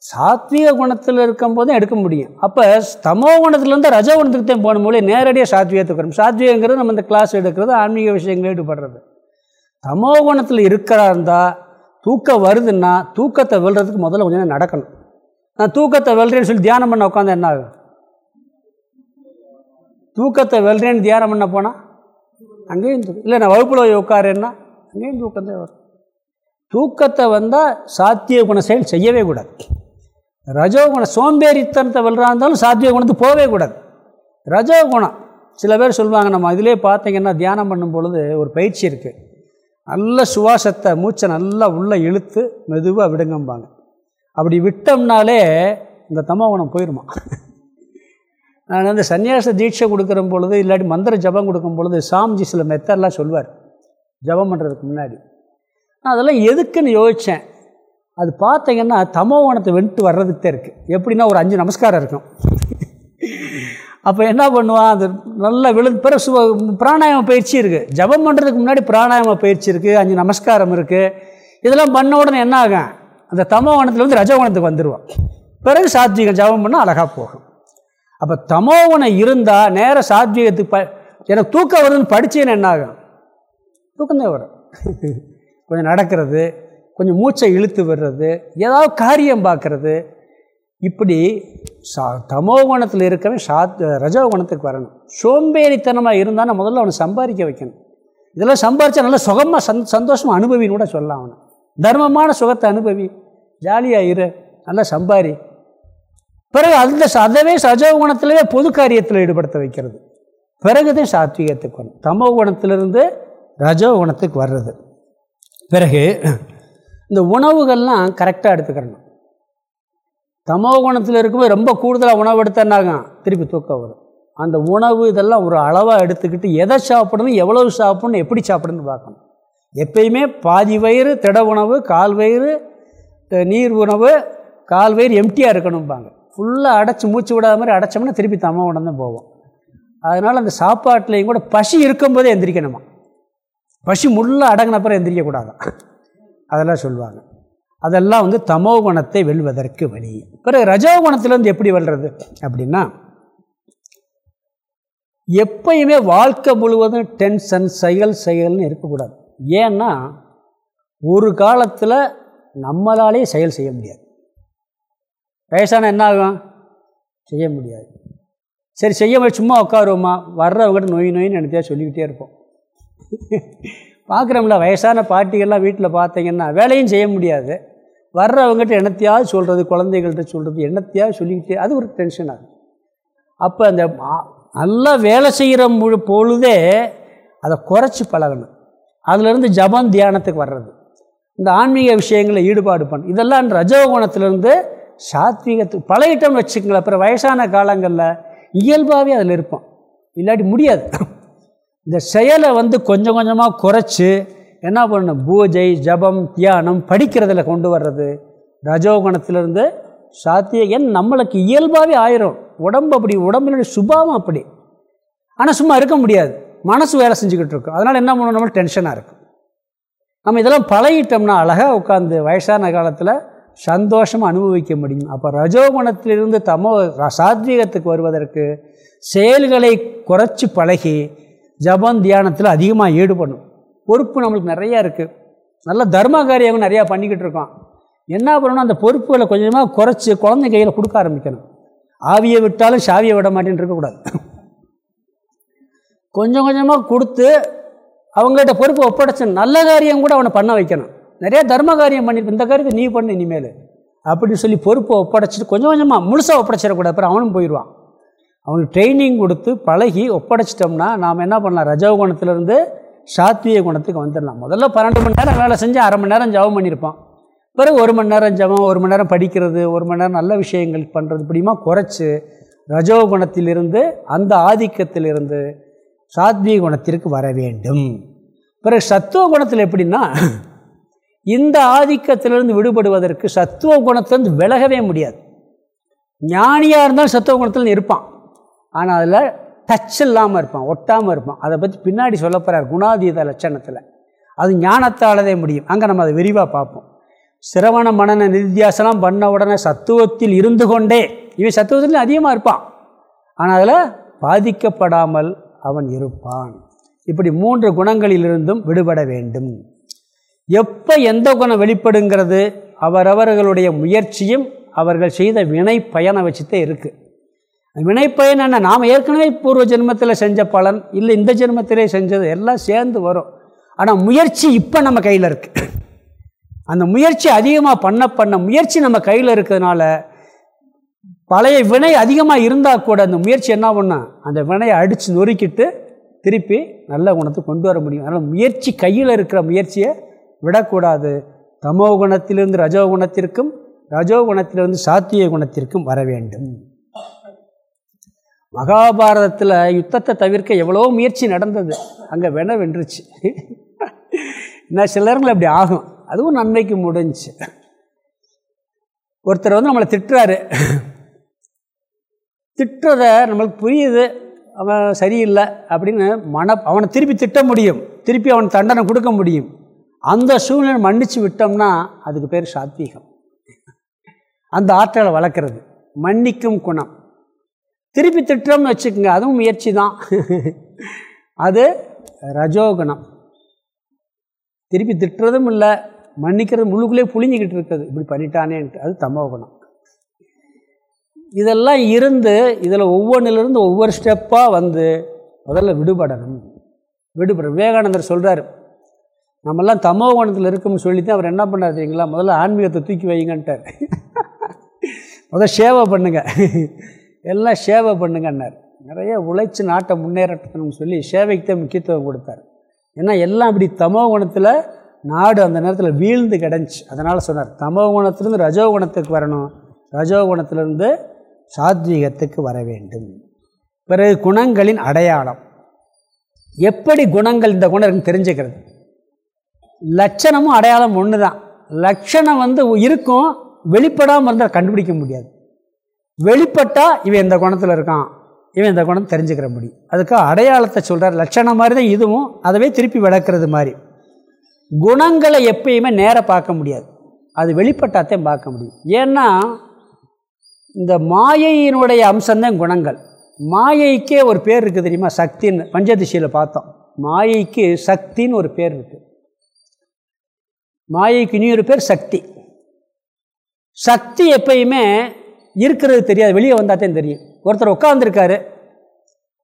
சாத்விக குணத்தில் இருக்கும்போது எடுக்க முடியும். அப்போ தமோ குணத்துலேருந்து ரஜ குணத்துக்கு தான் போன மொழி நேரடியாக சாத்விகத்துக்கு வரும் சாத்விகங்கிறது நம்ம இந்த கிளாஸ் எடுக்கிறது ஆன்மீக விஷயங்கள் ஈடுபடுறது. தமோ குணத்தில் இருக்கிறா இருந்தால் தூக்கம் வருதுன்னா தூக்கத்தை வெல்றதுக்கு முதல்ல கொஞ்சம் நேரம் நடக்கணும். நான் தூக்கத்தை வெல்றேன்னு சொல்லி தியானம் பண்ண உட்காந்து என்ன ஆகும்? தூக்கத்தை வெல்றேன்னு தியானம் பண்ண போனால் அங்கேயும் தூக்கம். இல்லை நான் வகுப்பில் போய் அங்கேயும் தூக்கத்தே வரும். தூக்கத்தை வந்தால் சாத்திய குண செயல் செய்யவே கூடாது. ரஜோகுணம் சோம்பேறித்தனத்தை வெல்றா இருந்தாலும் சாத்திய குணத்துக்கு போகவே கூடாது. ரஜோகுணம் சில பேர் சொல்லுவாங்க நம்ம இதிலே பார்த்தீங்கன்னா தியானம் பண்ணும் பொழுது ஒரு பயிற்சி இருக்குது நல்ல சுவாசத்தை மூச்சை நல்லா உள்ளே இழுத்து மெதுவாக விடுங்கம்பாங்க. அப்படி விட்டோம்னாலே இந்த தமோகுணம் போயிடுமா நான் வந்து சன்னியாச தீட்சை கொடுக்குற பொழுது இல்லாட்டி மந்திர ஜபம் கொடுக்கும் பொழுது சாம்ஜி சில மெத்தட்லாம் சொல்வார் ஜபம் பண்ணுறதுக்கு முன்னாடி. நான் அதெல்லாம் எதுக்குன்னு யோசித்தேன் அது பார்த்தீங்கன்னா தமோவனத்தை வென்ட்டு வர்றதுக்கு தான் இருக்குது எப்படின்னா ஒரு அஞ்சு நமஸ்காரம் இருக்கும். அப்போ என்ன பண்ணுவான்? அது நல்லா விழுந்து பிற சு பிராணாயாம பயிற்சி இருக்குது ஜபம் பண்ணுறதுக்கு முன்னாடி பிராணாயாம பயிற்சி இருக்குது அஞ்சு நமஸ்காரம் இருக்குது இதெல்லாம் பண்ண உடனே என்ன ஆகும்? அந்த தமோவனத்துலேருந்து ரஜோவனத்துக்கு வந்துடுவான் பிறகு சாத்விகம் ஜபம் பண்ணால் அழகாக போகும். அப்போ தமோவனம் இருந்தால் நேர சாத்விகத்துக்கு ப எனக்கு தூக்கம் வருதுன்னு படித்தேன்னு என்ன ஆகும்? தூக்கம்தான் வரும். கொஞ்சம் நடக்கிறது கொஞ்சம் மூச்சை இழுத்து விடுறது ஏதாவது காரியம் பார்க்குறது. இப்படி சா தமோகுணத்தில் இருக்கவே சாத் ரஜோகுணத்துக்கு வரணும். சோம்பேறித்தனமாக இருந்தால் முதல்ல அவனை சம்பாதிக்க வைக்கணும். இதெல்லாம் சம்பாரித்தா நல்லா சுகமாக சந் சந்தோஷமாக அனுபவின்னு கூட சொல்லலாம் அவனை. தர்மமான சுகத்தை அனுபவி. ஜாலியாக இரு. நல்லா சம்பாரி. பிறகு அந்த அதவே சஜோகுணத்திலே பொது காரியத்தில் ஈடுபடுத்த வைக்கிறது. பிறகுதான் சாத்வீகத்துக்கு வரும். தமோ குணத்திலிருந்து ரஜோ குணத்துக்கு வர்றது. பிறகு இந்த உணவுகள்லாம் கரெக்டாக எடுத்துக்கிறணும் தமோ குணத்தில் இருக்கும்போது ரொம்ப கூடுதலாக உணவு எடுத்தனாங்க திருப்பி தூக்கம் வரும். அந்த உணவு இதெல்லாம் ஒரு அளவாக எடுத்துக்கிட்டு எதை சாப்பிடணும் எவ்வளவு சாப்பிடணும் எப்படி சாப்பிடணும்னு பார்க்கணும். எப்பயுமே பாதி வயிறு திட உணவு கால் வயிறு நீர் உணவு கால் வயிறு எம்டியாக இருக்கணும்பாங்க. ஃபுல்லாக அடைச்சி மூச்சு விடாத மாதிரி அடைச்சோம்னா திருப்பி தம்ம உடனே போவோம். அதனால் அந்த சாப்பாட்டிலையும் கூட பசி இருக்கும்போதே எந்திரிக்கணுமா? பசி முள்ள அடங்கினப்புறம் எந்திரிக்கக்கூடாதான் அதெல்லாம் சொல்லுவாங்க. அதெல்லாம் வந்து தமோ குணத்தை வெல்வதற்கு வழி. பிறகு ரஜோ குணத்திலேருந்து எப்படி வெல்றது அப்படின்னா எப்பயுமே வாழ்க்கை முழுவதும் டென்ஷன் செயல் செயல்னு இருக்கக்கூடாது. ஏன்னா ஒரு காலத்தில் நம்மளாலே செயல் செய்ய முடியாது. வயசான என்ன ஆகும்? செய்ய முடியாது. சரி செய்ய முடியாது சும்மா உட்காருவோமா? வர்றவங்ககிட்ட நோய் நோயின்னு நினைத்தியா சொல்லிக்கிட்டே இருப்போம். பார்க்குறோம்ல வயசான பாட்டிகள்லாம் வீட்டில் பார்த்தீங்கன்னா வேலையும் செய்ய முடியாது. வர்றவங்ககிட்ட என்னத்தையாவது சொல்கிறது குழந்தைகள்கிட்ட சொல்கிறது என்னத்தையாவது சொல்லிக்கிட்டே அது ஒரு டென்ஷன் ஆகும் அப்போ அந்த நல்லா வேலை செய்கிற முழு பொழுதே அதை குறைச்சி பழகணும். அதுலேருந்து ஜபம் தியானத்துக்கு வர்றது. இந்த ஆன்மீக விஷயங்களில் ஈடுபாடு பண்ண இதெல்லாம் ரஜோகுணத்திலேருந்து சாத்வீகத்துக்கு பழகிட்டோம்னு வச்சுக்கோங்களேன் அப்புறம் வயசான காலங்களில் இயல்பாகவே அதில் இருப்போம். இல்லாட்டி முடியாது. இந்த செயலை வந்து கொஞ்சம் கொஞ்சமாக குறைச்சி என்ன பண்ணணும்? பூஜை ஜபம் தியானம் படிக்கிறதில் கொண்டு வர்றது. ரஜோகுணத்திலிருந்து சாத்திய என் நம்மளுக்கு இயல்பாகவே ஆயிரும். உடம்பு அப்படி உடம்புல சுபாவம் அப்படி. ஆனால் சும்மா இருக்க முடியாது. மனசு வேலை செஞ்சுக்கிட்டு இருக்கும் அதனால் என்ன பண்ணணும்? நம்ம டென்ஷனாக இருக்கும் நம்ம இதெல்லாம் பழகிட்டோம்னா அழகாக உட்காந்து வயசான காலத்தில் சந்தோஷமாக அனுபவிக்க முடியும். அப்போ ரஜோகுணத்திலிருந்து தமோ சாத்வீகத்துக்கு வருவதற்கு செயல்களை குறைச்சி பழகி ஜபம் தியானத்தில் அதிகமாக ஈடுபடணும். பொறுப்பு நம்மளுக்கு நிறையா இருக்குது நல்ல தர்ம காரியங்கள் நிறையா பண்ணிக்கிட்டு இருக்கோம். என்ன பண்ணணும்? அந்த பொறுப்புகளை கொஞ்சமாக குறைச்சி குழந்தை கையில் கொடுக்க ஆரம்பிக்கணும். ஆவியை விட்டாலும் சாவியை விட மாட்டேன்னு இருக்கக்கூடாது. கொஞ்சம் கொஞ்சமாக கொடுத்து அவங்கள்ட்ட பொறுப்பு ஒப்படைச்சு நல்ல காரியம் கூட அவனை பண்ண வைக்கணும். நிறைய தர்ம காரியம் பண்ணிட்டு இந்த காரியத்தை நீ பண்ணு இனிமேல். அப்படின்னு சொல்லி பொறுப்பை ஒப்படைச்சிட்டு கொஞ்சம் கொஞ்சமாக முழுசாக ஒப்படைச்சிடக்கூடாது அப்புறம் அவனும் போயிடுவான் அவனுக்கு ட்ரைனிங் கொடுத்து பழகி ஒப்படைச்சிட்டோம்னா நாம் என்ன பண்ணலாம்? ரஜவ குணத்துலேருந்து சாத்விய குணத்துக்கு வந்துடலாம். முதல்ல பன்னெண்டு மணி நேரம் வேலை செஞ்சு அரை மணி நேரம் ஜபம் பண்ணியிருப்பான். பிறகு ஒரு மணி நேரம் ஜபம் ஒரு மணி நேரம் படிக்கிறது ஒரு மணி நேரம் நல்ல விஷயங்கள் பண்ணுறது இப்படிமா குறைச்சி ரஜோ குணத்திலிருந்து அந்த ஆதிக்கத்திலிருந்து சாத்விய குணத்திற்கு வர வேண்டும். பிறகு சத்துவ குணத்தில் எப்படின்னா இந்த ஆதிக்கத்திலிருந்து விடுபடுவதற்கு சத்துவ குணத்திலிருந்து விலகவே முடியாது. ஞானியாக இருந்தாலும் சத்துவ குணத்தில் இருப்பான். ஆனால் அதில் டச் இல்லாமல் இருப்பான் ஒட்டாமல் இருப்பான். அதை பற்றி பின்னாடி சொல்ல போகிறார் குணாதீத லட்சணத்தில். அது ஞானத்தாலதே முடியும். அங்கே நம்ம அதை விரிவாக பார்ப்போம். சிரவண மனன நிதித்தியாசனம் பண்ண உடனே சத்துவத்தில் இருந்து கொண்டே இவன் சத்துவத்தில் அதிகமாக இருப்பான். ஆனால் அதில் பாதிக்கப்படாமல் அவன் இருப்பான். இப்படி மூன்று குணங்களிலிருந்தும் விடுபட வேண்டும். எப்போ எந்த குணம் வெளிப்படுங்கிறது அவரவர்களுடைய முயற்சியும் அவர்கள் செய்த வினை பயனை வச்சுத்தே இருக்குது வினைப்பயன் என்ன? நாம் ஏற்கனவே பூர்வ ஜென்மத்தில் செஞ்ச பலன் இல்லை இந்த ஜென்மத்திலே செஞ்சது எல்லாம் சேர்ந்து வரும். ஆனால் முயற்சி இப்போ நம்ம கையில் இருக்குது அந்த முயற்சி அதிகமாக பண்ண பண்ண முயற்சி நம்ம கையில் இருக்கிறதுனால பழைய வினை அதிகமாக இருந்தால் கூட அந்த முயற்சி என்ன பண்ணால் அந்த வினையை அடித்து நொறுக்கிட்டு திருப்பி நல்ல குணத்தை கொண்டு வர முடியும். அதனால் முயற்சி கையில் இருக்கிற முயற்சியை விடக்கூடாது. தமோ குணத்திலிருந்து ரஜோ குணத்திற்கும் ரஜோ குணத்திலிருந்து சாத்திய குணத்திற்கும் வர வேண்டும். மகாபாரதத்தில் யுத்தத்தை தவிர்க்க எவ்வளோ முயற்சி நடந்தது. அங்கே வேண வென்றுச்சு. என்ன சில அப்படி ஆகும். அதுவும் நன்மைக்கு முடிஞ்சு. ஒருத்தர் வந்து நம்மளை திட்டுறாரு. திட்டுறத நம்மளுக்கு புரியுது அவன் சரியில்லை அப்படின்னு மன அவனை திருப்பி திட்ட முடியும். திருப்பி அவன் தண்டனை கொடுக்க முடியும். அந்த சூழ்நிலை மன்னித்து விட்டோம்னா அதுக்கு பேர் சாத்வீகம் அந்த ஆற்றலை வளர்க்குறது. மன்னிக்கும் குணம். திருப்பி திட்டம்னு வச்சுக்கோங்க அதுவும் முயற்சி தான். அது ரஜோகுணம். திருப்பி திட்டுறதும் இல்லை மன்னிக்கிறது முழுக்குள்ளே புளிஞ்சிக்கிட்டு இருக்குது. இப்படி பண்ணிட்டானேன்ட்டு. அது தமோகுணம். இதெல்லாம் இருந்து இதில் ஒவ்வொன்றிலிருந்து ஒவ்வொரு ஸ்டெப்பாக வந்து முதல்ல விடுபடணும். விடுபட விவேகானந்தர் சொல்கிறார் நம்மெல்லாம் தமோ குணத்தில் இருக்கும்னு சொல்லி தான் அவர் என்ன பண்ணார் தெரியுங்களா? முதல்ல ஆன்மீகத்தை தூக்கி வைங்கன்ட்டார். முதல் சேவை பண்ணுங்க. எல்லாம் சேவை பண்ணுங்கன்னார். நிறைய உழைச்சி நாட்டை முன்னேறணும்னு சொல்லி சேவைக்கு தான் முக்கியத்துவம் கொடுத்தார். ஏன்னா எல்லாம் அப்படி தமோ குணத்தில் நாடு அந்த நேரத்தில் வீழ்ந்து கிடஞ்சி அதனால் சொன்னார் தமோ குணத்துலேருந்து ரஜோ குணத்துக்கு வரணும். ரஜோ குணத்திலேருந்து சாத்வீகத்துக்கு வர வேண்டும். பிறகு குணங்களின் அடையாளம். எப்படி குணங்கள் இந்த குணம் இருக்குன்னு தெரிஞ்சுக்கிறது. லட்சணமும் அடையாளம் ஒன்று தான் லட்சணம் வந்து இருக்கும் வெளிப்படாமல் இருந்தால் கண்டுபிடிக்க முடியாது. வெளிப்பட்டால் இவன் இந்த குணத்தில் இருக்கான். இவன் இந்த குணம் தெரிஞ்சுக்கிற முடியும் அதுக்கு அடையாளத்தை சொல்கிறார் லட்சணம் மாதிரி தான் இதுவும் அதவே திருப்பி விளக்குறது மாதிரி. குணங்களை எப்பயுமே நேராக பார்க்க முடியாது. அது வெளிப்பட்டாத்தையும் பார்க்க முடியும். ஏன்னா இந்த மாயையினுடைய அம்சம்தான் குணங்கள். மாயைக்கே ஒரு பேர் இருக்குது தெரியுமா? சக்தின்னு. பஞ்சதிசையில் பார்த்தோம். மாயைக்கு சக்தின்னு ஒரு பேர் இருக்குது மாயைக்கு இனி ஒரு பேர் சக்தி. சக்தி எப்பயுமே இருக்கிறது தெரியாது. வெளியே வந்தால்தான் தெரியும். ஒருத்தர் உட்காந்துருக்காரு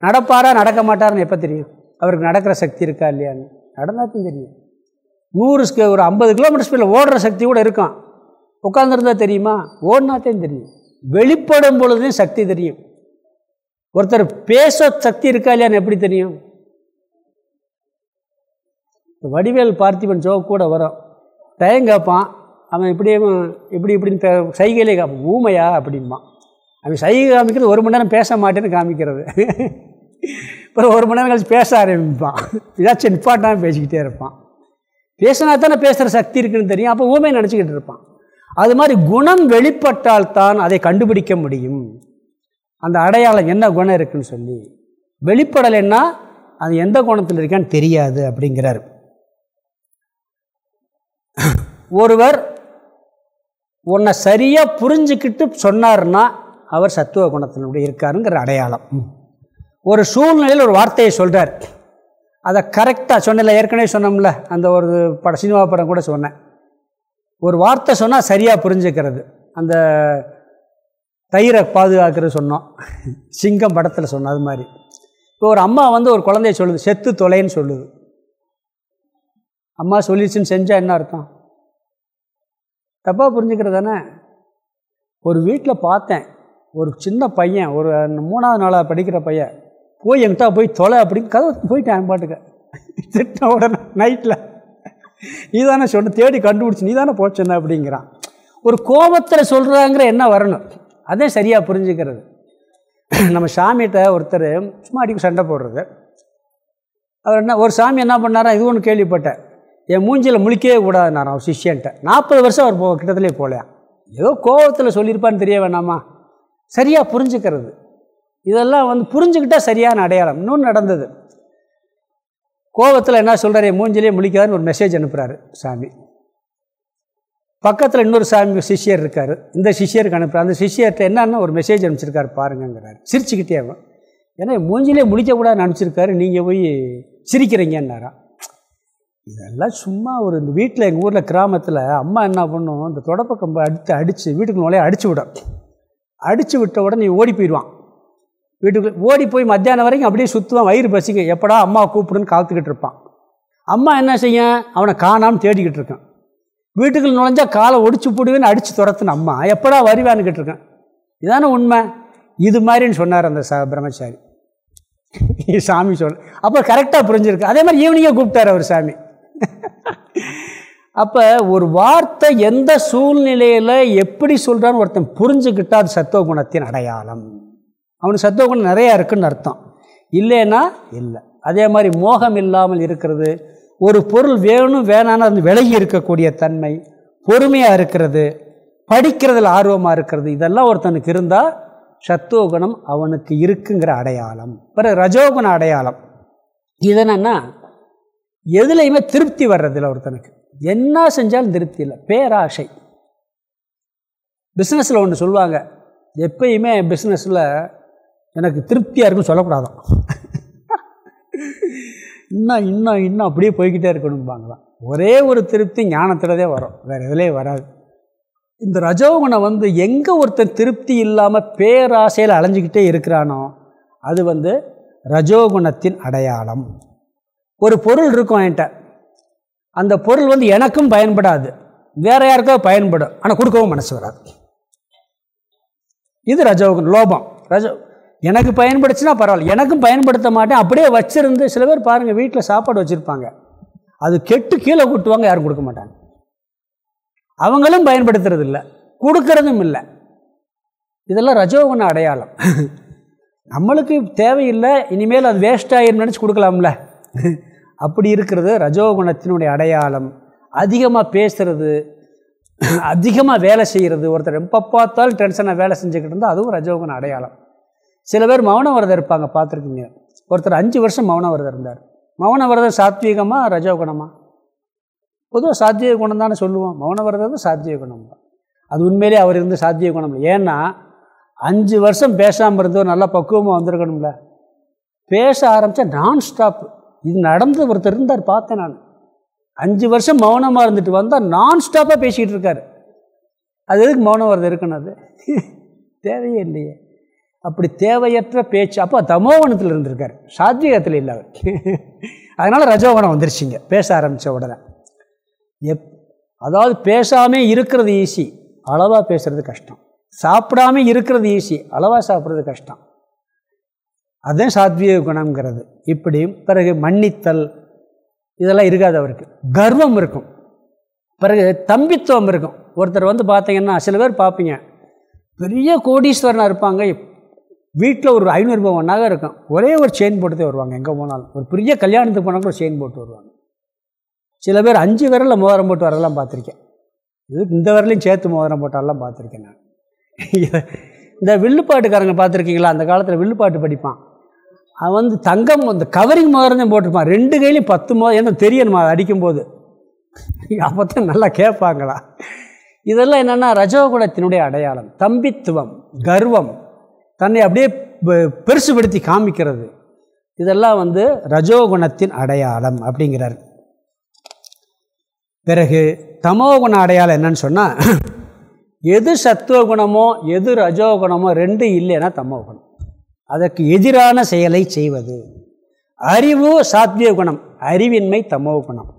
நடப்பாரா நடக்க மாட்டார்னு எப்போ தெரியும்? அவருக்கு நடக்கிற சக்தி இருக்கா இல்லையான்னு. நடந்தால் தெரியும். நூறு ஒரு ஐம்பது கிலோமீட்டர் ஸ்பீடில் ஓடுற சக்தி கூட இருக்கும் உட்காந்துருந்தா தெரியுமா? ஓடினாத்தையும் தெரியும். வெளிப்படும் பொழுது சக்தி தெரியும். ஒருத்தர் பேச சக்தி இருக்கா இல்லையான்னு எப்படி தெரியும்? வடிவேல் பார்த்திபன் ஜோக் கூட வரும் டயம் கேட்பான் அவன் இப்படியே இப்படி இப்படின்னு சைகையிலே காப்பான். ஊமையா அப்படின்மா அவன் சைகை காமிக்கிறது ஒரு மணி நேரம் பேச மாட்டேன்னு காமிக்கிறது. அப்புறம் ஒரு மணி நேரம் கழிச்சு பேச ஆரம்பிப்பான். ஏதாச்சும் நிப்பாட்டாமல் பேசிக்கிட்டே இருப்பான். பேசினா தானே பேசுகிற சக்தி இருக்குன்னு தெரியும். அப்போ ஊமை நினச்சிக்கிட்டு இருப்பான். அது மாதிரி குணம் வெளிப்பட்டால் தான் அதை கண்டுபிடிக்க முடியும். அந்த அடையாளம் என்ன குணம் இருக்குன்னு சொல்லி. வெளிப்படலைன்னா அது எந்த குணத்தில் இருக்கான்னு தெரியாது அப்படிங்கிறார். ஒருவர் உன்னை சரியாக புரிஞ்சுக்கிட்டு சொன்னார்னா அவர் சத்துவ குணத்தினுடைய இருக்காருங்கிற அடையாளம். ஒரு சூழ்நிலையில் ஒரு வார்த்தையை சொல்கிறார் அதை கரெக்டாக சொன்னல ஏற்கனவே சொன்னோம்ல அந்த ஒரு பட சினிமா படம் கூட சொன்னேன். ஒரு வார்த்தை சொன்னால் சரியாக புரிஞ்சுக்கிறது. அந்த தயிரை பாதுகாக்கிறது சொன்னோம். சிங்கம் படத்தில் சொன்னோம் அது மாதிரி. இப்போ ஒரு அம்மா வந்து ஒரு குழந்தைய சொல்லுது செத்து தொலைன்னு சொல்லுது. அம்மா சொல்லிடுச்சுன்னு செஞ்சால் என்ன அர்த்தம்? தப்பாக புரிஞ்சுக்கிறது தானே? ஒரு வீட்டில் பார்த்தேன் ஒரு சின்ன பையன் ஒரு மூணாவது நாளாக படிக்கிற பையன் போய் என்கிட்ட போய் தொலை அப்படின்னு கதை போயிட்டேன் பாட்டுக்க. திட்ட உடனே நைட்டில் நீ தானே சொன்ன தேடி கண்டுபிடிச்சி நீ தானே போச்சுன்ன அப்படிங்கிறான். ஒரு கோபத்தில் சொல்கிறாங்கிற என்ன வரணும்? அதே சரியாக புரிஞ்சுக்கிறது. நம்ம சாமிகிட்ட ஒருத்தர் சும்மா அடிக்க சண்டை போடுறது. அவர் என்ன ஒரு சாமி என்ன பண்ணாரா? இது ஒன்று கேள்விப்பட்டேன். என் மூஞ்சியில் முழிக்கவே கூடாதுனாரன் அவர் சிஷியன்ட்ட. நாற்பது வருஷம் அவர் போ கிட்டத்துலேயே போகலையா? ஏதோ கோபத்தில் சொல்லியிருப்பான்னு தெரிய வேணாமா? சரியாக புரிஞ்சுக்கிறது. இதெல்லாம் வந்து புரிஞ்சுக்கிட்டால் சரியான அடையாளம். இன்னொன்று நடந்தது. கோபத்தில் என்ன சொல்கிறாரு மூஞ்சிலே முழிக்காதுன்னு ஒரு மெசேஜ் அனுப்புகிறாரு சாமி. பக்கத்தில் இன்னொரு சாமி சிஷியர் இருக்கார். இந்த சிஷியருக்கு அனுப்புகிறார் அந்த சிஷியர்கிட்ட என்னென்ன ஒரு மெசேஜ் அனுப்பிச்சிருக்காரு பாருங்கங்கிறார். சிரிச்சுக்கிட்டே அவன். ஏன்னா மூஞ்சிலே முழிக்கக்கூடாதுன்னு அனுப்பிச்சிருக்காரு. நீங்கள் போய் சிரிக்கிறீங்கன்னாரா? இதெல்லாம் சும்மா ஒரு இந்த வீட்டில் எங்கள் ஊரில் கிராமத்தில் அம்மா என்ன பண்ணும்? இந்த தொடப்ப கம்பை அடித்து அடித்து வீட்டுக்கு நுழைய அடித்து விடும். அடித்து விட்ட உடனே ஓடி போயிடுவான். வீட்டுக்கு ஓடி போய் மத்தியானம் வரைக்கும் அப்படியே சுற்றுவான் வயிறு பசிங்க எப்படா அம்மா கூப்பிடுன்னு காத்துக்கிட்டு இருப்பான். அம்மா என்ன செய்யும்? அவனை காணாமல் தேடிக்கிட்டு இருக்கான். வீட்டுக்குள் நுழைஞ்சா காலை ஒடிச்சு போடுவேன்னு அடித்து துரத்துன அம்மா. எப்படா வருவான்னு கேட்டிருக்கேன் இதான உண்மை? இது மாதிரின்னு சொன்னார் அந்த ச பிரம்மச்சாரி. சாமி சொல் அப்போ கரெக்டாக புரிஞ்சிருக்கு. அதே மாதிரி ஈவினிங்கே கூப்பிட்டார் அவர் சாமி. அப்போ ஒரு வார்த்தை எந்த சூழ்நிலையில் எப்படி சொல்கிறான்னு ஒருத்தன் புரிஞ்சுக்கிட்டா அது சத்துவ குணத்தின் அடையாளம். அவனுக்கு சத்துவ குணம் நிறையா இருக்குன்னு அர்த்தம். இல்லைன்னா இல்லை. அதே மாதிரி மோகம் இல்லாமல் இருக்கிறது ஒரு பொருள் வேணும் வேணான்னு அது விலகி இருக்கக்கூடிய தன்மை பொறுமையாக இருக்கிறது படிக்கிறதுல ஆர்வமாக இருக்கிறது இதெல்லாம் ஒருத்தனுக்கு இருந்தால் சத்துவகுணம் அவனுக்கு இருக்குங்கிற அடையாளம். பிறகு ரஜோகுண அடையாளம். இது என்னென்னா எதுலேயுமே திருப்தி வர்றதில்ல ஒருத்தனுக்கு. என்ன செஞ்சாலும் திருப்தி இல்லை. பேராசை. பிஸ்னஸில் ஒன்று சொல்லுவாங்க. எப்பயுமே பிஸ்னஸில் எனக்கு திருப்தியாக இருக்குன்னு சொல்லக்கூடாதான். இன்னும் இன்னும் இன்னும் அப்படியே போய்கிட்டே இருக்கணும்பாங்களாம் ஒரே ஒரு திருப்தி ஞானத்தில்தே வரும். வேறு எதுலேயே வராது. இந்த ரஜோகுணம் வந்து எங்கே ஒருத்தன் திருப்தி இல்லாமல் பேராசையில் அலைஞ்சிக்கிட்டே இருக்கிறானோ அது வந்து ரஜோகுணத்தின் அடையாளம். ஒரு பொருள் இருக்கும் என்கிட்ட. அந்த பொருள் வந்து எனக்கும் பயன்படாது. வேற யாருக்கோ பயன்படும். ஆனால் கொடுக்கவும் மனசு வராது. இது ரஜோகுணம் லோபம். ரஜோ எனக்கு பயன்படுச்சுன்னா பரவாயில்ல. எனக்கும் பயன்படுத்த மாட்டேன். அப்படியே வச்சுருந்து சில பேர் பாருங்கள் வீட்டில் சாப்பாடு வச்சுருப்பாங்க. அது கெட்டு கீழே கூட்டுவாங்க யாரும் கொடுக்க மாட்டாங்க. அவங்களும் பயன்படுத்துறது இல்லை கொடுக்கறதும் இல்லை. இதெல்லாம் ரஜோகுண அடையாளம். நம்மளுக்கு தேவையில்லை இனிமேல் அது வேஸ்ட் ஆகிரும் நினச்சி கொடுக்கலாம்ல. அப்படி இருக்கிறது ரஜோகுணத்தினுடைய அடையாளம். அதிகமாக பேசுகிறது அதிகமாக வேலை செய்கிறது ஒருத்தர் எப்போ பார்த்தாலும் டென்ஷனாக வேலை செஞ்சுக்கிட்டு இருந்தால் அதுவும் ரஜோகுண அடையாளம். சில பேர் மௌன விரதம் இருப்பாங்க பார்த்துருக்கீங்க. ஒருத்தர் அஞ்சு வருஷம் மௌன விரதம் இருந்தார். மௌன விரதம் சாத்வீகமாக ரஜோகுணமா பொதுவாக சாத்திய குணம் தானே சொல்லுவோம். மௌன விரதம் சாத்திய குணம். தான் அது உண்மையிலே அவர் இருந்து சாத்திய குணம் ஏன்னா அஞ்சு வருஷம் பேசாமல் இருந்தோம் நல்லா பக்குவமாக வந்திருக்கணும்ல. பேச ஆரம்பித்தா நான் ஸ்டாப் இது நடந்து ஒருத்தர் இருந்தார் பார்த்தேன் நான். அஞ்சு வருஷம் மௌனமாக இருந்துட்டு வந்தால் நான் ஸ்டாப்பாக பேசிக்கிட்டு இருக்கார். அது எதுக்கு மௌனம் வருது இருக்கணும் அது? தேவையே இல்லையே. அப்படி தேவையற்ற பேச்சு. அப்போ தமோவனத்தில் இருந்திருக்கார். சாத்வீகத்தில் இல்லை அவர். அதனால் ரஜோவனம் வந்துருச்சிங்க. பேச ஆரம்பித்த உடனே. எப் அதாவது பேசாமல் இருக்கிறது ஈஸி. அளவாக பேசுகிறது கஷ்டம். சாப்பிடாம இருக்கிறது ஈஸி. அளவாக சாப்பிட்றது கஷ்டம். அதுதான் சாத்வீக குணங்கிறது இப்படி பிறகு மன்னித்தல் இதெல்லாம் இருக்காது அவருக்கு. கர்வம் இருக்கும். பிறகு தம்பித்துவம் இருக்கும். ஒருத்தர் வந்து பார்த்தீங்கன்னா சில பேர் பார்ப்பீங்க. பெரிய கோடீஸ்வரனாக இருப்பாங்க. வீட்டில் ஒரு ஐநூறு ரூபாய் ஒன்றாக இருக்கும். ஒரே ஒரு செயின் போட்டுதே வருவாங்க எங்கே போனாலும். ஒரு பெரிய கல்யாணத்துக்கு போனால் கூட செயின் போட்டு வருவாங்க. சில பேர் அஞ்சு விரலில் மோதிரம் போட்டு வரலாம் பார்த்துருக்கேன். இது இந்த விரலையும் சேர்த்து மோதிரம் போட்டாலாம் பார்த்துருக்கேன் நான். இந்த வில்லுப்பாட்டுக்காரங்க பார்த்துருக்கீங்களா? அந்த காலத்தில் வில்லுப்பாட்டு படிப்பான். அவன் வந்து தங்கம் அந்த கவரிங் மோதிரம் போட்டிருப்பான். ரெண்டு கையிலையும் பத்து மோதிரம் ஏன்னா தெரியணுமா அடிக்கும்போது. அப்போ தான் நல்லா கேட்பாங்களா இதெல்லாம் என்னென்னா ரஜோகுணத்தினுடைய அடையாளம். தம்பித்துவம் கர்வம். தன்னை அப்படியே பெருசுபடுத்தி காமிக்கிறது. இதெல்லாம் வந்து ரஜோகுணத்தின் அடையாளம் அப்படிங்கிறார். பிறகு தமோகுண அடையாளம் என்னன்னு சொன்னால் எது சத்துவகுணமோ எது ரஜோகுணமோ ரெண்டு இல்லைன்னா தமோகுணம். அதற்கு எதிரான செயலை செய்வது. அறிவு சாத்விய குணம் அறிவின்மை தமோ குணம்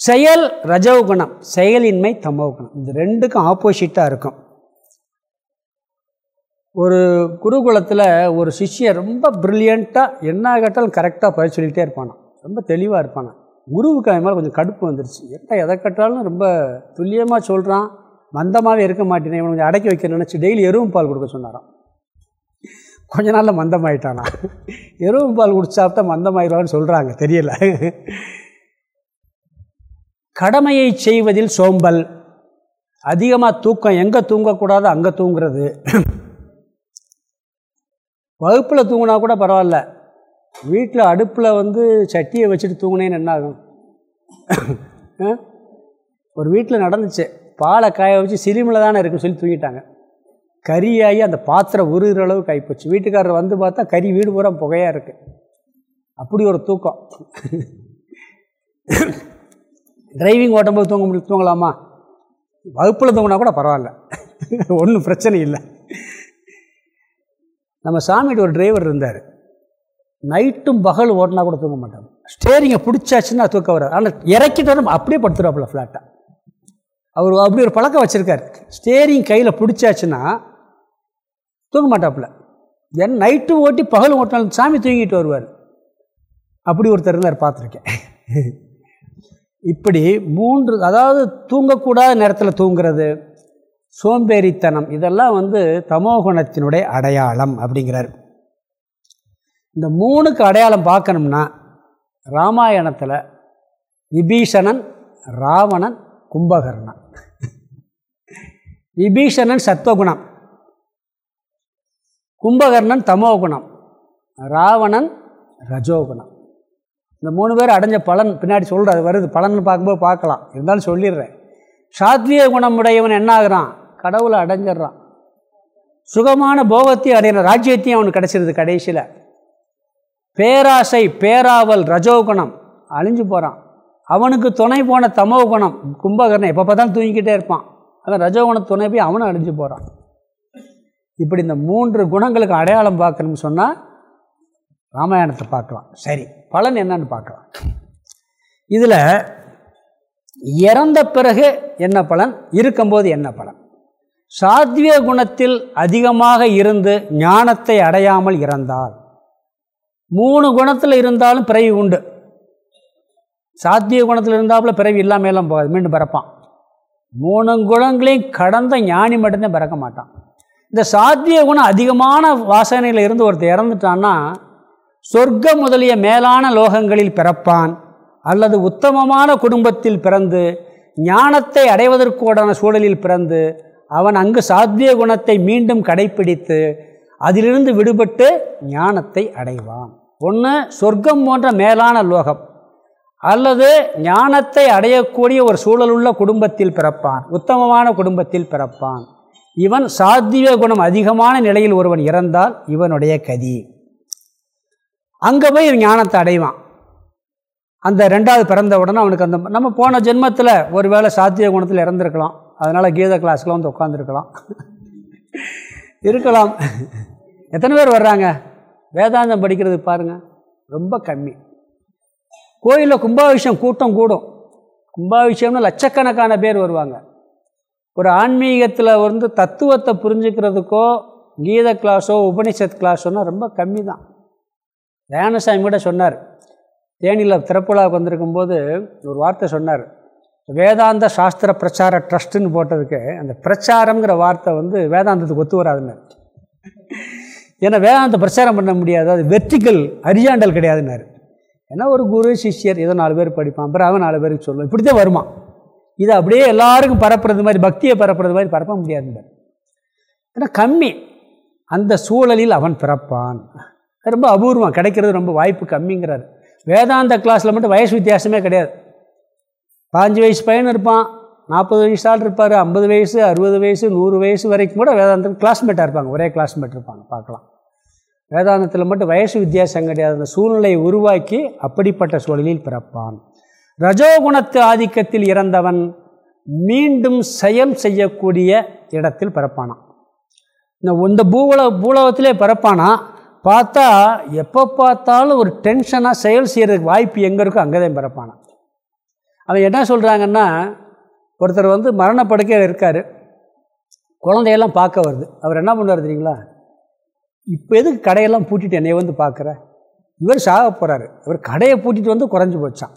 செயல் ரஜோகுணம் செயலின்மை தமோகுணம். இது ரெண்டுக்கும் ஆப்போசிட்டாக இருக்கும். ஒரு குருகுலத்தில் ஒரு சிஷ்யன் ரொம்ப ப்ரில்லியண்ட்டாக என்ன கேட்டாலும் கரெக்டாக பதில் சொல்லிக்கிட்டே இருப்பானா. ரொம்ப தெளிவாக இருப்பானா. குருவுக்கு அது மேலே கொஞ்சம் கடுப்பு வந்துருச்சு. என்ன எதை கேட்டாலும் ரொம்ப துல்லியமாக சொல்கிறான் மந்தமாகவே இருக்க மாட்டேனே இவன் கொஞ்சம் அடக்கி வைக்க நினச்சி டெய்லி எருவும் பால் கொடுக்க சொன்னாரான் கொஞ்ச நாளில் மந்தமாயிட்டானா. எருவும் பால் குடிச்சாப்பிட்டா மந்தமாயிடுவான்னு சொல்கிறாங்க தெரியல. கடமையை செய்வதில் சோம்பல். அதிகமாக தூக்கம் எங்கே தூங்கக்கூடாது அங்கே தூங்குறது. வகுப்பில் தூங்கினா கூட பரவாயில்ல. வீட்டில் அடுப்பில் வந்து சட்டியை வச்சுட்டு தூங்கினேன்னு என்ன ஆகும்? ஒரு வீட்டில் நடந்துச்சு. பாலை காய வச்சு சிலிமில் தானே இருக்குன்னு சொல்லி தூங்கிட்டாங்க. கறியாகி அந்த பாத்திரம் உருகிற அளவுக்கு ஆகிப்போச்சு வீட்டுக்காரர் வந்து பார்த்தா கறி வீடு பூரா புகையாக இருக்குது அப்படி ஒரு தூக்கம். டிரைவிங் ஓட்டும்போது தூங்க முடியும் தூங்கலாமா? வகுப்பில் தூங்கினா கூட பரவாயில்ல. ஒன்றும் பிரச்சனை இல்லை. நம்ம சாமிகிட்ட ஒரு டிரைவர் இருந்தார். நைட்டும் பகல் ஓட்டினா கூட தூங்க மாட்டாங்க. ஸ்டேரிங்கை பிடிச்சாச்சுன்னா தூக்க வராது. ஆனால் இறக்கிட்டு வரும் அப்படியே படுத்துருவாப்புல ஃப்ளாட்டாக அவர் அப்படி ஒரு பழக்கம் வச்சுருக்கார். ஸ்டேரிங் கையில் பிடிச்சாச்சுன்னா தூங்க மாட்டாப்புல. ஏன்னா நைட்டு ஓட்டி பகல் ஓட்டினாலும் சாமி தூங்கிட்டு வருவார். அப்படி ஒருத்தர் இருந்தார் பார்த்துருக்கேன். இப்படி மூன்று அதாவது தூங்கக்கூடாத நேரத்தில் தூங்குறது சோம்பேறித்தனம். இதெல்லாம் வந்து தமோகுணத்தினுடைய அடையாளம் அப்படிங்கிறார். இந்த மூணுக்கு அடையாளம் பார்க்கணும்னா ராமாயணத்தில் விபீஷணன் ராவணன் கும்பகர்ணன். விபீஷணன் சத்வகுணம். கும்பகர்ணன் தமோகுணம் ராவணன் ரஜோகுணம். இந்த மூணு பேர் அடைஞ்ச பலன் பின்னாடி சொல்கிறது வருது. பலன் பார்க்கும்போது பார்க்கலாம். இருந்தாலும் சொல்லிடுறேன். சாத்விய குணம் உடையவன் என்ன ஆகுறான் கடவுளை அடைஞ்சிட்றான். சுகமான போகத்தையும் அடையிற ராஜ்யத்தையும் அவனுக்கு கிடச்சிருது கடைசியில். பேராசை பேராவல் ரஜோகுணம் அழிஞ்சு போகிறான் அவனுக்கு துணை போன தமோ குணம் கும்பகர்ணன் எப்போ பார்த்தாலும் தூங்கிக்கிட்டே இருப்பான். அதான் ரஜோகுண துணை போய் அவனும் அழிஞ்சு போகிறான் இப்படி இந்த மூன்று குணங்களுக்கு அடையாளம் பார்க்கணும்னு சொன்னால் ராமாயணத்தை பார்க்கலாம். சரி பலன் என்னன்னு பார்க்கலாம். இதில் இறந்த பிறகு என்ன பலன்? இருக்கும்போது என்ன பலன்? சாத்விய குணத்தில் அதிகமாக இருந்து ஞானத்தை அடையாமல் இறந்தால். மூணு குணத்தில் இருந்தாலும் பிறவி உண்டு. சாத்திய குணத்தில் இருந்தாப்புல பிறவி இல்லாமலாம் போகாது. மீண்டும் பிறப்பான். மூணு குணங்களையும் கடந்த ஞானி மட்டும்தான் பிறக்க மாட்டான். இந்த சாத்திய குணம் அதிகமான வாசனையில் இருந்து ஒருத்தர் இறந்துட்டான்னா சொர்க்க முதலிய மேலான லோகங்களில் பிறப்பான். அல்லது உத்தமமான குடும்பத்தில் பிறந்து ஞானத்தை அடைவதற்கூடான சூழலில் பிறந்து அவன் அங்கு சாத்திய குணத்தை மீண்டும் கடைப்பிடித்து அதிலிருந்து விடுபட்டு ஞானத்தை அடைவான். ஒன்று சொர்க்கம் போன்ற மேலான லோகம். அல்லது ஞானத்தை அடையக்கூடிய ஒரு சூழலுள்ள குடும்பத்தில் பிறப்பான். உத்தமமான குடும்பத்தில் பிறப்பான். இவன் சாத்திய குணம் அதிகமான நிலையில் ஒருவன் இறந்தால் இவனுடைய கதி. அங்கே போய் ஞானத்தை அடைவான். அந்த ரெண்டாவது பிறந்த உடனே அவனுக்கு அந்த நம்ம போன ஜென்மத்தில் ஒரு வேளை சாத்திய குணத்தில் இறந்துருக்கலாம். அதனால் கீத கிளாஸில் வந்து உட்காந்துருக்கலாம் இருக்கலாம். எத்தனை பேர் வர்றாங்க? வேதாந்தம் படிக்கிறது பாருங்கள் ரொம்ப கம்மி. கோயிலில் கும்பாபிஷேகம் கூட்டம் கூடும். கும்பாபிஷேகம்னு லட்சக்கணக்கான பேர் வருவாங்க. ஒரு ஆன்மீகத்தில் வந்து தத்துவத்தை புரிஞ்சுக்கிறதுக்கோ கீத கிளாஸோ உபனிஷத் கிளாஸோன்னா ரொம்ப கம்மி தான். தயானசாமி கூட சொன்னார். தேனியில் திறப்புலாவுக்கு வந்திருக்கும்போது ஒரு வார்த்தை சொன்னார். வேதாந்த சாஸ்திர பிரச்சார ட்ரஸ்ட்டுன்னு போட்டதுக்கு அந்த பிரச்சாரங்கிற வார்த்தை வந்து வேதாந்தத்துக்கு ஒத்து வராதுன்னு ஏன்னா வேதாந்த பிரச்சாரம் பண்ண முடியாது. அது வெற்றிகள் அரியாண்டல் கிடையாதுன்னாரு. ஏன்னா ஒரு குரு சிஷ்யர் ஏதோ நாலு பேர் படிப்பான். அப்புறம் அவன் நாலு பேருக்கு சொல்லுவான். இப்படி தான் வருமா இது அப்படியே எல்லாருக்கும் பரப்புறது மாதிரி பக்தியை பரப்புறது மாதிரி பரப்ப முடியாது ஏன்னா கம்மி. அந்த சூழலில் அவன் பிறப்பான். ரொம்ப அபூர்வம். கிடைக்கிறது ரொம்ப வாய்ப்பு கம்மிங்கிறார். வேதாந்த கிளாஸில் மட்டும் வயசு வித்தியாசமே கிடையாது. பாஞ்சு வயசு பையன் இருப்பான் நாற்பது வயசு ஆள் இருப்பார் ஐம்பது வயசு அறுபது வயசு நூறு வயசு வரைக்கும் கூட வேதாந்தம் கிளாஸ்மேட்டாக இருப்பாங்க. ஒரே கிளாஸ்மேட் இருப்பாங்க. பார்க்கலாம். வேதாந்தத்தில் மட்டும் வயசு வித்தியாசம் கிடையாது. அந்த சூழ்நிலையை உருவாக்கி அப்படிப்பட்ட சூழலில் பிறப்பான். ரஜோகுணத்து ஆதிக்கத்தில் இறந்தவன் மீண்டும் செயல் செய்யக்கூடிய இடத்தில் பிறப்பானான் இந்த இந்த பூவல பூலகத்திலே பிறப்பானா? பார்த்தா எப்போ பார்த்தாலும் ஒரு டென்ஷனாக செயல் செய்கிறதுக்கு வாய்ப்பு எங்கே இருக்கோ அங்கே தான் பிறப்பானான் அவன் என்ன சொல்கிறாங்கன்னா ஒருத்தர் வந்து மரணப்படுக்கையில் இருக்கார். குழந்தையெல்லாம் பார்க்க வருது. அவர் என்ன பண்ணுவார் தெரியுங்களா? இப்போ எதுக்கு கடையெல்லாம் பூட்டிட்டு என்னைய வந்து பார்க்குற? இவர் சாக போகிறாரு இவர் கடையை பூட்டிட்டு வந்து குறைஞ்சி போச்சான்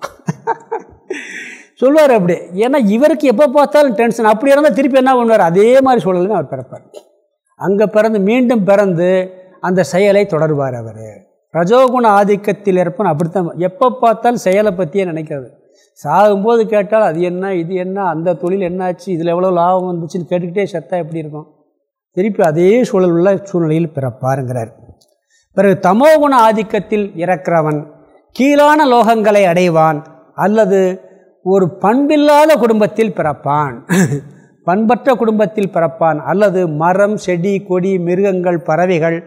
சொல்லுவார் அப்படி. ஏன்னா இவருக்கு எப்போ பார்த்தாலும் டென்ஷன் அப்படி இருந்தால் திருப்பி என்ன பண்ணுவார்? அதே மாதிரி சூழலும் அவர் பிறப்பார். அங்கே பிறந்து மீண்டும் பிறந்து அந்த செயலை தொடர்வார் அவர். ரஜோகுண ஆதிக்கத்தில் இருப்பன் அப்படித்தான் எப்போ பார்த்தாலும் செயலை பற்றியே நினைக்கிறது சாகும்போது கேட்டால் அது என்ன இது என்ன அந்த தொழில் என்னாச்சு இதில் எவ்வளோ லாபம் வந்துச்சுன்னு கேட்டுக்கிட்டே செத்தா எப்படி இருக்கும்? திருப்பி அதே சூழல் உள்ள சூழ்நிலையில் பிறப்பாருங்கிறார். பிறகு தமோகுண ஆதிக்கத்தில் இறக்கிறவன் கீழான லோகங்களை அடைவான் அல்லது ஒரு பண்பில்லாத குடும்பத்தில் பிறப்பான். பண்பற்ற குடும்பத்தில் பிறப்பான் அல்லது மரம் செடி கொடி மிருகங்கள் பறவைகள்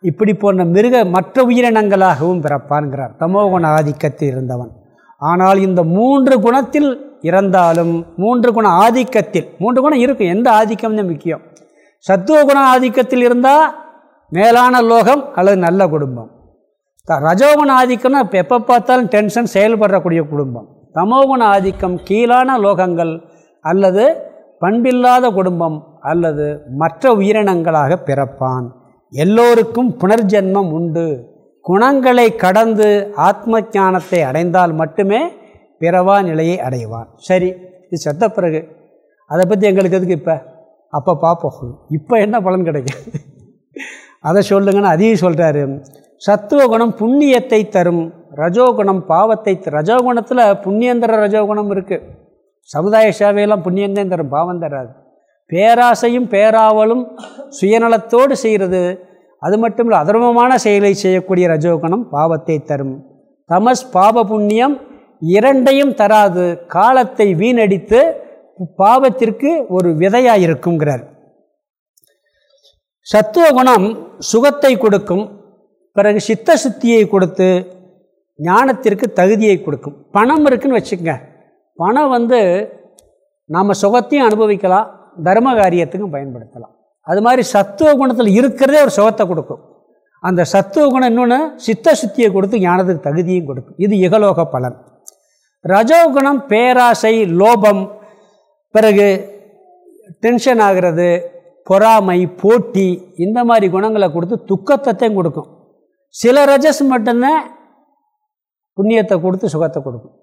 இப்படி போன்ற மிருக மற்ற உயிரினங்களாகவும் பிறப்பான்கிறார் தமோகுண ஆதிக்கத்தில் இருந்தவன். ஆனால் இந்த மூன்று குணத்தில் இறந்தாலும் மூன்று குண ஆதிக்கத்தில் மூன்று குணம் இருக்கும் எந்த ஆதிக்கம் தான் முக்கியம். சத்துவ குண ஆதிக்கத்தில் இருந்தால் மேலான லோகம் அல்லது நல்ல குடும்பம். த ரஜோகுண ஆதிக்கம்னா இப்போ எப்போ பார்த்தாலும் டென்ஷன் செயல்படக்கூடிய குடும்பம். தமோகுண ஆதிக்கம் கீழான லோகங்கள் அல்லது பண்பில்லாத குடும்பம் அல்லது மற்ற உயிரினங்களாக பிறப்பான். எல்லோருக்கும் புனர்ஜென்மம் உண்டு. குணங்களை கடந்து ஆத்ம ஞானத்தை அடைந்தால் மட்டுமே பிறவா நிலையை அடைவான். சரி இது செத்த பிறகு. அதை பற்றி எங்களுக்கு எதுக்கு இப்போ? அப்போ பார்ப்போம் இப்போ என்ன பலன் கிடைக்கும்? அதை சொல்லுங்கன்னு அதையும் சொல்கிறாரு சத்துவ குணம் புண்ணியத்தை தரும் ரஜோகுணம் பாவத்தை ரஜோகுணத்தில் புண்ணியந்திர ரஜோகுணம் இருக்குது சமுதாய சேவையெல்லாம் புண்ணியந்தேந்திரம் பாவம் தராது. பேராசையும் பேராவலும் சுயநலத்தோடு செய்கிறது. அது மட்டும் இல்லை அதர்மமான செயலை செய்யக்கூடிய ரஜோகுணம் பாவத்தை தரும். தமஸ் பாப புண்ணியம் இரண்டையும் தராது. காலத்தை வீணடித்து பாவத்திற்கு ஒரு விதையாக இருக்குங்கிறார். சத்துவ குணம் சுகத்தை கொடுக்கும். பிறகு சித்த சுத்தியை கொடுத்து ஞானத்திற்கு தகுதியை கொடுக்கும். பணம் இருக்குன்னு வச்சுக்கோங்க. பணம் வந்து நாம் சுகத்தையும் அனுபவிக்கலாம் தர்ம காரியத்துக்கும் பயன்படுத்தலாம். அது மாதிரி சத்துவ குணத்தில் இருக்கிறதே ஒரு சுகத்தை கொடுக்கும். அந்த சத்துவ குணம் இன்னொன்று சித்த சுத்தியை கொடுத்து ஞானத்துக்கு தகுதியும் கொடுக்கும். இது இகலோக பலன். ரஜோகுணம் பேராசை லோபம் பிறகு டென்ஷன் ஆகிறது பொறாமை போட்டி இந்த மாதிரி குணங்களை கொடுத்து துக்கத்தையும் கொடுக்கும். சில ரஜஸ் மட்டும்தான் புண்ணியத்தை கொடுத்து சுகத்தை கொடுக்கும்.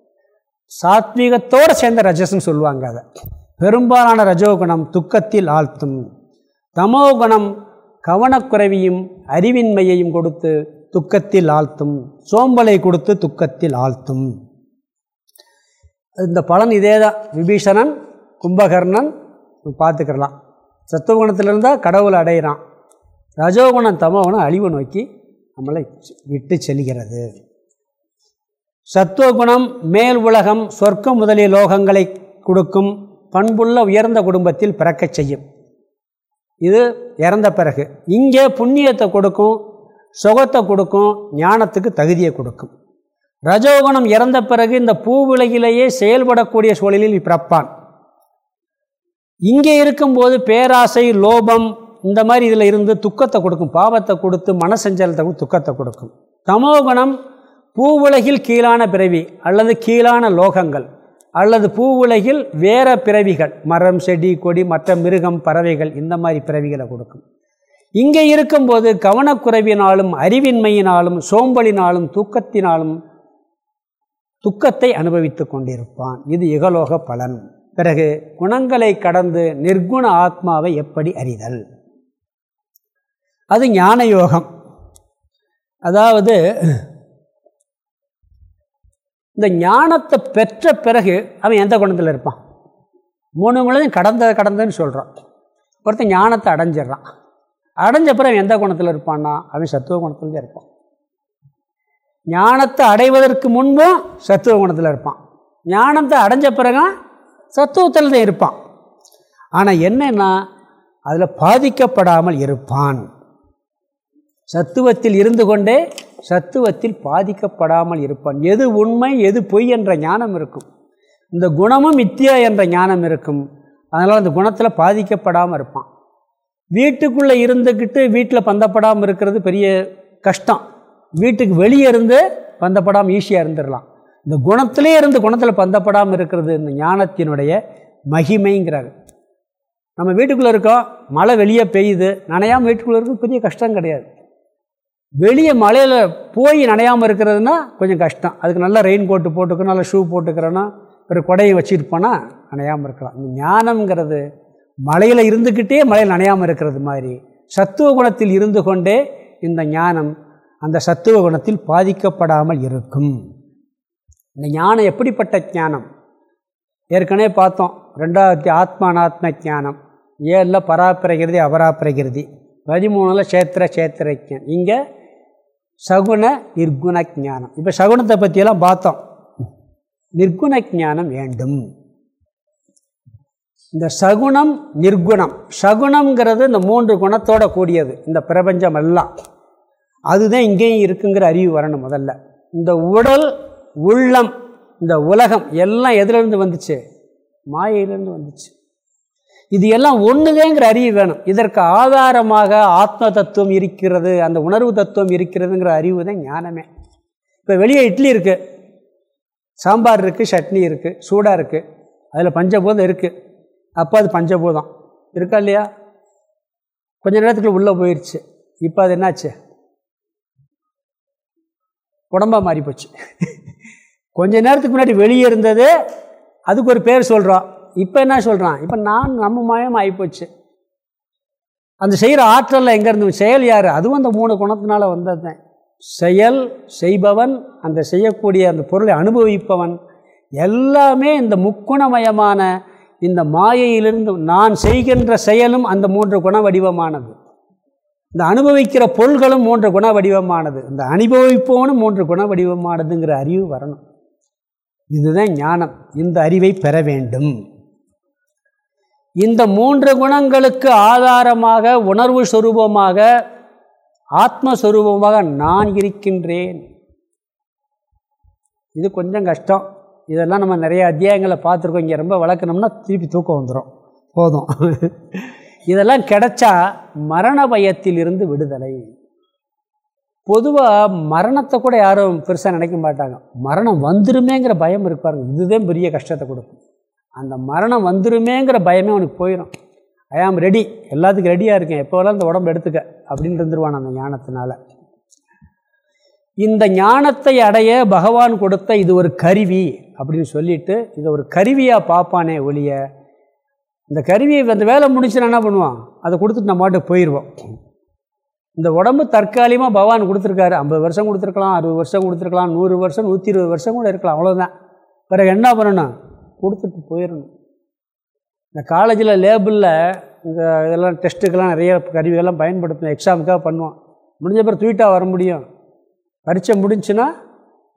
சாத்வீகத்தோடு சேர்ந்த ரஜஸ்ன்னு சொல்லுவாங்க அதை. பெரும்பாலான ரஜோகுணம் துக்கத்தில் ஆழ்த்தும். தமோகுணம் கவனக்குறைவையும் அறிவின்மையையும் கொடுத்து துக்கத்தில் ஆழ்த்தும். சோம்பலை கொடுத்து துக்கத்தில் ஆழ்த்தும். இந்த பலன் இதே தான் விபீஷணன் கும்பகர்ணன் பார்த்துக்கிறலாம் சத்துவகுணத்திலிருந்தால் கடவுளை அடையிறான். ரஜோகுணம் தமோகுணம் அழிவு நோக்கி நம்மளை விட்டு செல்கிறது. சத்துவகுணம் மேல் உலகம் சொர்க்கம் முதலிய லோகங்களை கொடுக்கும் பண்புள்ள உயர்ந்த குடும்பத்தில் பிறக்கச் செய்யும். இது இறந்த பிறகு. இங்கே புண்ணியத்தை கொடுக்கும் சுகத்தை கொடுக்கும் ஞானத்துக்கு தகுதியை கொடுக்கும். ரஜோகுணம் இறந்த பிறகு இந்த பூவிலகிலேயே செயல்படக்கூடிய சூழலில் பிறப்பான். இங்கே இருக்கும்போது பேராசை லோபம் இந்த மாதிரி இதில் இருந்து துக்கத்தை கொடுக்கும். பாவத்தை கொடுத்து மனசஞ்சலத்தை துக்கத்தை கொடுக்கும். தமோகுணம் பூவுலகில் கீழான பிறவி அல்லது கீழான லோகங்கள். அல்லது பூ உலகில் வேற பிறவிகள் மரம் செடி கொடி மற்ற மிருகம் பறவைகள் இந்த மாதிரி பிறவிகளை கொடுக்கும். இங்கே இருக்கும்போது கவனக்குறைவினாலும் அறிவின்மையினாலும் சோம்பலினாலும் தூக்கத்தினாலும் துக்கத்தை அனுபவித்து கொண்டிருப்பான். இது இகலோக பலன். பிறகு குணங்களை கடந்து நிர்குண ஆத்மாவை எப்படி அறிதல்? அது ஞான யோகம் அதாவது இந்த ஞானத்தை பெற்ற பிறகு அவன் எந்த குணத்தில் இருப்பான்? மூணு குணத்தையும் கடந்த கடந்ததுன்னு சொல்கிறான் ஒருத்தன் ஞானத்தை அடைஞ்சிட்றான். அடைஞ்ச பிறகு எந்த குணத்தில் இருப்பான்னா? அவன் சத்துவ குணத்தில் தான் இருப்பான். ஞானத்தை அடைவதற்கு முன்பும் சத்துவ குணத்தில் இருப்பான். ஞானத்தை அடைஞ்ச பிறகு சத்துவத்தில் தான் இருப்பான். ஆனால் என்னென்னா அதில் பாதிக்கப்படாமல் இருப்பான். சத்துவத்தில் இருந்து கொண்டே சத்துவத்தில் பாதிக்கப்படாமல் இருப்பான். எது உண்மை எது பொய் என்ற ஞானம் இருக்கும். இந்த குணமும் மித்தியா என்ற ஞானம் இருக்கும். அதனால் அந்த குணத்தில் பாதிக்கப்படாமல் இருப்பான். வீட்டுக்குள்ளே இருந்துக்கிட்டு வீட்டில் பந்தப்படாமல் இருக்கிறது பெரிய கஷ்டம். வீட்டுக்கு வெளியே இருந்து பந்தப்படாமல் ஈஸியாக இருந்துடலாம் இந்த குணத்திலே இருந்து குணத்தில் பந்தப்படாமல் இருக்கிறது இந்த ஞானத்தினுடைய மகிமைங்கிறாரு நம்ம வீட்டுக்குள்ளே இருக்கோம் மழை வெளியே பெய்யுது நனையாமல் வீட்டுக்குள்ளே இருக்கிறது பெரிய கஷ்டம் கிடையாது. வெளியே மழையில் போய் நனையாமல் இருக்கிறதுனா கொஞ்சம் கஷ்டம். அதுக்கு நல்லா ரெயின் கோட்டு போட்டுக்கணும் நல்லா ஷூ போட்டுக்கிறோன்னா ஒரு கொடையை வச்சுட்டு போனால் நனையாமல் இருக்கலாம். இந்த ஞானம்ங்கிறது மலையில் இருந்துக்கிட்டே மலையில் நனையாமல் இருக்கிறது மாதிரி சத்துவ குணத்தில் இருந்து கொண்டே இந்த ஞானம் அந்த சத்துவ குணத்தில் பாதிக்கப்படாமல் இருக்கும். இந்த ஞானம் எப்படிப்பட்ட ஞானம்? ஏற்கனவே பார்த்தோம். ரெண்டாவது ஆத்மானாத்ம ஞானம். ஏழில் பராப்பிரகிருதி அபராப்பிரகிருதி. பதிமூணில் சேத்திர சேத்திரஜன் இங்கே சகுண நிர்குண ஞானம் இப்போ சகுணத்தை பற்றியெல்லாம் பார்த்தோம். நிர்குண ஞானம் வேண்டும். இந்த சகுணம் நிர்குணம். சகுணம்ங்கிறது இந்த மூன்று குணத்தோட கூடியது. இந்த பிரபஞ்சம் எல்லாம் அதுதான் இங்கேயும் இருக்குங்கிற அறிவு வரணும் முதல்ல. இந்த உடல் உள்ளம் இந்த உலகம் எல்லாம் எதுலேருந்து வந்துச்சு? மாயையிலேருந்து வந்துச்சு. இது எல்லாம் ஒன்றுதேங்கிற அறிவு வேணும். இதற்கு ஆதாரமாக ஆத்ம தத்துவம் இருக்கிறது அந்த உணர்வு தத்துவம் இருக்கிறதுங்கிற அறிவு தான் ஞானமே. இப்போ வெளியே இட்லி இருக்குது சாம்பார் இருக்குது சட்னி இருக்குது சூடாக இருக்குது அதில் பஞ்சபூதம் இருக்குது அப்போ அது பஞ்சபூதம். இருக்கா இல்லையா? கொஞ்ச நேரத்துக்குள்ள உள்ளே போயிடுச்சு இப்போ அது என்னாச்சு? உடம்பாக மாறி போச்சு கொஞ்ச நேரத்துக்கு முன்னாடி வெளியே இருந்தது அதுக்கு ஒரு பேர் சொல்கிறோம் இப்போ என்ன சொல்கிறான் இப்போ நான் நம்ம மயம் ஆகிப்போச்சு அந்த செய்கிற ஆற்றலில் எங்கேருந்து செயல் யார்? அதுவும் அந்த மூணு குணத்தினால வந்தது செயல் செய்பவன் அந்த செய்யக்கூடிய அந்த பொருளை அனுபவிப்பவன் எல்லாமே இந்த முக்குணமயமான இந்த மாயையிலிருந்து நான் செய்கின்ற செயலும் அந்த மூன்று குண வடிவமானது இந்த அனுபவிக்கிற பொருள்களும் மூன்று குண வடிவமானது இந்த அனுபவிப்போனும் மூன்று குண வடிவமானதுங்கிற அறிவு வரணும். இதுதான் ஞானம். இந்த அறிவை பெற வேண்டும். இந்த மூன்று குணங்களுக்கு ஆதாரமாக உணர்வு சுரூபமாக ஆத்மஸ்வரூபமாக நான் இருக்கின்றேன். இது கொஞ்சம் கஷ்டம். இதெல்லாம் நம்ம நிறைய அத்தியாயங்களை பார்த்துருக்கோம். இங்கே ரொம்ப வளர்க்கணும்னா திருப்பி தூக்கம் வந்துடும் போதும். இதெல்லாம் கிடைச்சா மரண பயத்திலிருந்து விடுதலை. பொதுவாக மரணத்தை கூட யாரும் பெருசாக நினைக்க மாட்டாங்க. மரணம் வந்துருமேங்கிற பயம் இருப்பாருங்க இதுதான் பெரிய கஷ்டத்தை கொடுக்கும். அந்த மரணம் வந்துருமேங்கிற பயமே அவனுக்கு போயிடும் ஐ ஆம் ரெடி எல்லாத்துக்கும் ரெடியாக இருக்கேன். எப்போ வேணாலும் இந்த உடம்பு எடுத்துக்க. அப்படின்னு இருந்துருவான் அந்த ஞானத்தினால. இந்த ஞானத்தை அடைய பகவான் கொடுத்த இது ஒரு கருவி அப்படின்னு சொல்லிட்டு இதை ஒரு கருவியாக பார்ப்பானே ஒழிய இந்த கருவியை அந்த வேலை முடிச்சுன்னா என்ன பண்ணுவான்? அதை கொடுத்துட்டு நம்ம மாட்டு போயிடுவோம் இந்த உடம்பு தற்காலிகமாக பகவான் கொடுத்துருக்காரு. ஐம்பது வருஷம் கொடுத்துருக்கலாம் அறுபது வருஷம் கொடுத்துருக்கலாம் நூறு வருஷம் நூற்றி இருபது வருஷம் கூட இருக்கலாம். அவ்வளோதான் பிறகு என்ன பண்ணணும்? கொடுத்துட்டு போயிடணும் இந்த காலேஜில் லேபிளில் இந்த இதெல்லாம் டெஸ்ட்டுக்கெல்லாம் நிறைய கருவிகள்லாம் பயன்படுத்தணும் எக்ஸாமுக்காக பண்ணுவோம் முடிஞ்ச பிறகு ட்வீட்டாக வர முடியும். பரீட்சை முடிஞ்சுன்னா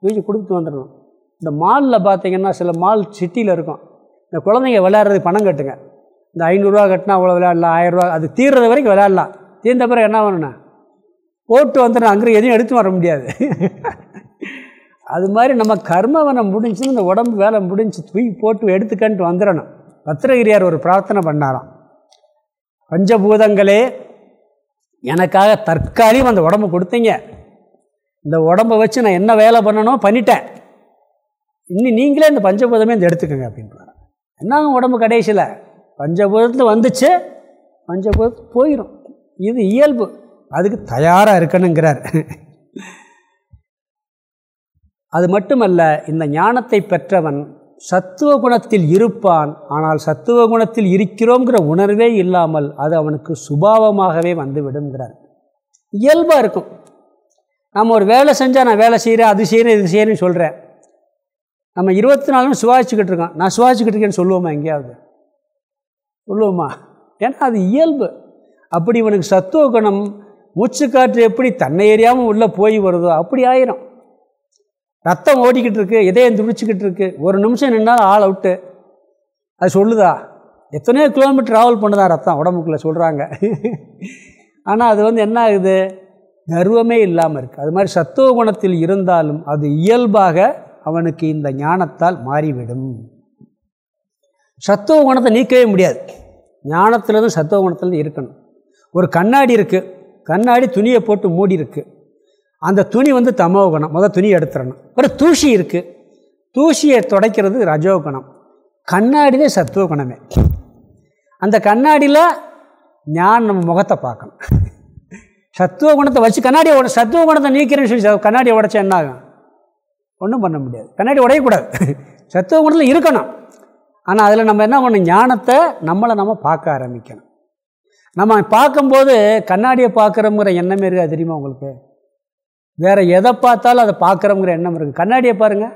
தூக்கி கொடுத்துட்டு வந்துடணும் இந்த மாலில் பார்த்தீங்கன்னா சில மால் சிட்டியில் இருக்கும். இந்த குழந்தைங்க விளையாடுறதுக்கு பணம் கட்டுங்க. இந்த ஐநூறுரூவா கட்டினா அவ்வளோ விளையாடலாம் ஆயிரரூவா அது தீர்றது வரைக்கும் விளையாடலாம். தீர்ந்த பிறகு என்ன பண்ணணும்? போட்டு வந்துடணும் அங்கே எதையும் எடுத்து வர முடியாது. அது மாதிரி நம்ம கர்மவனம் முடிஞ்சுன்னு இந்த உடம்பு வேலை முடிஞ்சு தூக்கி போட்டு எடுத்துக்கன்ட்டு வந்துடணும் பத்திரகிரியார் ஒரு பிரார்த்தனை பண்ணாராம். பஞ்சபூதங்களே எனக்காக தற்காலிகம் அந்த உடம்பு கொடுத்தீங்க. இந்த உடம்பை வச்சு நான் என்ன வேலை பண்ணணும் பண்ணிட்டேன். இன்னும் நீங்களே இந்த பஞ்சபூதமே இந்த எடுத்துக்கோங்க அப்படின்றாங்க என்ன உடம்பு கடைசியில்? பஞ்சபூதத்தில் வந்துச்சு பஞ்சபூதத்து போயிடும் இது இயல்பு. அதுக்கு தயாராக இருக்கணுங்கிறார். அது மட்டுமல்ல இந்த ஞானத்தை பெற்றவன் சத்துவ குணத்தில் இருப்பான் ஆனால் சத்துவ குணத்தில் இருக்கிறோங்கிற உணர்வே இல்லாமல் அது அவனுக்கு சுபாவமாகவே வந்து விடுங்கிறார் இயல்பாக இருக்கும். நம்ம ஒரு வேலை செஞ்சால் நான் வேலை செய்கிறேன் அது செய்கிறேன் இது செய்கிறேன்னு சொல்கிறேன் நம்ம இருபத்தி நாலும் சுவாசிச்சுக்கிட்டு இருக்கோம் நான் சுவாசிச்சுக்கிட்டு இருக்கேன்னு சொல்லுவோமா எங்கேயாவது? சொல்லுவோமா? ஏன்னா அது இயல்பு. அப்படி இவனுக்கு சத்துவ குணம் மூச்சு காற்று எப்படி தன்னை எறியாமல் உள்ளே போய் வருதோ அப்படி ஆயிரும். ரத்தம் ஓடிக்கிட்டு இருக்கு இதயம் துடிச்சிக்கிட்டு இருக்கு. ஒரு நிமிஷம் நின்றால் ஆள் அவுட்டு அது சொல்லுதா? எத்தனையோ கிலோமீட்டர் ட்ராவல் பண்ணுதா ரத்தம்? உடம்புக்குள்ளே சொல்கிறாங்க ஆனால் அது வந்து என்ன ஆகுது? கர்வமே இல்லாமல் இருக்குது அது மாதிரி சத்துவ குணத்தில் இருந்தாலும் அது இயல்பாக அவனுக்கு இந்த ஞானத்தால் மாறிவிடும். சத்துவ குணத்தை நீக்கவே முடியாது. ஞானத்துலேருந்து சத்துவ குணத்துலேருந்து இருக்கணும். ஒரு கண்ணாடி இருக்குது கண்ணாடி துணியை போட்டு மூடி இருக்குது அந்த துணி வந்து தமோ குணம் முதல் துணி எடுத்துடணும். ஒரு தூசி இருக்குது தூசியை துடைக்கிறது ரஜோகுணம். கண்ணாடியே சத்துவ குணமே அந்த கண்ணாடியில் ஞான் நம்ம முகத்தை பார்க்கணும். சத்துவ குணத்தை வச்சு கண்ணாடியை உட சத்துவ குணத்தை நீக்கிறேன்னு சொல்லி கண்ணாடியை உடைச்சா என்ன ஆகும்? ஒன்றும் பண்ண முடியாது. கண்ணாடி உடையக்கூடாது. சத்துவ குணத்தில் இருக்கணும். ஆனால் அதில் நம்ம என்ன பண்ணணும்? ஞானத்தை நம்மளை நம்ம பார்க்க ஆரம்பிக்கணும். நம்ம பார்க்கும்போது கண்ணாடியை பார்க்குறோங்கிற எண்ணமே இருக்கா தெரியுமா உங்களுக்கு? வேறு எதை பார்த்தாலும் அதை பார்க்குறோங்கிற எண்ணம் இருக்குது கண்ணாடியை பாருங்கள்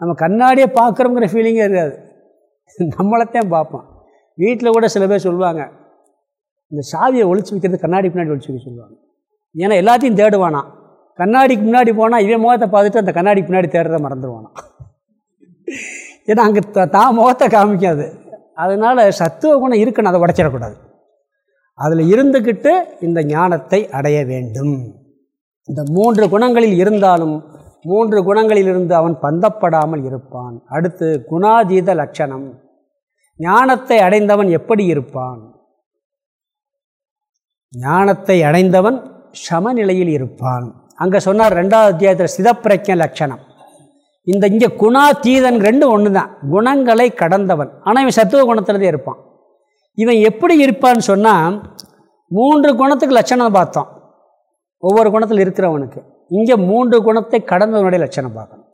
நம்ம கண்ணாடியை பார்க்குறோங்கிற ஃபீலிங்கே இருக்காது. நம்மளைத்தான் பார்ப்போம். வீட்டில் கூட சில பேர் சொல்லுவாங்க இந்த சாவியை ஒழிச்சு வைக்கிறது கண்ணாடி பின்னாடி ஒழிச்சு வைக்க சொல்லுவாங்க. ஏன்னா எல்லாத்தையும் தேடுவானா கண்ணாடிக்கு முன்னாடி போனால் இவன் முகத்தை பார்த்துட்டு அந்த கண்ணாடி பின்னாடி தேடுறத மறந்துடுவானா ஏன்னா அங்கே தான் முகத்தை காமிக்காது. அதனால் சத்துவ குணம் இருக்குன்னு அதை உடைச்சிடக்கூடாது. அதில் இருந்துக்கிட்டு இந்த ஞானத்தை அடைய வேண்டும். இந்த மூன்று குணங்களில் இருந்தாலும் மூன்று குணங்களிலிருந்து அவன் பந்தப்படாமல் இருப்பான். அடுத்து குணாதீத லட்சணம். ஞானத்தை அடைந்தவன் எப்படி இருப்பான்? ஞானத்தை அடைந்தவன் சமநிலையில் இருப்பான். அங்கே சொன்னார் ரெண்டாவது அத்தியாயத்தில் சிதப்பிரக்க லட்சணம். இந்த இங்கே குணாதீதன் ரெண்டு ஒன்று தான் குணங்களை கடந்தவன். ஆனால் இவன் சத்துவ குணத்தில் தான் இருப்பான். இவன் எப்படி இருப்பான்னு சொன்னால் மூன்று குணத்துக்கு லட்சணம் பார்த்தோம். ஒவ்வொரு குணத்தில் இருக்கிறவனுக்கு. இங்கே மூன்று குணத்தை கடந்தவனுடைய லட்சணம் பார்க்கணும்.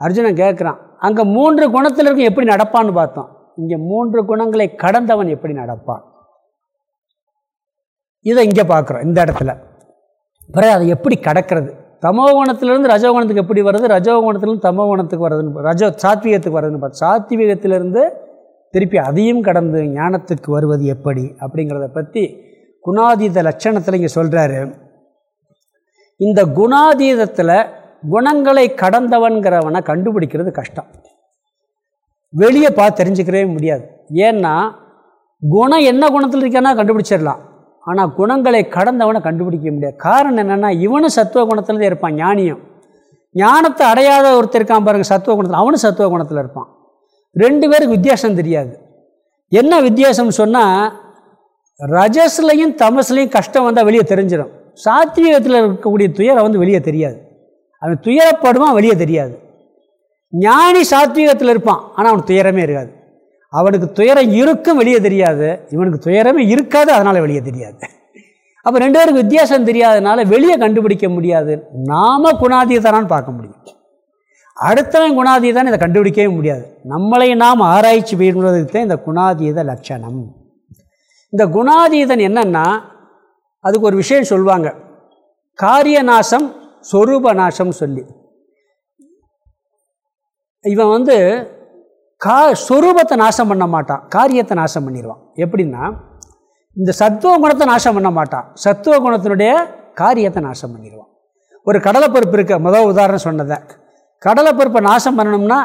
அர்ஜுனன் கேட்குறான் அங்கே மூன்று குணத்தில் இருக்கும் எப்படி நடப்பான்னு பார்த்தோம். இங்கே மூன்று குணங்களை கடந்தவன் எப்படி நடப்பான்? இதை இங்கே பார்க்குறோம் இந்த இடத்துல. பிறகு அதை எப்படி கடக்கிறது? தமோகுணத்திலிருந்து ரஜோகுணத்துக்கு எப்படி வருது? ரஜோகுணத்திலிருந்து தமோகுணத்துக்கு வருதுன்னு ரஜோ சாத்வீகத்துக்கு வருதுன்னு பார்த்து சாத்வீகத்திலிருந்து திருப்பி அதையும் கடந்து ஞானத்துக்கு வருவது எப்படி? அப்படிங்கிறத பற்றி குணாதீத லட்சணத்தில் இங்கே சொல்கிறாரு இந்த குணாதீதத்தில் குணங்களை கடந்தவன்கிறவனை கண்டுபிடிக்கிறது கஷ்டம். வெளியே பார்த்து தெரிஞ்சுக்கிறவே முடியாது. ஏன்னா குணம் என்ன குணத்தில் இருக்கானா கண்டுபிடிச்சிடலாம். ஆனால் குணங்களை கடந்தவனை கண்டுபிடிக்க முடியாது. காரணம் என்னென்னா இவனும் சத்துவ குணத்தில் தான் இருப்பான் ஞானியும். ஞானத்தை அடையாத ஒருத்தர் இருக்கான் பாருங்கள் சத்துவ குணத்தில். அவனும் சத்துவ குணத்தில் இருப்பான். ரெண்டு பேருக்கு வித்தியாசம் தெரியாது. என்ன வித்தியாசம்னு சொன்னால் ரஜஸ்லையும் தமஸ்லையும் கஷ்டம் வந்தால் வெளியே தெரிஞ்சிடும் சாத்வீகத்தில் இருக்கக்கூடிய துயரம் வந்து வெளியே தெரியாது. அவன் துயரப்படுவான் வெளியே தெரியாது. ஞானி சாத்வீகத்தில் இருப்பான் ஆனால் அவனுக்கு துயரமே இருக்காது. அவனுக்கு துயரம் இருக்கும் வெளியே தெரியாது. இவனுக்கு துயரமே இருக்காது அதனால் வெளியே தெரியாது. அப்போ ரெண்டு பேருக்கு வித்தியாசம் தெரியாதனால வெளியே கண்டுபிடிக்க முடியாது. நாம குணாதீதனான்னு பார்க்க முடியும். அடுத்தவன் குணாதீதான் இதை கண்டுபிடிக்கவே முடியாது. நம்மளை நாம் ஆராய்ச்சி பண்ணுறதுக்கு தான் இந்த குணாதீத லட்சணம். இந்த குணாதீதன் என்னன்னா அதுக்கு ஒரு விஷயம் சொல்லுவாங்க காரிய நாசம் சொரூப நாசம் சொல்லி. இவன் வந்து கா சொரூபத்தை நாசம் பண்ண மாட்டான். காரியத்தை நாசம் பண்ணிடுவான் எப்படின்னா இந்த சத்துவ குணத்தை நாசம் பண்ண மாட்டான். சத்துவ குணத்தினுடைய காரியத்தை நாசம் பண்ணிடுவான் ஒரு கடலைப்பருப்பு இருக்க. முதல் உதாரணம் சொன்னதை. கடலைப்பருப்பை நாசம் பண்ணணும்னா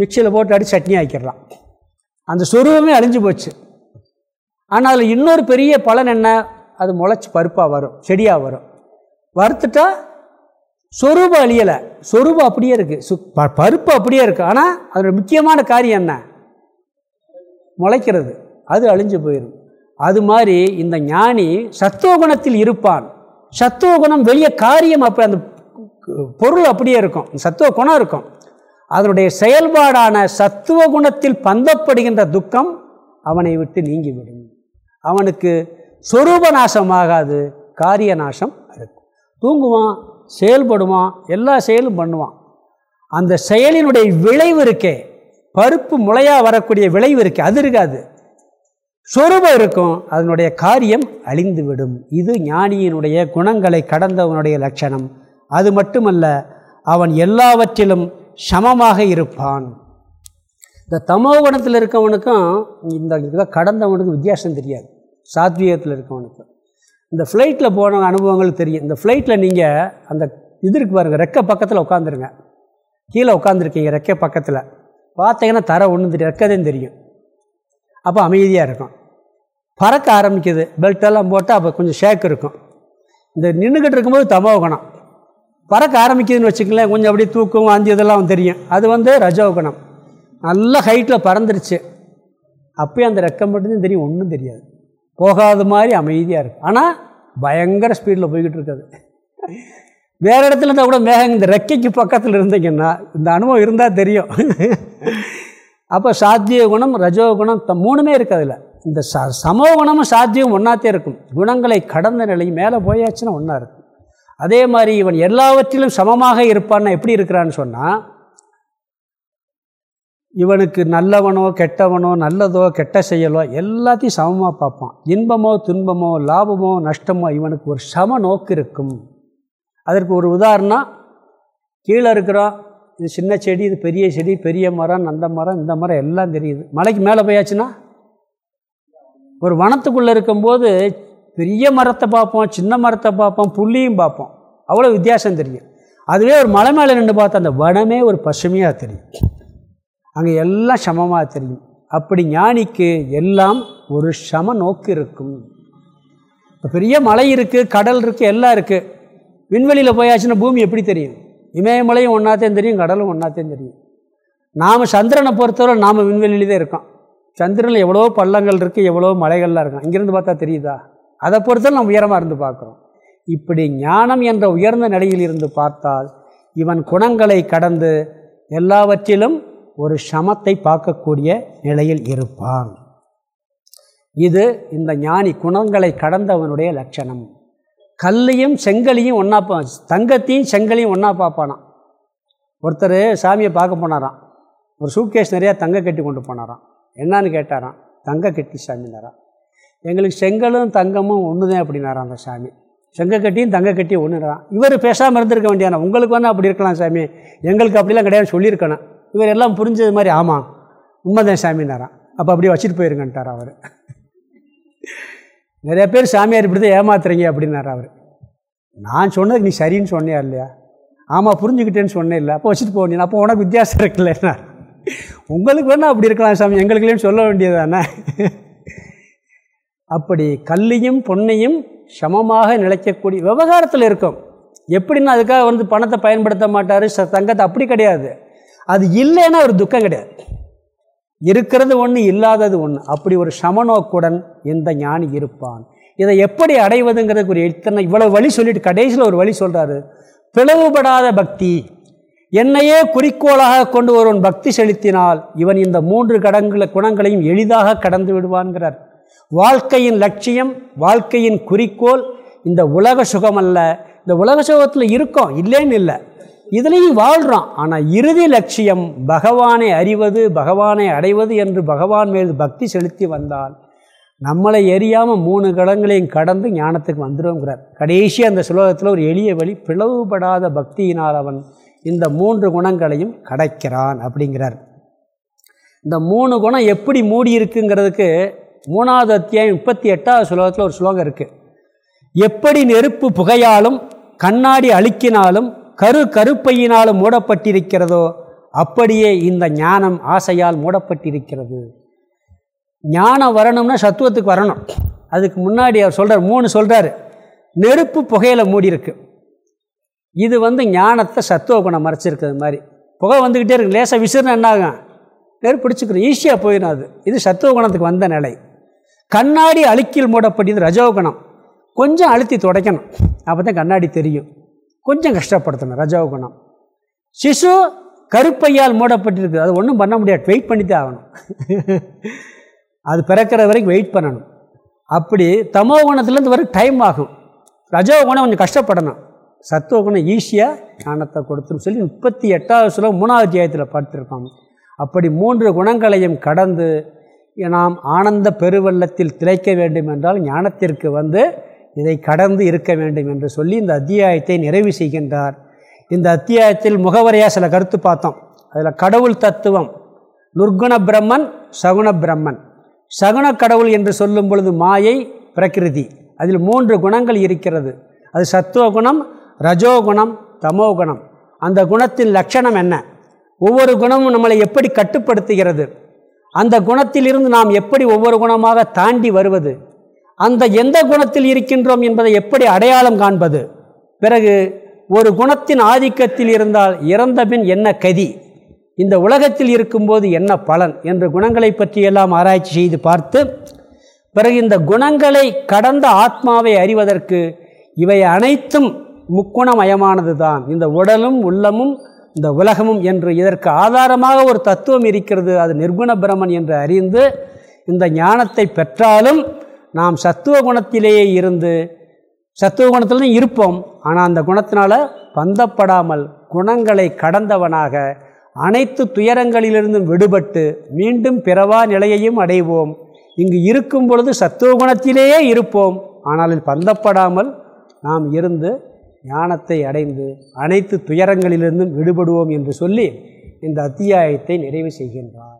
மிக்சியில் போட்டு அடி சட்னி ஆக்கிடலாம். அந்த சொருவமே அழிஞ்சு போச்சு. ஆனால் அதில் இன்னொரு பெரிய பலன் என்ன? அது முளைச்சி பருப்பாக வரும் செடியாக வரும். வறுத்துட்டா சொரூபம் அழியலை. சொரூபம் அப்படியே இருக்குது சு பருப்பு அப்படியே இருக்குது ஆனால் அதோட முக்கியமான காரியம் என்ன? முளைக்கிறது. அது அழிஞ்சு போயிடும் அது மாதிரி இந்த ஞானி சத்துவ குணத்தில் இருப்பான். சத்துவ குணம் வெளியே காரியம் அப்போ அந்த பொருள் அப்படியே இருக்கும். சத்துவ குணம் இருக்கும். அதனுடைய செயல்பாடான சத்துவ குணத்தில் பந்தப்படுகின்ற துக்கம் அவனை விட்டு நீங்கிவிடும் அவனுக்கு சொரூப நாசமாகாது காரிய நாசம் இருக்கும். தூங்குவான் செயல்படுவான் எல்லா செயலும் பண்ணுவான். அந்த செயலினுடைய விளைவு இருக்கே பருப்பு முளையாக வரக்கூடிய விளைவு இருக்கே அது இருக்காது. சொரூபம் இருக்கும் அதனுடைய காரியம் அழிந்துவிடும். இது ஞானியினுடைய குணங்களை கடந்தவனுடைய லட்சணம். அது மட்டுமல்ல அவன் எல்லாவற்றிலும் சமமாக இருப்பான். இந்த தமோ குணத்தில் இருக்கவனுக்கும் இந்த இதை கடந்தவனுக்கும் வித்தியாசம் தெரியாது. சாத்வியத்தில் இருக்கவனுக்கு. இந்த ஃப்ளைட்டில் போன அனுபவங்கள் தெரியும். இந்த ஃப்ளைட்டில் நீங்கள் அந்த இது இருக்கு பாருங்கள் ரெக்கை பக்கத்தில் உட்காந்துருங்க கீழே உட்காந்துருக்கீங்க ரெக்கை பக்கத்தில். பார்த்தீங்கன்னா தர ஒன்று தெரியும் ரெக்கதையும் தெரியும். அப்போ அமைதியாக இருக்கும். பறக்க ஆரம்பிக்குது. பெல்ட்டெல்லாம் போட்டால் அப்போ கொஞ்சம் ஷேக் இருக்கும். இந்த நின்றுக்கிட்டு இருக்கும்போது தமோகணம் பறக்க ஆரம்பிக்குதுன்னு வச்சுக்கலேன் கொஞ்சம் அப்படியே தூக்கம் வாந்தி இதெல்லாம் தெரியும். அது வந்து ரஜோகணம் நல்ல ஹைட்டில் பறந்துருச்சு. அப்போயும் அந்த ரெக்கம் மட்டும்தான் தெரியும் ஒன்றும் தெரியாது. போகாத மாதிரி அமைதியாக இருக்கும் ஆனால் பயங்கர ஸ்பீடில் போய்கிட்டு இருக்குது. வேறு இடத்துல இருந்தால் கூட மேகம் இந்த ரெக்கைக்கு பக்கத்தில் இருந்தீங்கன்னா இந்த அனுபவம் இருந்தால் தெரியும். அப்போ சாத்திய குணம் ரஜோ குணம் த மூணுமே இருக்குது அதில். இந்த ச சமோ குணமும் சாத்தியம் ஒன்றாத்தே இருக்கும். குணங்களை கடந்த நிலை மேலே போயாச்சுன்னா ஒன்றா இருக்கும் அதே மாதிரி இவன் எல்லாவற்றிலும் சமமாக இருப்பான்னா எப்படி இருக்கிறான்னு சொன்னால் இவனுக்கு நல்லவனோ கெட்டவனோ நல்லதோ கெட்ட செயலோ எல்லாத்தையும் சமமாக பார்ப்பான். இன்பமோ துன்பமோ லாபமோ நஷ்டமோ இவனுக்கு ஒரு சம நோக்கு இருக்கும். அதற்கு ஒரு உதாரணம் கீழே இருக்கிறோம் இது சின்ன செடி இது பெரிய செடி பெரிய மரம் அந்த மரம் இந்த மரம் எல்லாம் தெரியுது. மலைக்கு மேலே போயாச்சுன்னா? ஒரு வனத்துக்குள்ளே இருக்கும்போது பெரிய மரத்தை பார்ப்போம் சின்ன மரத்தை பார்ப்போம் புள்ளியும் பார்ப்போம். அவ்வளோ வித்தியாசம் தெரியும். அதுவே ஒரு மலை மேலே நின்று பார்த்தா அந்த வனமே ஒரு பசுமையாக தெரியும். அங்கே எல்லாம் சமமாக தெரியும். அப்படி ஞானிக்கு எல்லாம் ஒரு சம நோக்கு இருக்கும். இப்போ பெரிய மலை இருக்குது கடல் இருக்குது எல்லாம் இருக்குது விண்வெளியில் போயாச்சுன்னா பூமி எப்படி தெரியும்? இமயமலையும் ஒன்றாத்தையும் தெரியும் கடலும் ஒன்றாத்தையும் தெரியும். நாம் சந்திரனை பொறுத்தவரை நாம் விண்வெளியிலே தான் இருக்கோம். சந்திரனில் எவ்வளோ பள்ளங்கள் இருக்குது எவ்வளோ மலைகள்லாம் இருக்கும் இங்கேருந்து பார்த்தா தெரியுதா? அதை பொறுத்தவரை நம்ம உயரமாக இருந்து பார்க்குறோம். இப்படி ஞானம் என்ற உயர்ந்த நிலையில் இருந்து பார்த்தால் இவன் குணங்களை கடந்து எல்லாவற்றிலும் ஒரு சமத்தை பார்க்கக்கூடிய நிலையில் இருப்பான். இது இந்த ஞானி குணங்களை கடந்தவனுடைய லட்சணம். கல்லையும் செங்கலையும் ஒன்றா பா தங்கத்தையும் செங்கலையும் ஒன்றா பார்ப்பானான் ஒருத்தர் சாமியை பார்க்க போனாராம். ஒரு சூட்கேஸ் நிறையா தங்க கட்டி கொண்டு போனாராம். என்னான்னு கேட்டாராம். தங்க கட்டி சாமினாராம். எங்களுக்கு செங்கலும் தங்கமும் ஒன்று தான் அப்படின்னாராம் அந்த சாமி. செங்க கட்டியும் தங்க கட்டியும் ஒன்றுறான் இவர் பேசாமல் இருந்திருக்க வேண்டியானா உங்களுக்கு வேணால் அப்படி இருக்கலாம் சாமி. எங்களுக்கு அப்படிலாம் கிடையாது சொல்லியிருக்கணும். இவர் எல்லாம் புரிஞ்சது மாதிரி ஆமாம் உண்மைதான் சாமினாராம். அப்போ அப்படியே வச்சுட்டு போயிருங்கன்ட்டார் அவர். நிறைய பேர் சாமியார் இப்படி தான் ஏமாத்துறீங்க அப்படின்னார் அவர். நான் சொன்னது நீ சரின்னு சொன்னியா இல்லையா? ஆமாம் புரிஞ்சுக்கிட்டேன்னு சொன்னேன் இல்லை. அப்போ வச்சுட்டு போனீங்க. அப்போ உனக்கு வித்தியாசம் இருக்குல்ல உங்களுக்கு வேணால் அப்படி இருக்கலாம் சாமி. எங்களுக்குலேன்னு சொல்ல வேண்டியதானே அப்படி கல்லையும் பொன்னையும் சமமாக நிலைக்கக்கூடிய விவகாரத்தில் இருக்கும். எப்படின்னா அதுக்காக வந்து பணத்தை பயன்படுத்த மாட்டார். ச தங்கத்தை அப்படி கிடையாது. அது இல்லைன்னா ஒரு துக்கம் கிடையாது. இருக்கிறது ஒன்று இல்லாதது ஒன்று அப்படி ஒரு சமநோக்குடன் இந்த ஞானி இருப்பான்? இதை எப்படி அடைவதுங்கிறதுக்கு ஒரு எத்தனை இவ்வளோ வழி சொல்லிட்டு கடைசியில் ஒரு வழி சொல்கிறாரு பிளவுபடாத பக்தி. என்னையே குறிக்கோளாக கொண்டு ஒருவன் பக்தி செலுத்தினால் இவன் இந்த மூன்று கடங்களை குணங்களையும் எளிதாக கடந்து விடுவான்கிறார். வாழ்க்கையின் லட்சியம் வாழ்க்கையின் குறிக்கோள் இந்த உலக சுகம் அல்ல இந்த உலக சுகத்தில் இருக்கோம் இல்லைன்னு இல்லை. இதுலேயும் வாழ்கிறோம் ஆனால் இறுதி லட்சியம் பகவானை அறிவது பகவானை அடைவது என்று பகவான் மீது பக்தி செலுத்தி வந்தால் நம்மளை எரியாமல் மூணு கடங்களையும் கடந்து ஞானத்துக்கு வந்துடுங்கிறார் கடைசி அந்த சுலோகத்தில் ஒரு எளிய வழி பிளவுபடாத பக்தியினால் அவன் இந்த மூன்று குணங்களையும் கடைக்கிறான் அப்படிங்கிறார். இந்த மூணு குணம் எப்படி மூடி இருக்குங்கிறதுக்கு மூணாவது அத்தியாயம் முப்பத்தி எட்டாவது சுலோகத்தில் ஒரு சுலோகம் இருக்குது எப்படி நெருப்பு புகையாலும் கண்ணாடி அழுக்கினாலும் கரு கருப்பையினால் மூடப்பட்டிருக்கிறதோ அப்படியே இந்த ஞானம் ஆசையால் மூடப்பட்டிருக்கிறது. ஞானம் வரணும்னா சத்துவத்துக்கு வரணும். அதுக்கு முன்னாடி அவர் சொல்கிறார் மூணு சொல்கிறார் நெருப்பு புகையில் மூடியிருக்கு. இது வந்து ஞானத்தை சத்துவ குணம் மறைச்சிருக்கிறது மாதிரி. புகை வந்துக்கிட்டே இருக்கு. லேசாக விசிறுனா என்னாகும் நெருப்பு பிடிச்சிக்கிறோம் ஈஸியாக போயிடும் அது. இது சத்துவ குணத்துக்கு வந்த நிலை. கண்ணாடி அழுக்கில் மூடப்பட்டது ரஜோகுணம். கொஞ்சம் அழுத்தி துடைக்கணும். அப்போ தான் கண்ணாடி தெரியும். கொஞ்சம் கஷ்டப்படுத்தணும் ரஜோகுணம் சிசு கருப்பையால் மூடப்பட்டிருக்கு அது ஒன்றும் பண்ண முடியாது. வெயிட் பண்ணி தான் ஆகணும். அது பிறக்கிற வரைக்கும் வெயிட் பண்ணணும். அப்படி தமோ குணத்துலேருந்து வர டைம் ஆகும். ரஜோ குணம் கொஞ்சம் கஷ்டப்படணும். சத்துவ குணம் ஈஸியாக ஞானத்தை கொடுத்துன்னு சொல்லி முப்பத்தி எட்டாவது சொல்ல மூணாவது ஜெயத்தில் பார்த்துருக்கோம். அப்படி மூன்று குணங்களையும் கடந்து நாம் ஆனந்த பெருவெள்ளத்தில் திளைக்க வேண்டும் என்றால் ஞானத்திற்கு வந்து இதை கடந்து இருக்க வேண்டும் என்று சொல்லி இந்த அத்தியாயத்தை நிறைவு செய்கின்றார். இந்த அத்தியாயத்தில் முகவரையாக சில கருத்து பார்த்தோம். அதில் கடவுள் தத்துவம் நுர்குண பிரம்மன் சகுண பிரம்மன். சகுண கடவுள் என்று சொல்லும் பொழுது மாயை பிரகிருதி. அதில் மூன்று குணங்கள் இருக்கிறது. அது சத்துவ குணம் ரஜோகுணம் தமோகுணம் அந்த குணத்தின் லட்சணம் என்ன? ஒவ்வொரு குணமும் நம்மளை எப்படி கட்டுப்படுத்துகிறது? அந்த குணத்திலிருந்து நாம் எப்படி ஒவ்வொரு குணமாக தாண்டி வருவது? அந்த எந்த குணத்தில் இருக்கின்றோம் என்பதை எப்படி அடையாளம் காண்பது? பிறகு ஒரு குணத்தின் ஆதிக்கத்தில் இருந்தால் இறந்தபின் என்ன கதி? இந்த உலகத்தில் இருக்கும்போது என்ன பலன்? என்ற குணங்களை பற்றியெல்லாம் ஆராய்ச்சி செய்து பார்த்து பிறகு இந்த குணங்களை கடந்த ஆத்மாவை அறிவதற்கு இவை அனைத்தும் முக்குணமயமானது தான் இந்த உடலும் உள்ளமும் இந்த உலகமும் என்று இதற்கு ஆதாரமாக ஒரு தத்துவம் இருக்கிறது. அது நிர்குண பிரமன் என்று அறிந்து இந்த ஞானத்தை பெற்றாலும் நாம் சத்துவ குணத்திலேயே இருந்து சத்துவ குணத்தில் இருப்போம். ஆனால் அந்த குணத்தினால் பந்தப்படாமல் குணங்களை கடந்தவனாக அனைத்து துயரங்களிலிருந்தும் விடுபட்டு மீண்டும் பிறவா நிலையையும் அடைவோம். இங்கு இருக்கும் பொழுது சத்துவ குணத்திலேயே இருப்போம். ஆனால் பந்தப்படாமல் நாம் இருந்து ஞானத்தை அடைந்து அனைத்து துயரங்களிலிருந்தும் விடுபடுவோம் என்று சொல்லி இந்த அத்தியாயத்தை நிறைவு செய்கின்றார்.